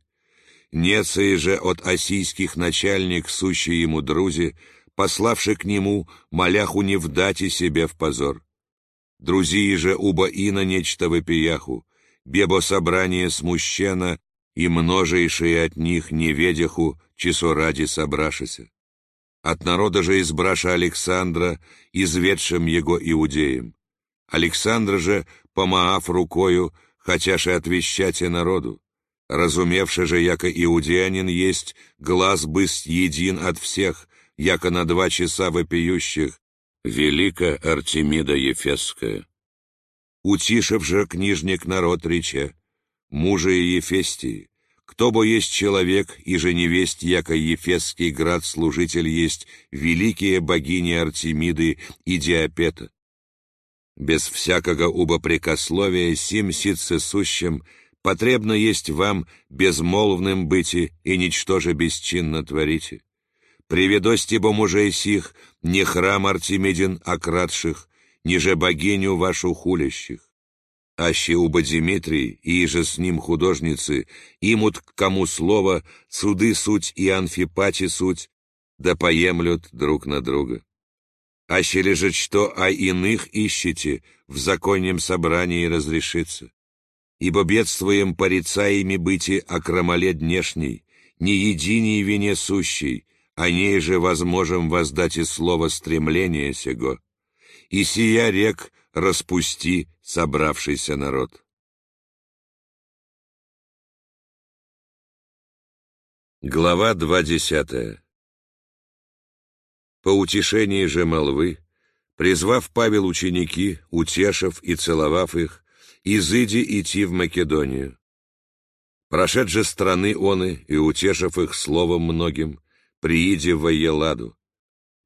Неции же от осийских начальник, сущий ему друзи, пославши к нему, моляху не вдати себе в позор. Друзии же уба ина нечто выпияху, бебо собрание смущено, и множейшие от них неведяху, часо ради собрашися от народа же избраша Александра, изведшим его иудеям. Александра же, помаав рукою, хотяши отвещать и народу, разумевши же, яко иудеянин есть, глаз быст един от всех, яко на два часа вопиющих, велика Артемида Ефесская. Утишив же книжник народ рече, мужа Ефестии, кто бы есть человек, и же невесть, яко Ефесский град-служитель есть, великие богини Артемиды и Диапета. Без всякого убопрекословия сим ситце сущим потребно есть вам безмолвным быти и ничтоже бесчинно творите. Приведости бо мужей сих, не храм Артемидин окрадших, ниже богиню вашу хулящих аще уба Димитрий и же с ним художницы, имут к кому слово, суды суть и анфипати суть, да поемлют друг на друга. Аще лежит что, а иных ищете, в законнем собрании разрешится. Ибо бедствуем порицаеми быти о крамоле днешней, не единий вине сущей, о ней же возможем воздать и слово стремления сего. И сия рек распусти собравшийся народ. Глава 20. По утешении же молвы, призвав Павел ученики, утешив и целовав их, изыди идти в Македонию. Прошед же страны оны и утешив их словом многим, прииди в Еладу.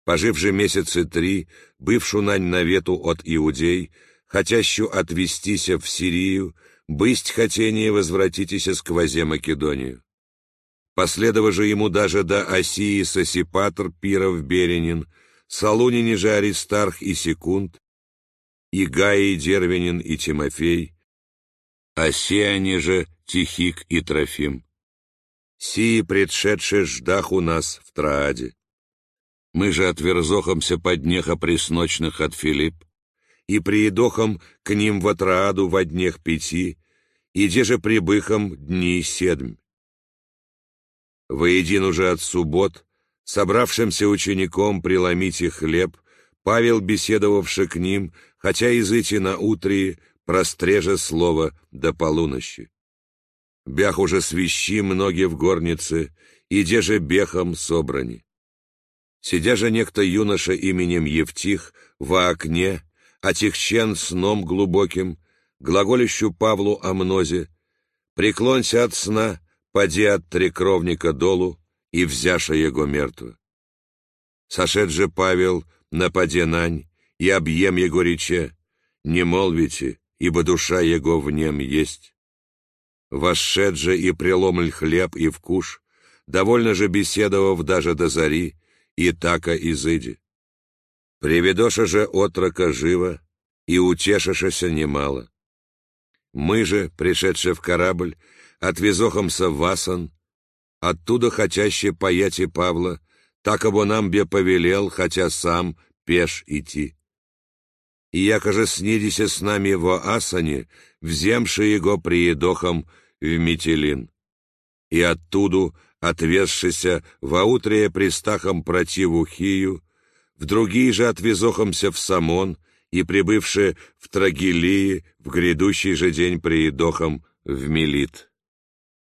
Пожив же месяцы три, бывшу нань навету от иудей, хотящу отвестися в Сирию, бысть хотение возвратитеся сквозе Македонию. Последово же ему даже до Осии Сосипатр Пиров Беренин, Солунини же Аристарх и Секунд, и Гаи Дервинин и Тимофей, Осеяне же Тихик и Трофим. Сии предшедшие ждах у нас в Трааде. Мы же отверзохомся под днеха пресночных от Филипп, и приедохом к ним в Трааду во днех пяти, и де же прибыхом дни седмь. Воедин уже от суббот, собравшимся учеником преломите хлеб, Павел, беседовавший к ним, хотя языки на утре, простреже слово до полунощи. Бях уже свищи многие в горнице, иде же бехом собрани. Сидя же некто юноша именем Евтих во окне, отягчен сном глубоким, глаголищу Павлу о мнозе, преклонься от сна, поди от трекровника долу и взяша его мертво. Сошед же Павел на поде нань, и объем его рече, не молвите, ибо душа его в нем есть. Вошед же и преломль хлеб и вкуш, довольно же беседовав даже до зари, и така изыди. Приведоша же отрока живо, и утешишася немало. Мы же, пришедшие в корабль, отвезохомся в Васан, оттуда хотяще паяти Павла, так его нам бе повелел, хотя сам пеш идти. И якоже снидися с нами во Асане, вземши его приедохом в Метелин. И оттуда, отвезшися во утрее пристахом противу Хию, в другие же отвезохомся в Самон, и прибывшие в Трагилии в грядущий же день приедохом в Мелит.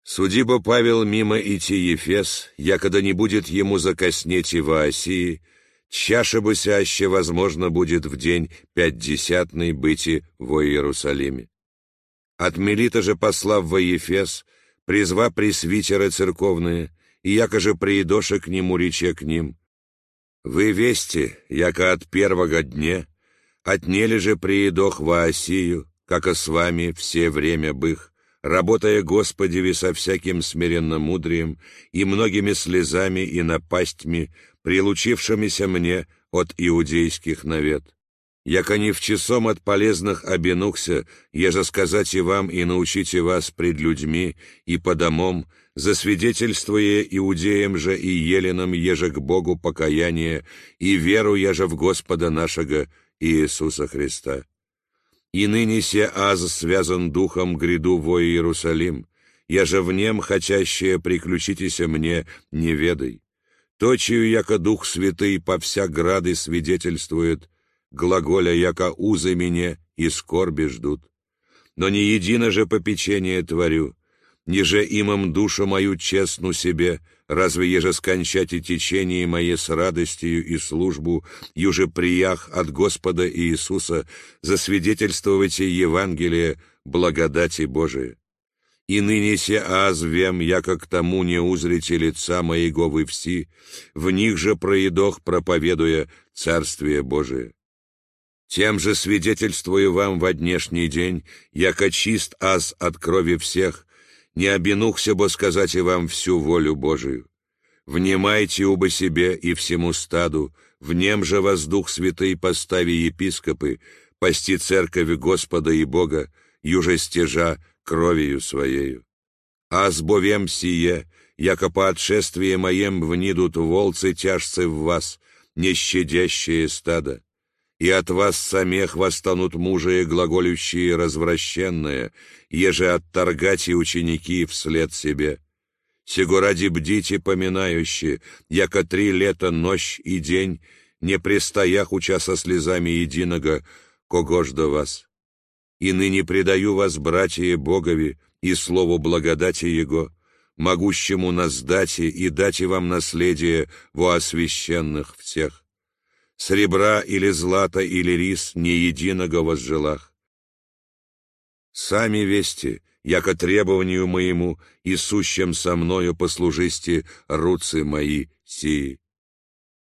Судиба Павел мимо идти Ефес, якода не будет ему закоснеть и в Осии, чаша бы сяще возможно будет в день пятьдесятный быти во Иерусалиме. От Мелита же послав во Ефес, призва пресвитеры церковные, и якоже приедоша к нему рече к ним. Вы вести, яко от первого дня, отнели же приедох во Осию, как и с вами все время бых, работая Господеви со всяким смиренным мудрием и многими слезами и напастьми, прилучившимися мне от иудейских навет. Яко не в часом от полезных обинухся, еже сказать и вам и научите вас пред людьми и по домам, засвидетельствуя иудеям же и еленам еже к Богу покаяние и веру еже в Господа нашего Иисуса Христа. И ныне се аз связан духом гряду во Иерусалим, я же в нем хотящее приключитеся мне не ведай. То, яко Дух Святый по вся грады свидетельствует, глаголя яко узы мне и скорби ждут. Но не едино же попечение творю, ниже имам душу мою честну себе, разве еже скончать и течение мое с радостью и службу, юже приях от Господа Иисуса, засвидетельствовайте Евангелие благодати Божией. И ныне се азвем, яко к тому не узрите лица моего вы все, в них же проедох проповедуя Царствие Божие. Тем же свидетельствую вам во днешний день, яко чист аз от крови всех, не обинухся бы сказать и вам всю волю Божию. Внимайте оба себе и всему стаду, в нем же воздух святый постави епископы, пасти церковь Господа и Бога, юже стежа кровью своею. А сбовем сие, яко по отшествии моем внидут волцы тяжцы в вас, не щадящее стадо и от вас самих восстанут мужи глаголющие развращенные, еже отторгать и ученики вслед себе. Сего ради бдите поминающие, яко три лета ночь и день, не престоях уча со слезами единого, кого до вас. И ныне предаю вас, братья Богови, и слову благодати Его, могущему нас дать и дать вам наследие во освященных всех. Сребра или злата или рис не единого возжелах. Сами вести, яко требованию моему и сущим со мною послужисти руцы мои сии.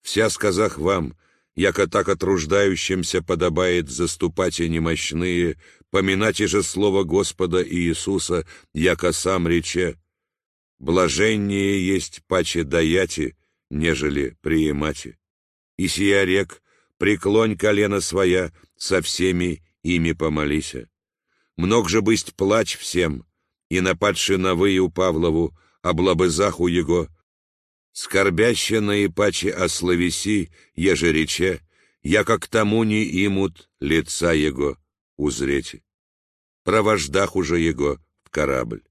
Вся сказах вам, яко так отруждающимся подобает заступать и немощные, поминать же слово Господа Иисуса, яко сам рече, блаженнее есть паче даяти, нежели приемати и сия рек, преклонь колено своя, со всеми ими помолися. Мног же бысть плач всем, и нападши на у Павлову, облабызах у его, скорбяще наипаче о словеси, еже рече, яко к тому не имут лица его узрете. Провождах уже его в корабль.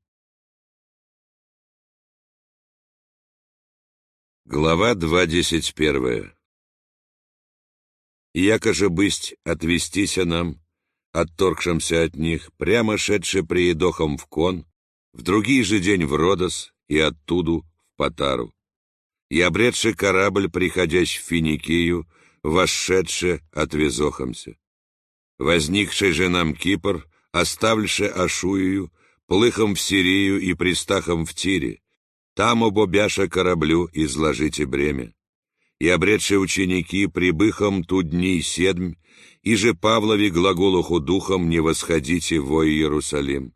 Глава 2.11 якоже бысть отвестися нам, отторгшимся от них, прямо шедше приедохом в кон, в другий же день в Родос и оттуду в Патару. И обретший корабль, приходящий в Финикию, вошедше отвезохомся. Возникший же нам Кипр, оставльше Ашуию, плыхом в Сирию и пристахом в Тире, там обобяша кораблю изложите бремя. И обретшие ученики прибыхом ту дни седмь, и же Павлови глаголуху духом не восходите во Иерусалим.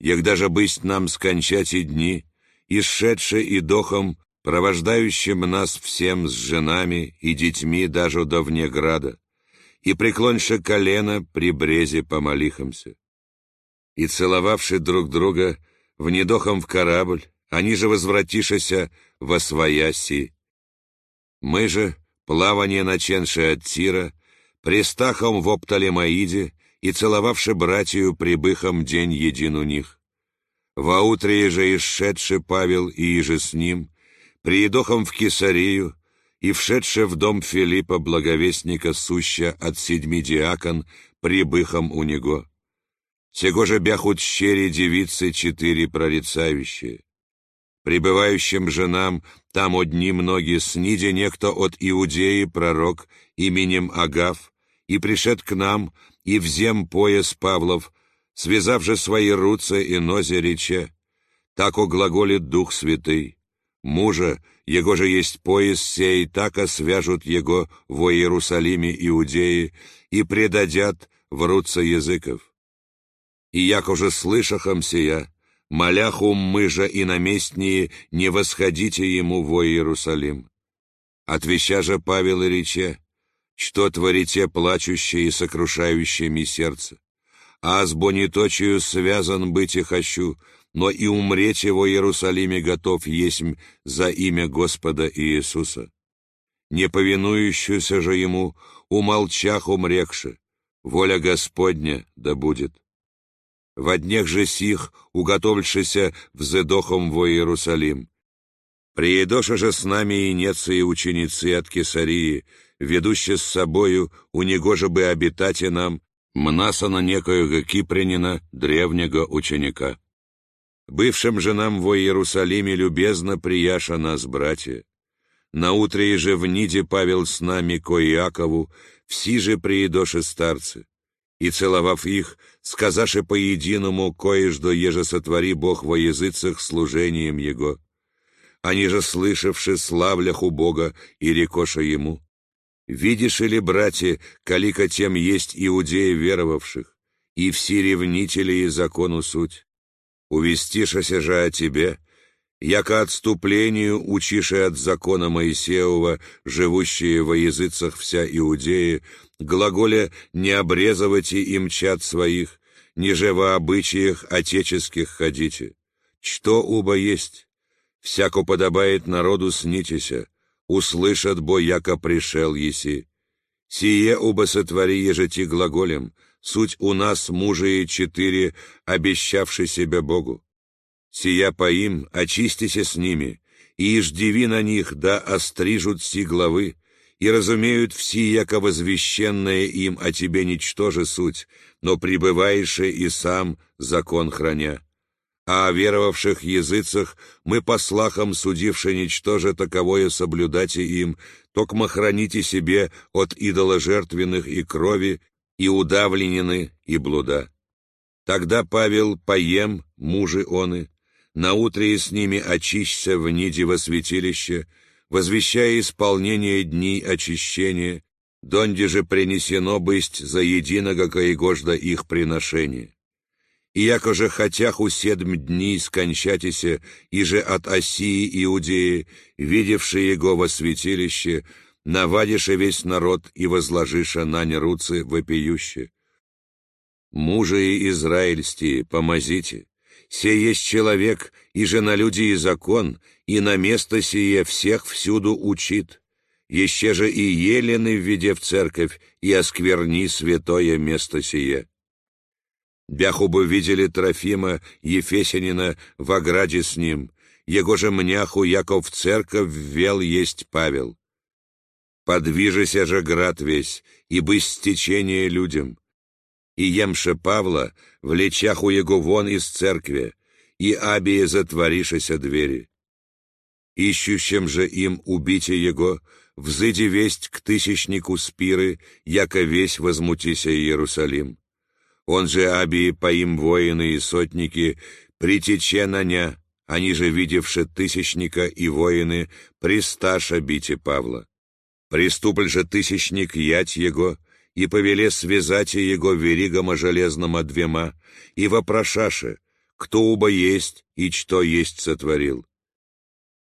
Егда же бысть нам скончать и дни, и шедше и дохом, провождающим нас всем с женами и детьми даже до вне града, и преклоньше колено при брезе помолихомся. И целовавши друг друга, внедохом в корабль, они же возвратишися во свояси. Мы же, плавание наченши от Тира, пристахом в Опталемаиде и целовавши братью прибыхом день един у них. Во утре же исшедши Павел и иже с ним, приедохом в Кесарию, и вшедше в дом Филиппа благовестника суща от седьми диакон, прибыхом у него. Сего же бяхут щери девицы четыре прорицающие. Прибывающим же нам там одни многие сниде некто от Иудеи пророк именем Агав, и пришед к нам, и взем пояс Павлов, связав же свои руцы и нозе рече, так оглаголит Дух Святый. Мужа, его же есть пояс сей, так свяжут его во Иерусалиме Иудеи и предадят в руца языков. И як уже слышахом сия, моляхум мы же и наместние, не восходите ему во Иерусалим. Отвеща же Павел и рече, что творите плачущее и сокрушающее ми сердце. А с бониточию связан быть и хочу, но и умреть во Иерусалиме готов есть за имя Господа Иисуса. Не повинующуюся же ему, умолчах умрекши, воля Господня да будет во днях же сих, уготовившися взедохом во Иерусалим. Приедоша же с нами и нецы и ученицы от Кесарии, ведущие с собою, у него же бы обитать и нам, мнасана некоего Кипрянина, древнего ученика. Бывшим же нам во Иерусалиме любезно прияша нас, братья. Наутре же в Ниде Павел с нами ко Иакову, все же приедоши старцы и, целовав их, сказаше по-единому кое-что, еже сотвори Бог во языцах служением Его. Они же, слышавши, славляху Бога и рекоша Ему. Видишь ли, братья, калика тем есть иудеи веровавших, и все ревнители и закону суть. Увестишася же о тебе, яко отступлению учиши от закона Моисеева, живущие во языцах вся Иудеи, глаголе «не обрезывайте им чад своих, ниже во обычаях отеческих ходите». Что уба есть? Всяко подобает народу снитеся, услышат бо, яко пришел еси. Сие уба сотвори ежети глаголем, суть у нас мужи четыре, обещавши себя Богу. Сия по им, очистися с ними, и иждиви на них, да острижут си главы, и разумеют все, яко возвещенное им о тебе ничтоже суть, но пребываешь и сам закон храня. а о веровавших языцах мы по слахам судивши ничтоже таковое соблюдайте им, токмо храните себе от идоложертвенных и крови, и удавленины, и блуда. Тогда Павел поем, мужи оны, наутре с ними очищся в ниде во святилище, возвещая исполнение дней очищения, донде же принесено бысть за единого каегожда их приношение и яко же хотях у седм дней скончатися, и же от Осии Иудеи, видевшие его во святилище, навадише весь народ и возложиша на руцы вопиюще. Мужи израильские, помозите, се есть человек, и же на люди и закон, и на место сие всех всюду учит. Еще же и елены введе в церковь, и оскверни святое место сие. Бяху бы видели Трофима Ефесянина в ограде с ним, его же мняху Яков в церковь ввел есть Павел. Подвижися же град весь, и бы стечение людям. И емше Павла, влечаху его вон из церкви, и абие затворишися двери. Ищущим же им убите его, взыди весть к тысячнику Спиры, яко весь возмутися Иерусалим он же Абии поим воины и сотники, притече на ня, они же, видевши тысячника и воины, присташа бите Павла. Приступль же тысячник ять его, и повеле связать его веригома железнома двема, и вопрошаше, кто уба есть и что есть сотворил.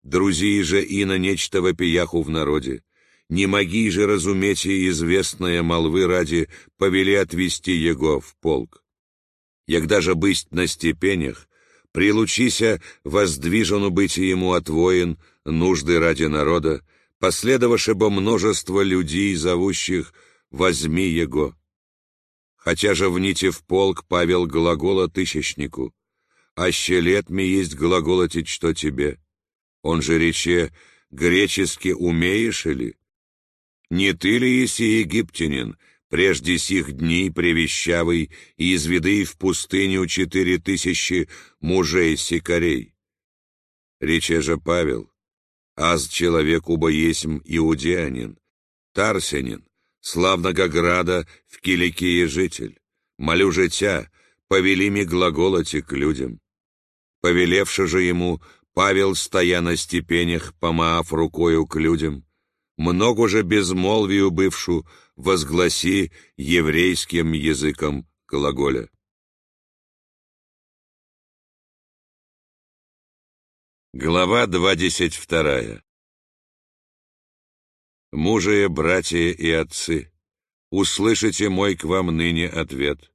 Друзья же на нечто вопияху в народе, не моги же разуметь и известное молвы ради повели отвести его в полк. Егда же бысть на степенях, прилучися воздвижену быть ему от воин, нужды ради народа, последоваше бы множество людей, зовущих «возьми его». Хотя же вните в полк Павел глагола тысячнику, «Аще лет ми есть глаголотить, что тебе». Он же рече «гречески умеешь или?» Не ты ли еси египтянин, прежде сих дней превещавый, и изведы в пустыню четыре тысячи мужей-сикарей? Рече же Павел, аз человек уба есмь иудеянин, тарсянин, славного града в Киликии житель, молю же тя, повели ми глаголоти к людям. Повелевши же ему, Павел, стоя на степенях, помаав рукою к людям, много же безмолвию бывшу возгласи еврейским языком глаголя. Глава двадцать вторая. Мужие, братья и отцы, услышите мой к вам ныне ответ.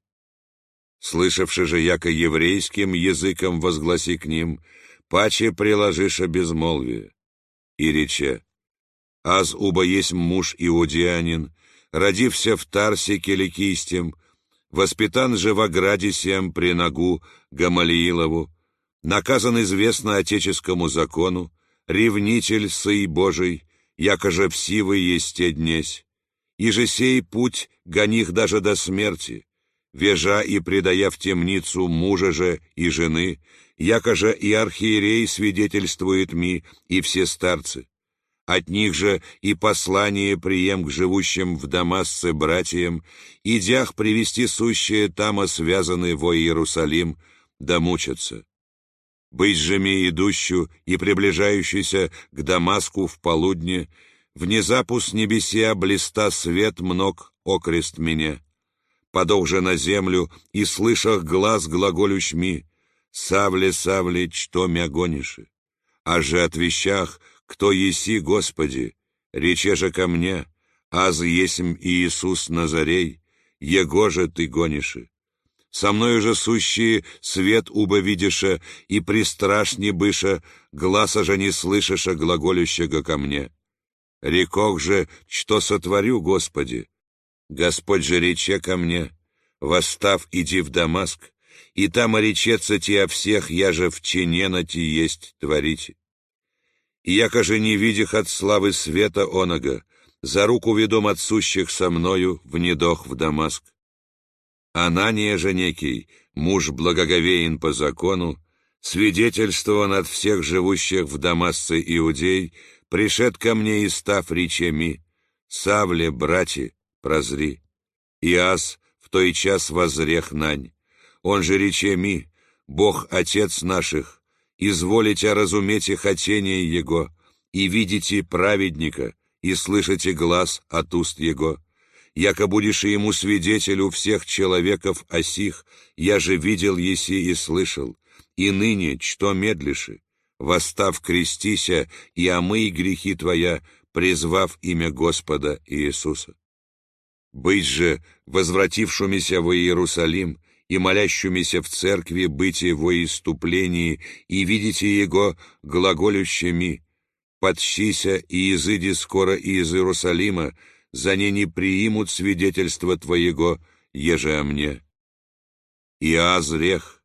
Слышавши же яко еврейским языком возгласи к ним, паче приложиша безмолвие. И рече, аз уба есть муж иудеянин, родився в Тарсе Келикистем, воспитан же в ограде сем при ногу Гамалиилову, наказан известно отеческому закону, ревнитель сый Божий, якоже всивы есть те днесь, и же сей путь гоних даже до смерти, вежа и предая в темницу мужа же и жены, якоже и архиерей свидетельствует ми, и все старцы. От них же и послание прием к живущим в Дамасце братьям, идях привести сущие тама связанные во Иерусалим, да мучатся. Быть же ми идущую и приближающийся к Дамаску в полудне, внезапу с небеся блиста свет мног окрест меня. Подох же на землю и слышах глаз глаголющми, «Савле, Савле, что мя гониши?» А же от вещах — кто еси, Господи, рече же ко мне, аз есмь Иисус Назарей, Его же ты гониши. Со мною же сущие свет уба видиша, и пристрашни быша, гласа же не слышиша глаголющего ко мне. Рекох же, что сотворю, Господи? Господь же рече ко мне, восстав, иди в Дамаск, и там оречется те о всех, я же в чине на ти есть творите и яко же не видях от славы света онога, за руку ведом от сущих со мною в недох в Дамаск. Анания же некий, муж благоговеен по закону, Свидетельство от всех живущих в Дамасце иудей, пришед ко мне и став речами, Савле, братья, прозри. Иас в той час возрех нань. Он же речеми, Бог Отец наших, изволите разуметь и хотение Его, и видите праведника, и слышите глаз от уст Его. Яко будешь ему свидетелю всех человеков осих, я же видел еси и слышал, и ныне, что медлиши, восстав крестися, и омый грехи твоя, призвав имя Господа Иисуса. Быть же возвратившимися во Иерусалим и молящимися в церкви быть во иступлении и видите Его глаголющими, подщися и изыди скоро из Иерусалима, за не не приимут свидетельство Твоего, еже о мне. И азрех,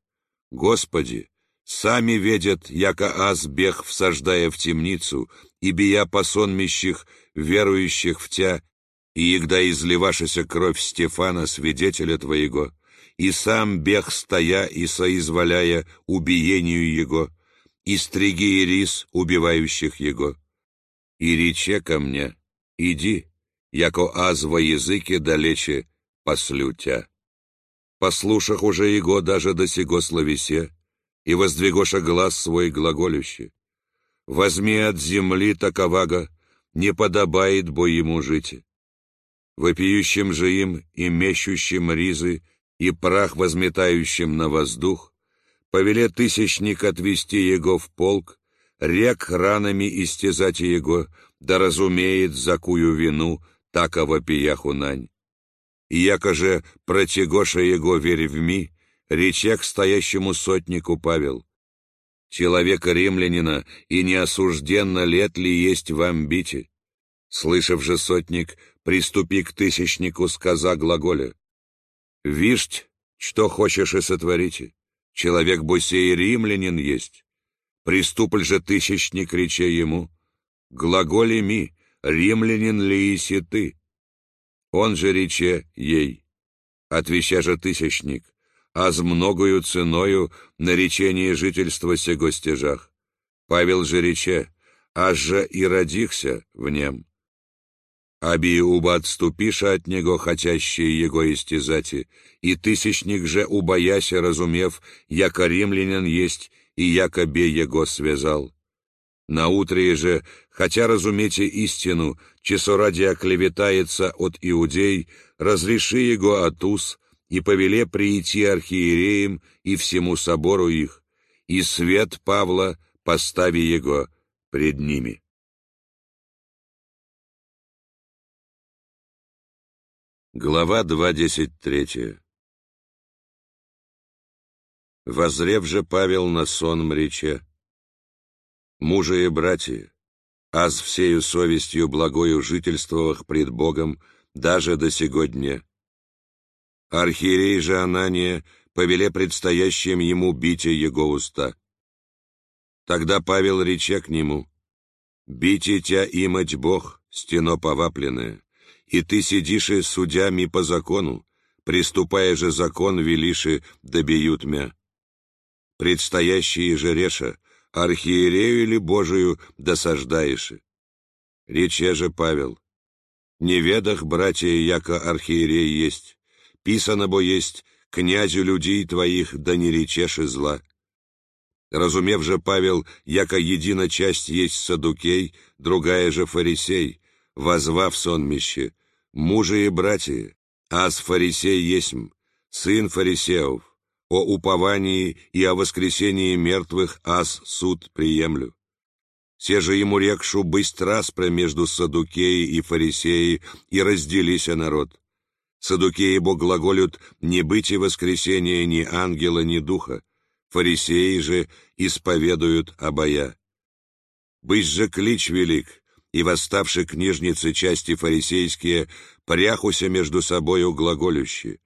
Господи, сами ведят, яко аз бег всаждая в темницу, и бия посонмищих, верующих в Тя, и егда изливашася кровь Стефана, свидетеля Твоего, и сам бег стоя и соизволяя убиению Его, и стриги и рис, убивающих Его. И рече ко мне, иди, яко аз во языке далече послю тя. Послушах уже его даже до сего словесе, и воздвигоша глаз свой глаголюще. Возьми от земли таковага, не подобает бо ему жить. Вопиющим же им и мещущим ризы, и прах возметающим на воздух, повеле тысячник отвести его в полк, рек ранами истязать его, да разумеет, за кую вину, така вопияху нань. И яко же протягоша его верь в ми, речек стоящему сотнику Павел. Человека римлянина и неосужденно лет ли есть вам бите? Слышав же сотник, приступи к тысячнику, сказа глаголя. Вишь, что хочешь и сотворите. Человек босей римлянин есть. Приступль же тысячник, рече ему. Глаголи ми, римлянин ли иси ты? Он же рече ей. Отвеща же тысячник, а с многою ценою наречение жительства сего стежах. Павел же рече, аж же и родихся в нем. Аби уба отступиша от него, хотящие его истязати, и тысячник же, убояся, разумев, яко римлянин есть, и якобе его связал. Наутре же, хотя разумейте истину, чесо ради оклеветается от иудей, разреши его от уз, и повеле прийти архиереям и всему собору их, и свет Павла постави его пред ними. Глава 2.13 Возрев же Павел на сон мрече, «Мужи и братья, аз всею совестью благою жительствовах пред Богом даже до сего дня. Архиерей же Анания повеле предстоящим ему битие его уста. Тогда Павел рече к нему, «Бите тя имать Бог, стено повапленное, и ты сидишь и судями по закону, приступая же закон велиши, добьют мя. Предстоящие же реша, архиерею или Божию досаждаешь. Рече же Павел, «Не ведах, братья, яко архиерей есть, писано бо есть, князю людей твоих да не речешь и зла». Разумев же Павел, яко едина часть есть садукей, другая же фарисей, возвав сонмище, мужи и братья, аз фарисей есмь, сын фарисеев, о уповании и о воскресении мертвых аз суд приемлю. Се же ему рекшу бысть распря между Садукеей и Фарисеей, и разделися народ. Садукеи бо глаголют «не быть и воскресения ни ангела, ни духа», фарисеи же исповедуют обоя. Бысть же клич велик, и восставшие книжницы части фарисейские пряхуся между собою глаголющие.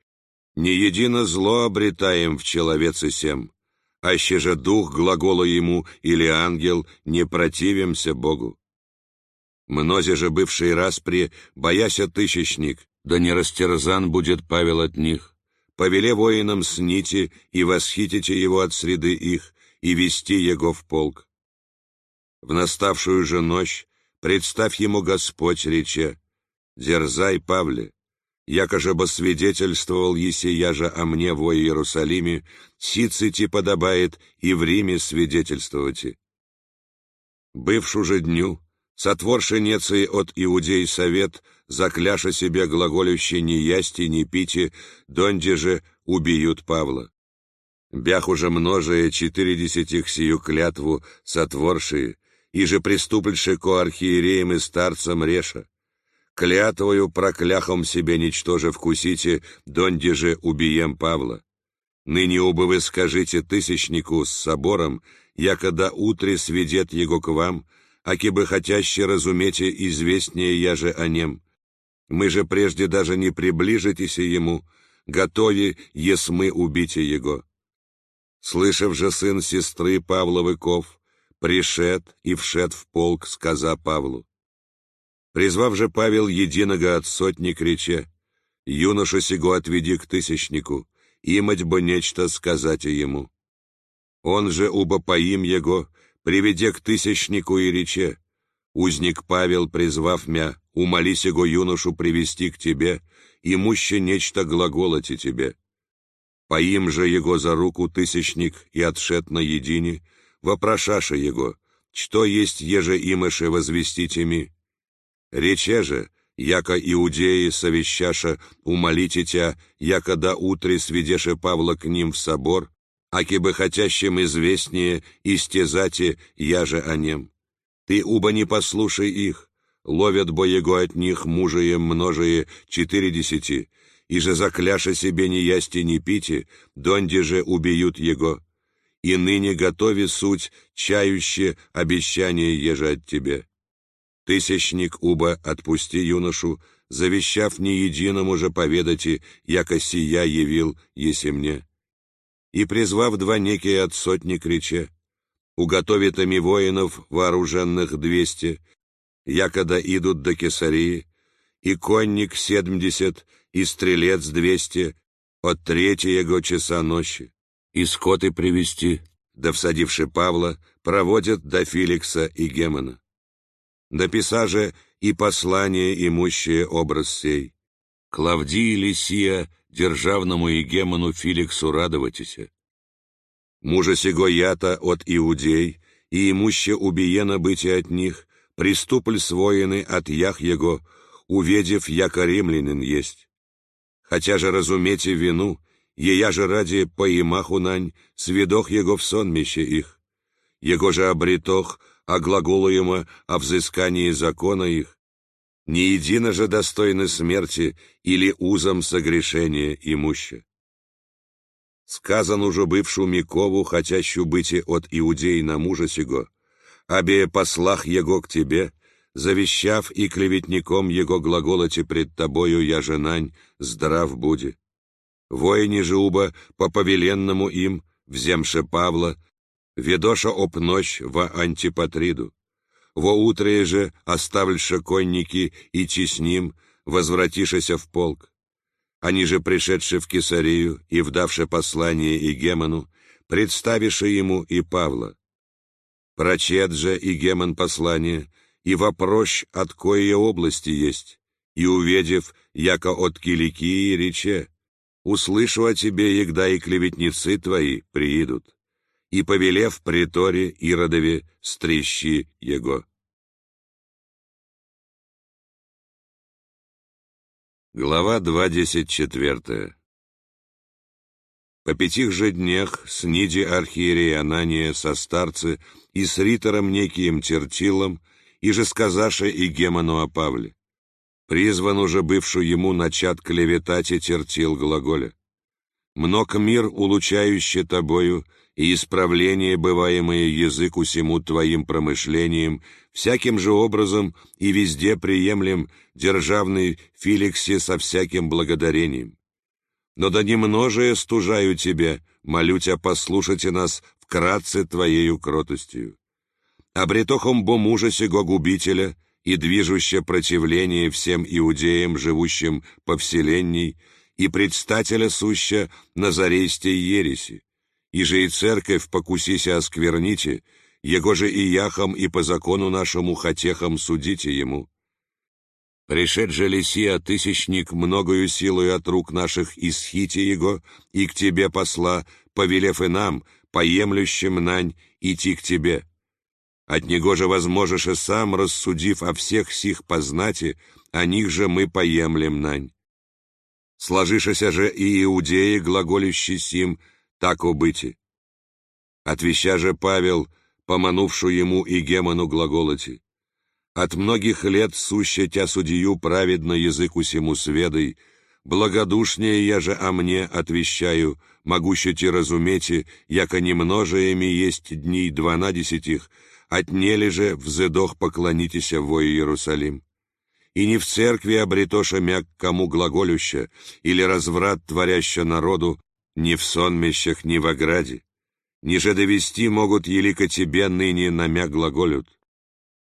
Не едино зло обретаем в человеце сем, аще же дух глагола ему или ангел не противимся Богу. Мнозе же бывшие распри, бояся тысячник, да не растерзан будет Павел от них, повеле воинам сните и восхитите его от среды их, и вести его в полк. В наставшую же ночь представь ему Господь, рече, «Дерзай, Павле, якоже бы свидетельствовал Есия же о мне во Иерусалиме, сицити подобает и в Риме свидетельствовать. Бывшу же дню, сотворши неции от иудей совет, закляша себе глаголющий ни ясти, ни пити, донде же убьют Павла. Бях уже множие четыредесятих сию клятву сотворшие, и же приступленши ко архиереям и старцам реша. Клятвою прокляхом себе ничтоже вкусите, донде же убием Павла. Ныне оба вы скажите тысячнику с собором, якода утре сведет его к вам, аки бы хотяще разумете известнее я же о нем. Мы же прежде даже не приближитесь ему, готови, есмы убите его. Слышав же сын сестры Павловыков, пришед и вшед в полк, сказа Павлу. Призвав же Павел единого от сотни крича, «Юноша сего отведи к тысячнику, имать бы нечто сказать ему». Он же убопоим его, приведе к тысячнику и рече, «Узник Павел, призвав мя, умоли сего юношу привести к тебе, имуще нечто глаголоти тебе». Поим же его за руку тысячник и отшет на едине, вопрошаша его, что есть еже имыше возвестите ми. Рече же, яко иудеи совещаша умолите тя, яко да утре сведеше Павла к ним в собор, аки бы хотящим известнее истязате я же о нем. Ты уба не послушай их, ловят бо его от них мужие множие четыредесяти, и же закляша себе не ясти не пите, донде же убьют его, и ныне готови суть, чающе обещание от тебе. Тысячник Уба отпусти юношу, завещав не единому же поведати, яко сия явил, еси мне. И призвав два некие от сотни крича, уготовит ими воинов вооруженных двести, якода идут до Кесарии, и конник семьдесят, и стрелец двести, от третьего часа ночи, и скоты привести, да всадивши Павла, проводят до Филикса и Гемона. Дописа же и послание имущее образ сей. Клавдии Лисия, державному Егемону Филиксу радоватися. Мужа сего ята от иудей, и имуще убиена быть от них, приступль своины от ях его, уведев, яко римлянин есть. Хотя же разумете вину, ея же ради поимаху нань, сведох его в сонмище их. Его же обретох, а глаголуемо о взыскании закона их, не едино же достойны смерти или узом согрешения имуще. Сказан уже бывшу Микову, хотящу быть от иудей на мужа сего, обе послах его к тебе, завещав и клеветником его глаголоте пред тобою я женань, здрав буди. Воине же уба по повеленному им, вземше Павла, ведоша об ночь во антипатриду. Во утре же оставльша конники и с ним, возвратишася в полк. Они же, пришедшие в Кесарию и вдавши послание Игемону, представивши ему и Павла. Прочет же Игемон послание, и вопрос, от коей области есть, и увидев, яко от Киликии рече, услышу о тебе, егда и клеветницы твои приидут и повелев приторе Иродове стрещи его. Глава 24 По пятих же днях сниди архиерей Анания со старцы и с ритором неким Тертилом, и же сказаша и Гемону о Павле. Призван уже бывшую ему начат клеветать и Тертил глаголя. Мног мир, улучающий тобою, и исправление, бываемое язык усему твоим промышлением, всяким же образом и везде приемлем державный Филиксе со всяким благодарением. Но да немножее стужаю тебя, молю тебя, послушайте нас вкратце твоею кротостью. Обретохом бо мужа сего губителя и движуще противление всем иудеям, живущим по вселенной, и предстателя суща Назарейстей ереси, и же и церковь покусися оскверните, его же и яхом, и по закону нашему хотехам судите ему. Пришед же Лисия, тысячник, многою силою от рук наших исхити его, и к тебе посла, повелев и нам, поемлющим нань, идти к тебе. От него же возможешь и сам, рассудив о всех сих познати, о них же мы поемлем нань. Сложишися же и иудеи, глаголющий сим, так убыти. Отвеща же Павел, поманувшу ему и Гемону глаголоти. От многих лет суща тя судью праведно язык усему сведой, благодушнее я же о мне отвещаю, могуще ти разумете, яко немножеями есть дней дванадесятих, отнели же в зедох поклонитеся во Иерусалим. И не в церкви обретоша мяк кому глаголюща, или разврат творяща народу, ни в сонмищах, ни в ограде. Ниже довести могут елико тебе ныне намя глаголют.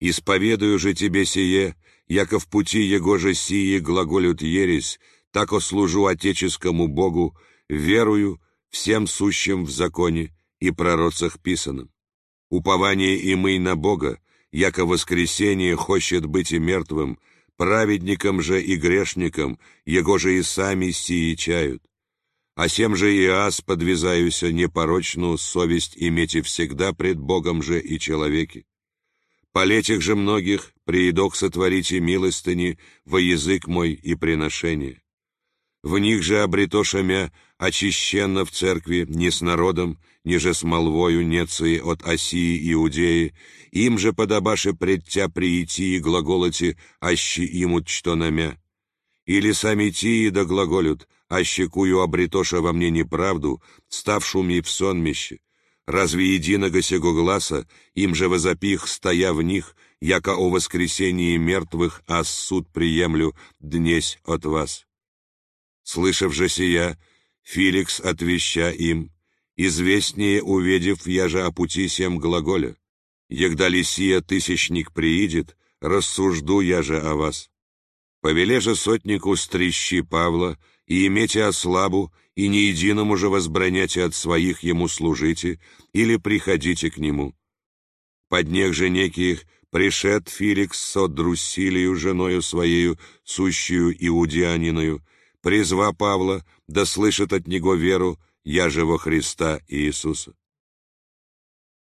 Исповедую же тебе сие, яко в пути его же сие глаголют ересь, так ослужу отеческому Богу, верую всем сущим в законе и пророцах писаным. Упование и мы на Бога, яко воскресение хочет быть и мертвым, праведникам же и грешникам, его же и сами сии чают. А сем же и аз подвязаюся непорочную совесть имейте всегда пред Богом же и человеке. Полетих же многих приедох сотворите милостыни во язык мой и приношение. В них же обретоша мя очищенно в церкви не с народом, ниже с молвою неции от Осии Иудеи, им же подобаше пред тя приити и глаголоти, аще имут что намя. Или сами тии да глаголют, аще кую обретоша во мне неправду, ставшу ми в сонмище, Разве единого сего гласа, им же возопих, стоя в них, яко о воскресении мертвых, а суд приемлю днесь от вас. Слышав же сия, Филикс отвеща им, известнее увидев я же о пути сем глаголя, егда Лисия тысячник приидет, рассужду я же о вас. Повеле же сотнику стрищи Павла, и имейте ослабу, и не единому же возбраняйте от своих ему служите, или приходите к нему. Под них же неких пришед Филикс со Друсилию женою своею, сущую иудианиною, призва Павла, да слышит от него веру, я же во Христа Иисуса.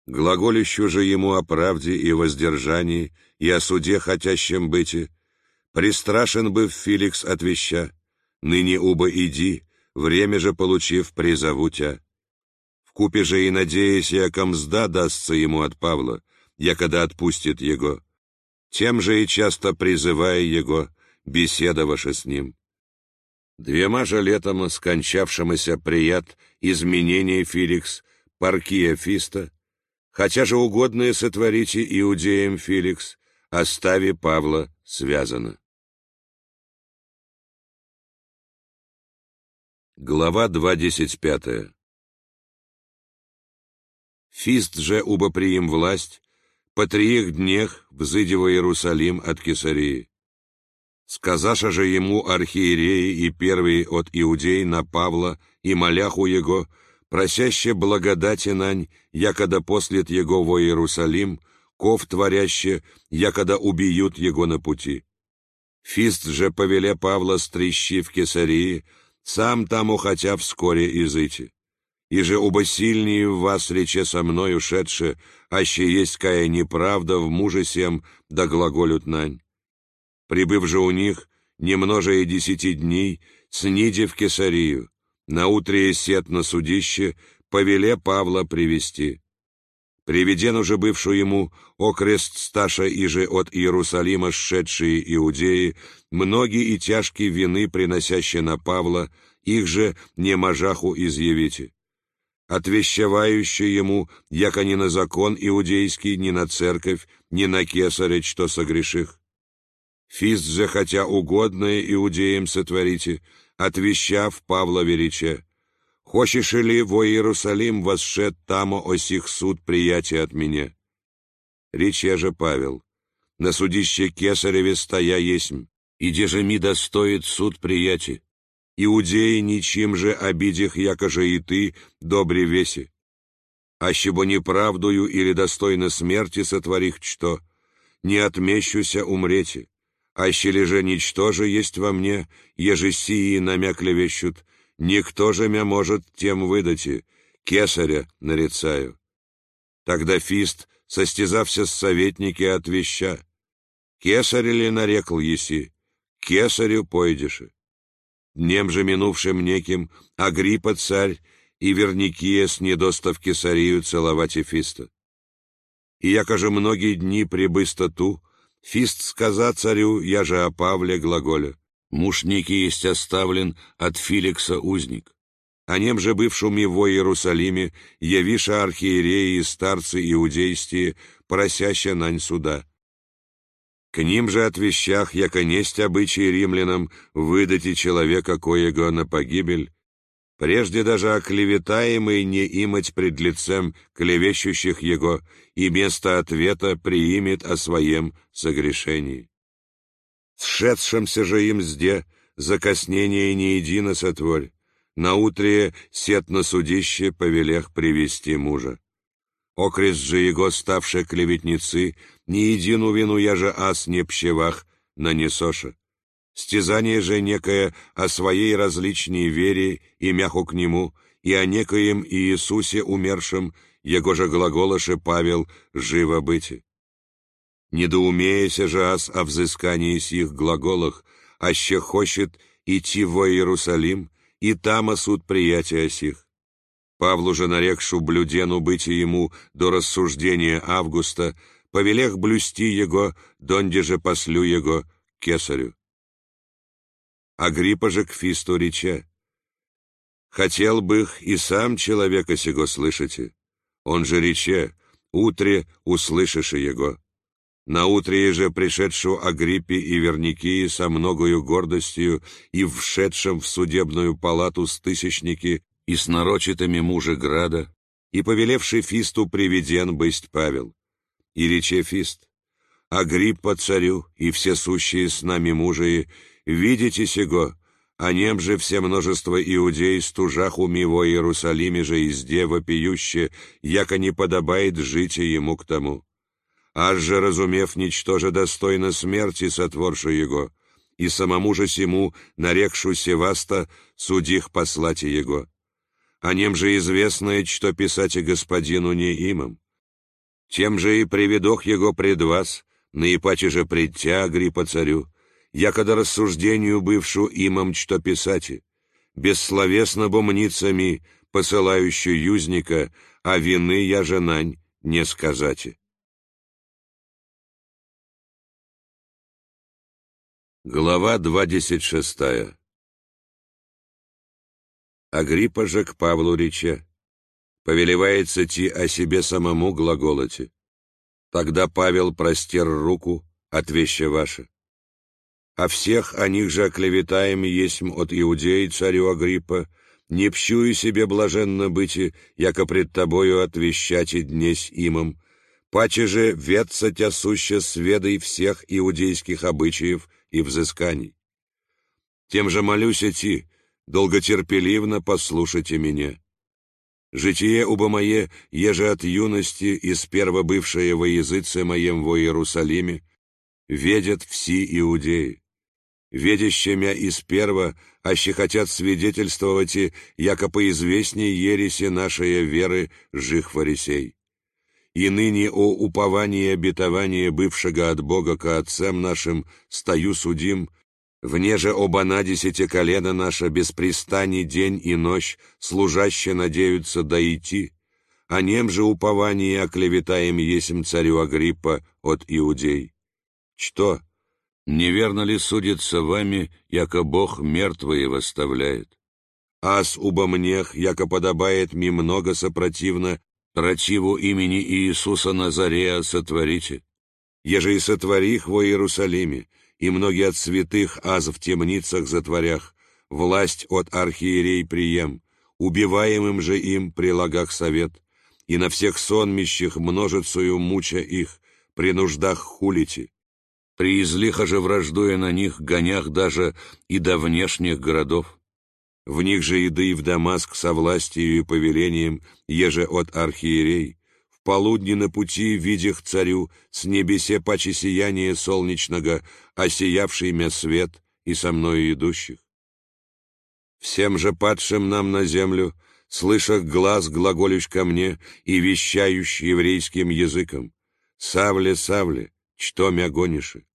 Глаголищу же ему о правде и воздержании, и о суде хотящем быти, пристрашен быв Филикс отвеща, ныне уба иди, время же получив, призову тя. Вкупе же и надеясь, яко мзда дастся ему от Павла, якода отпустит его. Тем же и часто призывая его, беседоваше с ним. Двема летом скончавшемуся прият изменение Филикс, Паркия Фиста, хотя же угодное сотворите иудеям Филикс, остави Павла связано. Глава 25. Фист же убо приим власть, по триих днях взыдева Иерусалим от Кесарии. Сказаша же ему архиереи и первые от иудей на Павла и моляху его, просяще благодати нань, якода послет его во Иерусалим, ков творяще, якода убьют его на пути. Фист же повеле Павла стрищи в Кесарии, сам тому хотя вскоре изыти. И же оба сильнее в вас рече со мной ушедше, аще есть кая неправда в муже сем, да глаголют нань. Прибыв же у них, немноже и десяти дней, сниди в Кесарию, на утре сет на судище, повеле Павла привести. Приведен уже бывшую ему окрест сташа и же от Иерусалима сшедшие иудеи, многие и тяжкие вины, приносящие на Павла, их же не можаху изъявите. Отвещевающие ему, яко ни на закон иудейский, ни на церковь, ни на кесаря, что согреших. Фист же, хотя угодное иудеям сотворите, отвещав Павла велича, Хочешь ли во Иерусалим восшед тамо осих суд приятия от меня? Речь же Павел. На судище Кесареве стоя есмь, иде же ми достоит суд приятия. Иудеи ничем же обидях, якоже и ты, добре веси. аще бо неправдую или достойно смерти сотворих что, не отмещуся умрете, аще ли же ничто же есть во мне, еже сии на мя никто же мя может тем выдати, кесаря нарицаю. Тогда Фист, состязався с советники от веща, кесаря ли нарекл еси, кесарю пойдеши. Днем же минувшим неким Агриппа царь и Верникия с недостав кесарию целовать Эфиста. И якоже многие дни прибысто ту, Фист сказа царю, я же о Павле глаголя, муж некий есть оставлен от Филикса узник. О нем же бывшем его Иерусалиме, явиша архиереи и старцы иудейстие, просяща нань суда. К ним же от вещах, яко несть обычаи римлянам, выдати человека, коего на погибель, прежде даже оклеветаемый не имать пред лицем клевещущих его, и место ответа приимет о своем согрешении. Сшедшимся же им сде закоснение не едино сотворь, наутре сет на судище повелех привести мужа. Окрест же его, ставшие клеветницы, ни едину вину я же ас не пщевах нанесоша. Стязание же некое о своей различней вере и мяху к нему, и о некоем Иисусе умершем, его же глаголоше Павел живо быти. Недоумеяся же ас о взыскании сих глаголах, аще хочет идти во Иерусалим, и там о суд приятия сих. Павлу же нарекшу блюдену быть ему до рассуждения Августа, повелех блюсти его, донде же послю его кесарю. Агриппа же к Фисту реча. Хотел бы их и сам человека сего слышите. Он же рече, утре услышишь его. На утре же пришедшую Агриппе и Верникии со многою гордостью и вшедшим в судебную палату с тысячники и с нарочитыми мужа града, и повелевший Фисту приведен бысть Павел. И рече Фист, Агриппа царю и все сущие с нами мужи, Видите сего, а нем же все множество иудей, стужах уми во Иерусалиме же изде вопиюще, яко не подобает жить ему к тому. Аж же, разумев, ничтоже достойно смерти сотворшу его, и самому же сему, нарекшу Севаста, судих послать его. О нем же известно, что писать господину не имам. Тем же и приведох его пред вас, наипаче же предтя Агриппа царю, якода рассуждению бывшу имам что писати, бессловесно бомницами посылающую юзника, а вины я женань не сказати. Глава двадцать шестая Агриппа же к Павлу рече, повелевается ти о себе самому глаголоте. Тогда Павел простер руку от вещи ваши а всех о них же оклеветаем есмь от иудеи царю Агриппа, не пщую себе блаженно быти, яко пред тобою отвещать и днесь имам, паче же ветца тя суще сведой всех иудейских обычаев и взысканий. Тем же молюсь идти, долготерпеливно послушайте меня. Житие убо мое, еже от юности, из первобывшее во языце моем во Иерусалиме, ведят все иудеи ведящими из перва, аще хотят свидетельствовать, и яко поизвестней ереси нашей веры жих фарисей. И ныне о уповании обетования бывшего от Бога ко отцам нашим стою судим, вне же оба на десяти колена наша беспрестанный день и ночь служаще надеются дойти, а нем же упование оклеветаем есим царю Агриппа от иудей. Что? Неверно ли судится вами, яко Бог мертвые восставляет? Ас убо мнех, яко подобает ми много сопротивно, противу имени Иисуса Назарея сотворите. Еже и сотворих во Иерусалиме, и многие от святых аз в темницах затворях, власть от архиерей прием, убиваемым же им прилагах совет, и на всех сонмищах множицею муча их, при нуждах хулите приизлиха же враждуя на них, гонях даже и до внешних городов. в них же иды в Дамаск со властью и повелением, еже от архиерей, в полудни на пути, видях царю, с небесе паче сияние солнечного, осиявший мя свет и со мною идущих. Всем же падшим нам на землю, слышах глаз глаголющ ко мне и вещающ еврейским языком, «Савле, Савле, что мя гониши?»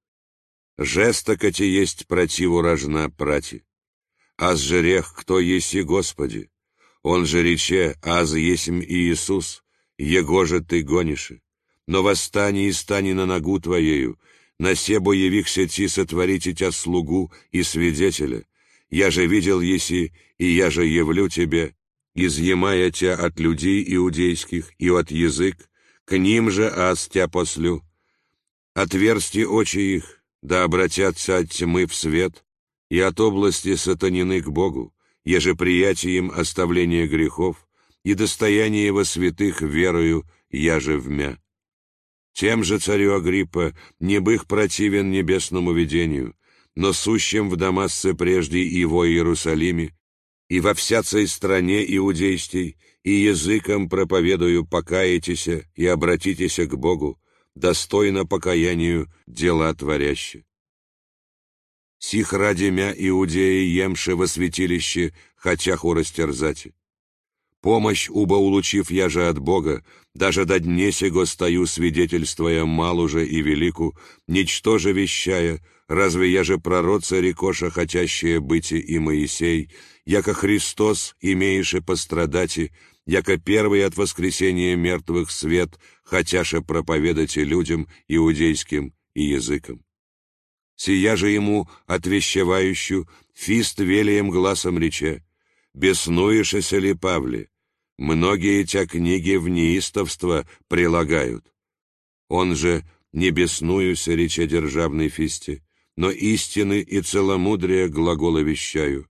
Жестоко те есть противу рожна прати. Аз же кто еси Господи? Он же рече, аз есмь Иисус, Его же ты гониши. Но восстани и стани на ногу твоею, на себо явихся ти сотворите тя слугу и свидетеля. Я же видел еси, и я же явлю тебе, изъемая тя от людей иудейских и от язык, к ним же аз тя послю. Отверсти очи их, да обратятся от тьмы в свет, и от области сатанины к Богу, ежеприятием оставления грехов и достояние во святых верою, я же вмя. Тем же царю Агриппа не бых противен небесному видению, но сущим в Дамасце прежде его Иерусалиме, и во всяцей стране иудейстей, и языком проповедую покаетеся и обратитеся к Богу, достойно покаянию дела творящие. Сих ради мя иудеи емше во святилище, хотяху растерзать. Помощь уба улучив я же от Бога, даже до дне сего стою, свидетельствуя малу же и велику, ничто же вещая, разве я же пророца рекоша, хотящие быть и Моисей, яко Христос, имееше пострадати, яко первый от воскресения мертвых свет, хотяше проповедать и людям иудейским и языкам. Сия же ему, отвещевающую, фист велием глазом рече, «Беснуешься ли, Павле? Многие тя книги в неистовство прилагают». Он же, не беснуюся, рече державной фисте, но истины и целомудрия глагола вещаю.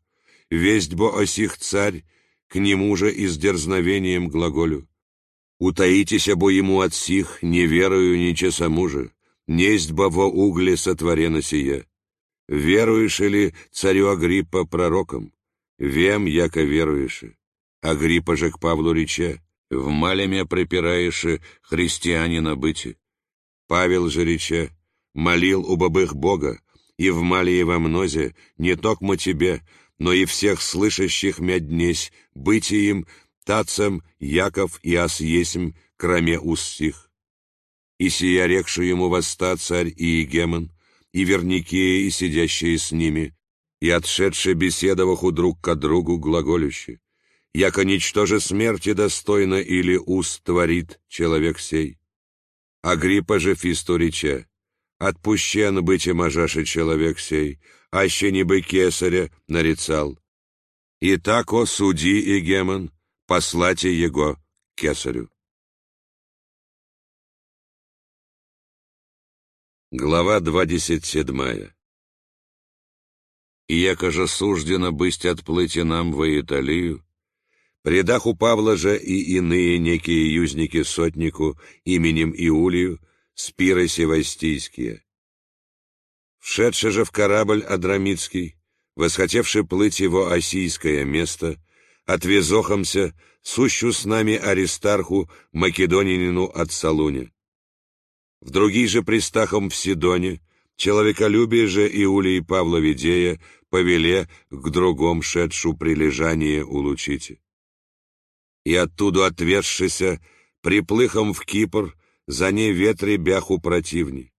Весть бо осих царь, к нему же и с дерзновением глаголю. Утаитеся бо ему от сих, не верую ниче саму же, несть бо во угле сотворено сие. Веруешь ли царю Агриппа пророком? Вем, яко веруешь. Агриппа же к Павлу рече, в малеме припираешь христианина быти. Павел же рече, молил у бобых Бога, и в мале во мнозе, не токмо тебе, но и всех слышащих мя днесь, им тацем Яков и ас есмь, кроме устих. И сия рекши ему восста царь и Егемон, и верникеи, и сидящие с ними, и отшедшие беседоваху друг к другу глаголюще, яко ничтоже смерти достойно или уст творит человек сей. Агриппа же фисту рече, отпущен быть и можаше человек сей, аще не бы кесаря нарицал. И так, о, суди, Игемон, послайте его кесарю. Глава двадцать седьмая. И яко же суждено быть отплыть нам во Италию, предах у Павла же и иные некие юзники сотнику именем Иулию, спиры севастийские, Вшедший же в корабль Адрамитский, восхотевший плыть его осийское место, отвезохомся, сущу с нами Аристарху, Македонянину от Салуня. В других же пристахом в Сидоне, человеколюбие же Иулии Павла Видея повеле к другом шедшу прилежание улучите. И оттуда отведшися, приплыхом в Кипр, за ней ветре бяху противни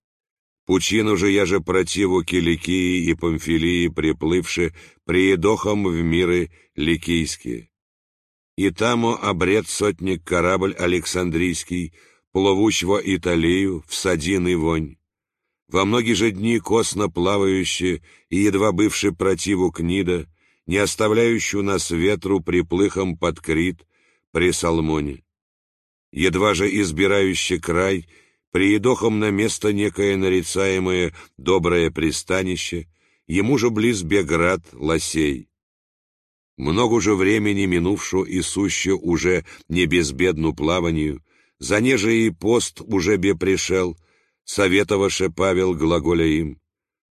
Пучину же я же противу Киликии и Памфилии приплывши, приедохом в миры ликийские. И тамо обред сотник корабль Александрийский, плывущ во Италию, в садин вонь. Во многие же дни косно плавающие и едва бывший противу Книда, не оставляющую нас ветру приплыхом под Крит при Салмоне. Едва же избирающий край — приедохом на место некое нарицаемое доброе пристанище, ему же близ Беград Лосей. Много же времени минувшу и суще уже не безбедну плаванию, за неже и пост уже бе пришел, советоваше Павел глаголя им,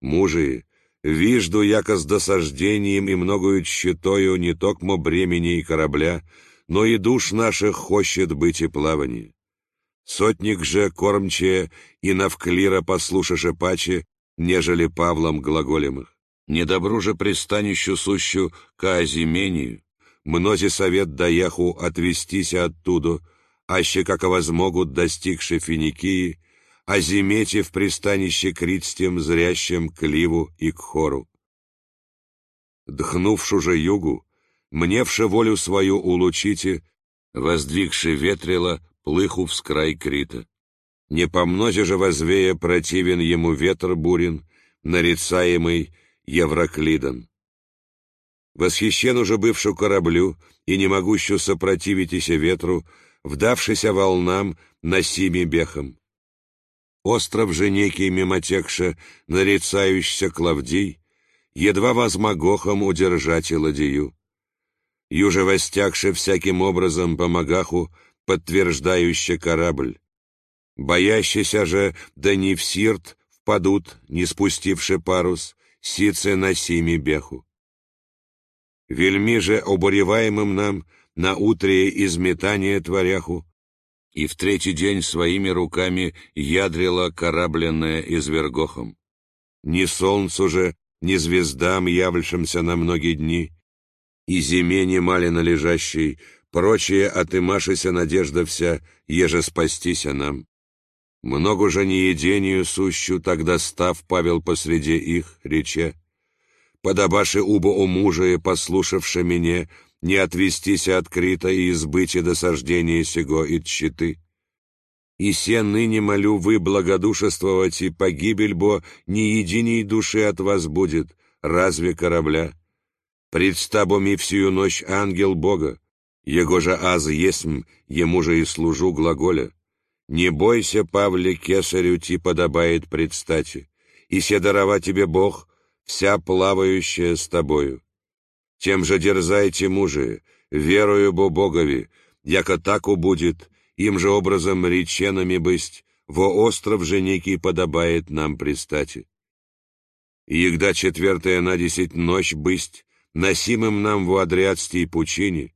мужи, Вижду, яко с досаждением и многою тщетою не токмо бремени и корабля, но и душ наших хочет быть и плавание. Сотник же кормче и навклира послушаше паче, нежели Павлом глаголемых. Не добру же пристанищу сущу к озимению, мнози совет даяху отвестися оттуда, аще как возмогут достигши Финикии, а зимете в пристанище критстем зрящим к Ливу и к Хору. Дхнувшу же югу, мневши волю свою улучите, воздвигши ветрила, плыху в скрай Крита. Не по мнозе же возвея противен ему ветер бурин, нарицаемый Евроклидом. Восхищен уже бывшу кораблю и не могущу сопротивитеся ветру, вдавшися волнам на сими бехом. Остров же некий мимотекша, нарицающийся Клавдий, едва возмогохом удержать и ладью. Юже востягши всяким образом по Магаху, подтверждающий корабль. Боящийся же, да не в сирт впадут, не спустивши парус, сице на сими беху. Вельми же обуреваемым нам на утре изметание творяху, и в третий день своими руками ядрила корабленная извергохом. Ни солнцу же, ни звездам, являвшимся на многие дни, и зиме немали належащей, прочие отымашися надежда вся, еже спастися нам. Много же неедению сущу, тогда став Павел посреди их, рече, «Подобаши убо у мужа, послушавши меня, не отвестися открыто и избыть и досаждения сего и тщеты. И се ныне молю вы благодушествовать, и погибель бо ни единой души от вас будет, разве корабля? Предста ми всю ночь ангел Бога, его же аз есмь, ему же и служу глаголя. Не бойся, Павле, кесарю ти подобает предстати, и се дарова тебе Бог, вся плавающая с тобою. Тем же дерзайте, мужи, верую бо Богови, яко таку будет, им же образом реченами быть, во остров же некий подобает нам пристати. И егда четвертая на десять ночь бысть, носимым нам в Адриатстей пучине, в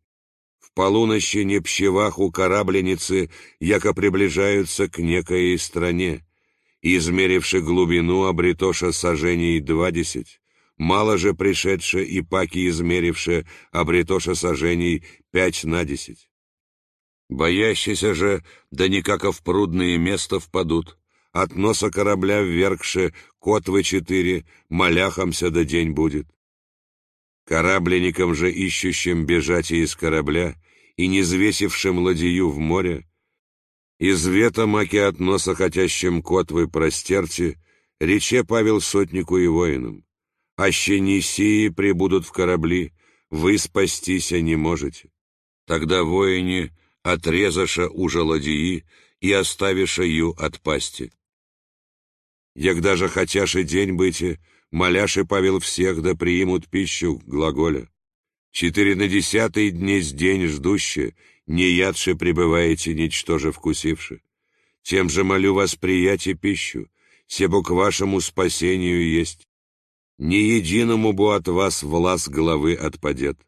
полуночи не пщеваху корабленицы, яко приближаются к некой стране, измеривши глубину обретоша сажений двадцать, Мало же пришедше и паки измеривше, обретоша сажений пять на десять. Боящиеся же, да никако в прудные места впадут, от носа корабля ввергши котвы четыре, моляхамся да день будет. Корабленникам же, ищущим бежать из корабля и не взвесившим ладью в море, из вета маки от носа хотящим котвы простерти, рече Павел сотнику и воинам аще не сии прибудут в корабли, вы спастися не можете. Тогда воине отрезаша уже ладьи и оставиша ю от пасти. Егда же хотяши день быти, моляши Павел всех да приимут пищу глаголя. Четыре на десятый днесь день ждуще, не ядше пребываете, ничтоже вкусивши. Тем же молю вас прияти пищу, себо к вашему спасению есть ни единому бо от вас влас головы отпадет.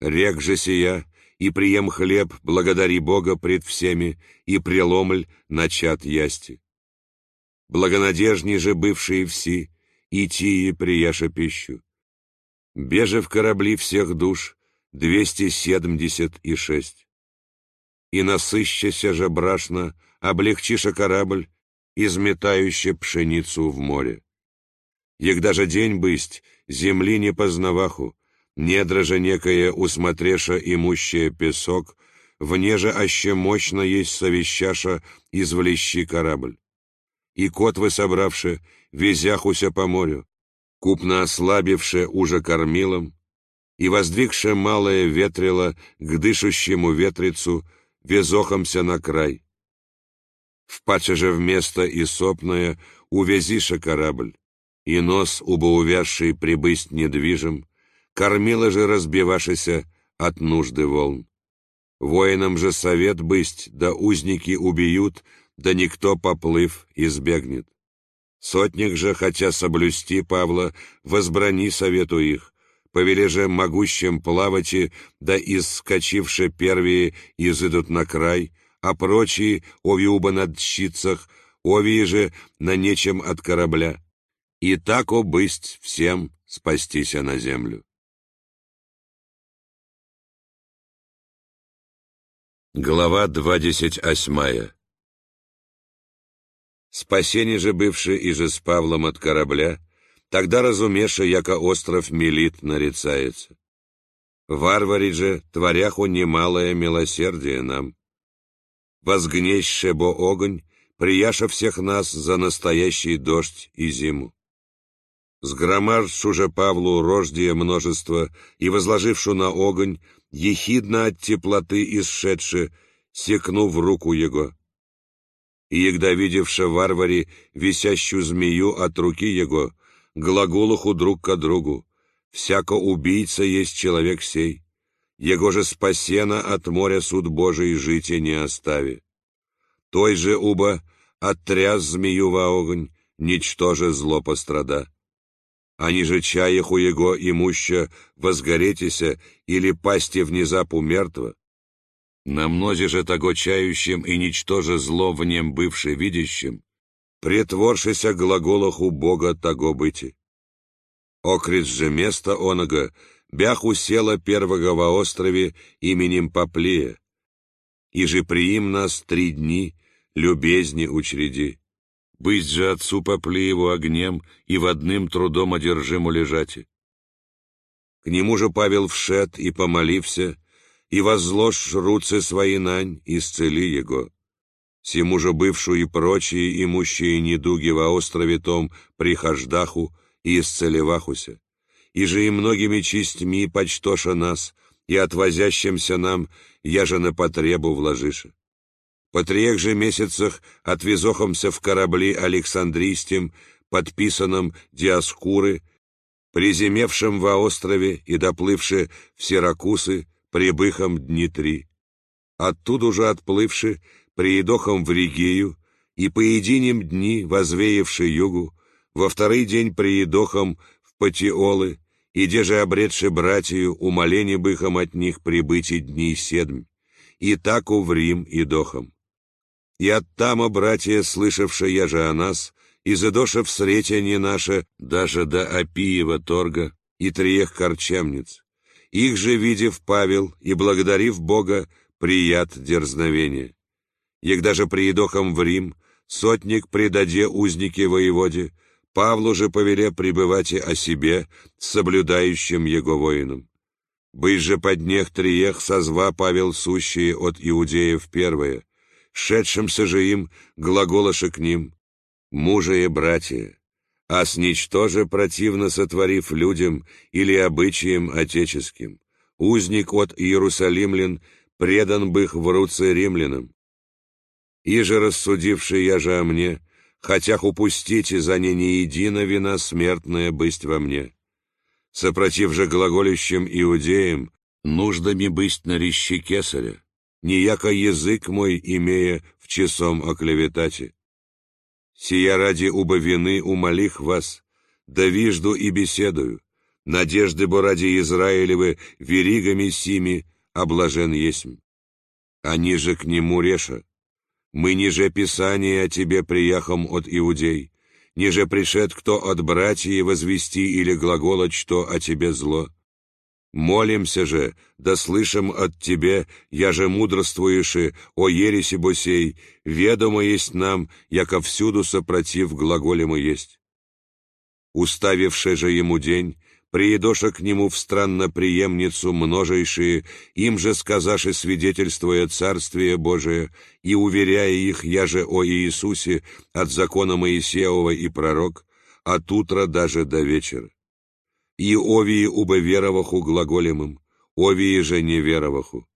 Рек же сия, и прием хлеб, благодари Бога пред всеми, и преломль начат ясти. Благонадежней же бывшие все, и тие прияша пищу. Беже в корабли всех душ, двести семьдесят и шесть. И насыщася же брашно, облегчиша корабль, изметающий пшеницу в море. Егда же день бысть, земли не познаваху, недра же некое усмотреша имущее песок, вне же аще мощно есть совещаша извлещи корабль. И кот вы собравши, везяхуся по морю, купно ослабивше уже кормилом, и воздвигше малое ветрило к дышущему ветрицу, везохомся на край. Впаче же вместо и сопное увезиша корабль и нос убоувязший прибысть недвижим, кормила же разбивашися от нужды волн. Воинам же совет бысть, да узники убьют, да никто, поплыв, избегнет. Сотник же, хотя соблюсти Павла, возбрани совету их, повели же могущим плавати, да искочивши первые изыдут на край, а прочие, ови уба над щицах, ови же на нечем от корабля. И так обысть всем спастися на землю. Глава двадцать восьмая Спасение же бывший и же с Павлом от корабля, тогда разумеша, яко остров Мелит нарицается. Варвари же, творяху немалое милосердие нам. Возгнещше бо огонь, прияша всех нас за настоящий дождь и зиму. Сгромажшу же Павлу рождие множество, и возложившу на огонь, ехидно от теплоты исшедше, секну в руку его и егда видевша варвари висящую змею от руки его, глаголуху друг к другу, «Всяко убийца есть человек сей, его же спасена от моря суд Божий жития не остави. Той же уба оттряс змею во огонь, ничтоже зло пострада. Они же чаеху его имуща возгоретися или пасти внезапу мертво, на мнозе же того чающим и ничтоже зло в нем бывший видящим, претворшися глаголоху Бога того быти. Окрит же место оного, бях усела первого во острове именем Поплея, и же приим нас три дни, любезни учреди. Быть же отцу Поплееву огнем и в одним трудом одержиму лежати. К нему же Павел вшед и помолився, и возложь руцы свои нань, исцели его. Сему же бывшую и прочие имущие недуги во острове том прихождаху и исцелевахуся, и же и многими чистьми почтоша нас, и отвозящимся нам, я же на потребу вложиша. По трех же месяцах отвезохомся в корабли Александрийстем, подписанном Диаскуры, приземевшим во острове и доплывши в Сиракусы, прибыхом дни три. Оттуда же отплывши, приедохом в Ригею, и поединем дни, возвеявши югу, во второй день приедохом в Патиолы, и же обретши братью, умоление быхом от них прибытий дней седмь, и таку в Рим и дохом. И братья, слышавши я же о нас, и задоша всретение наше, даже до Апиева торга, и трех корчамниц, их же, видев Павел и благодарив Бога, прият дерзновение. Их даже приедохом в Рим, сотник предаде узники воеводе, Павлу же повеле пребывать о себе, соблюдающим его воинам. Быть же под нех триех созва Павел сущие от иудеев первое, шедшимся же им глаголоша к ним, мужа и братья, а сничтоже противно сотворив людям или обычаям отеческим. Узник от Иерусалимлян предан бых в руце римлянам. И же рассудивший я же о мне, хотях упустите за не не едино вина смертная бысть во мне. Сопротив же глаголющим иудеям, нуждами бысть на рещи кесаря, не яко язык мой имея в часом оклеветате. Сия ради уба вины умолих вас, да вижду и беседую, надежды бо ради Израилевы веригами сими облажен есмь. Они же к нему реша. Мы ниже Писания о тебе приехом от иудей, ниже пришед кто от братьев возвести или глаголать, что о тебе зло. Молимся же, да слышим от Тебе, я же мудрствуеши, о ереси босей, ведомо есть нам, яко всюду сопротив глаголему есть. Уставивши же ему день, приедоша к нему в странноприемницу множейшие, им же сказаши свидетельствуя Царствие Божие, и уверяя их, я же о Иисусе, от закона Моисеева и пророк, от утра даже до вечера и овии убо вероваху глаголемым, овии же невероваху.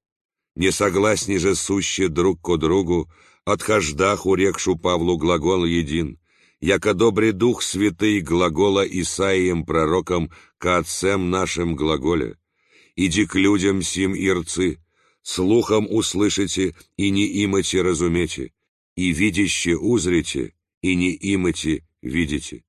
Не согласни же суще друг ко другу, отхождаху рекшу Павлу глагол един, яко добрый дух святый глагола Исаием пророком к отцам нашим глаголе. Иди к людям сим ирцы, слухом услышите и не имате разумете, и видяще узрите, и не имате видите.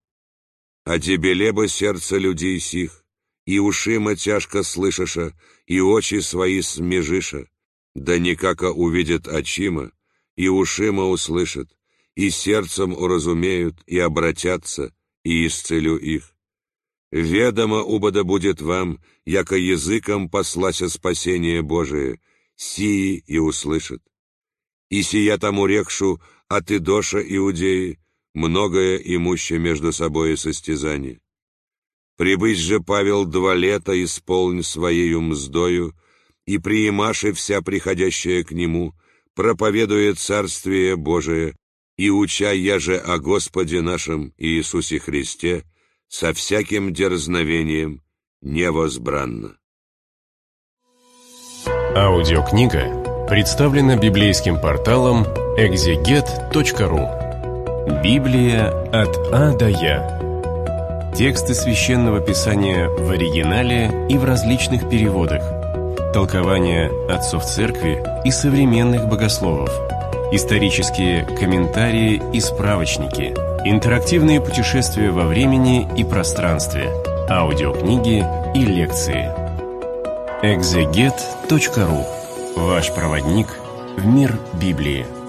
А тебе бы сердце людей сих, и ушима тяжко слышаша, и очи свои смежиша, да никако увидят очима, и ушима услышат, и сердцем уразумеют, и обратятся, и исцелю их. Ведомо убода будет вам, яко языком послася спасение Божие, сии и услышат. И сия тому рекшу, а ты, Доша, Иудеи, многое имуще между собой состязание. Прибыть же Павел два лета исполнь своею мздою, и приимаши вся приходящая к нему, проповедует Царствие Божие, и уча я же о Господе нашем Иисусе Христе со всяким дерзновением невозбранно. Аудиокнига представлена библейским порталом экзегет.ру Библия от А до Я. Тексты священного писания в оригинале и в различных переводах. Толкования отцов церкви и современных богословов. Исторические комментарии и справочники. Интерактивные путешествия во времени и пространстве. Аудиокниги и лекции. Экзегет.ру Ваш проводник в мир Библии.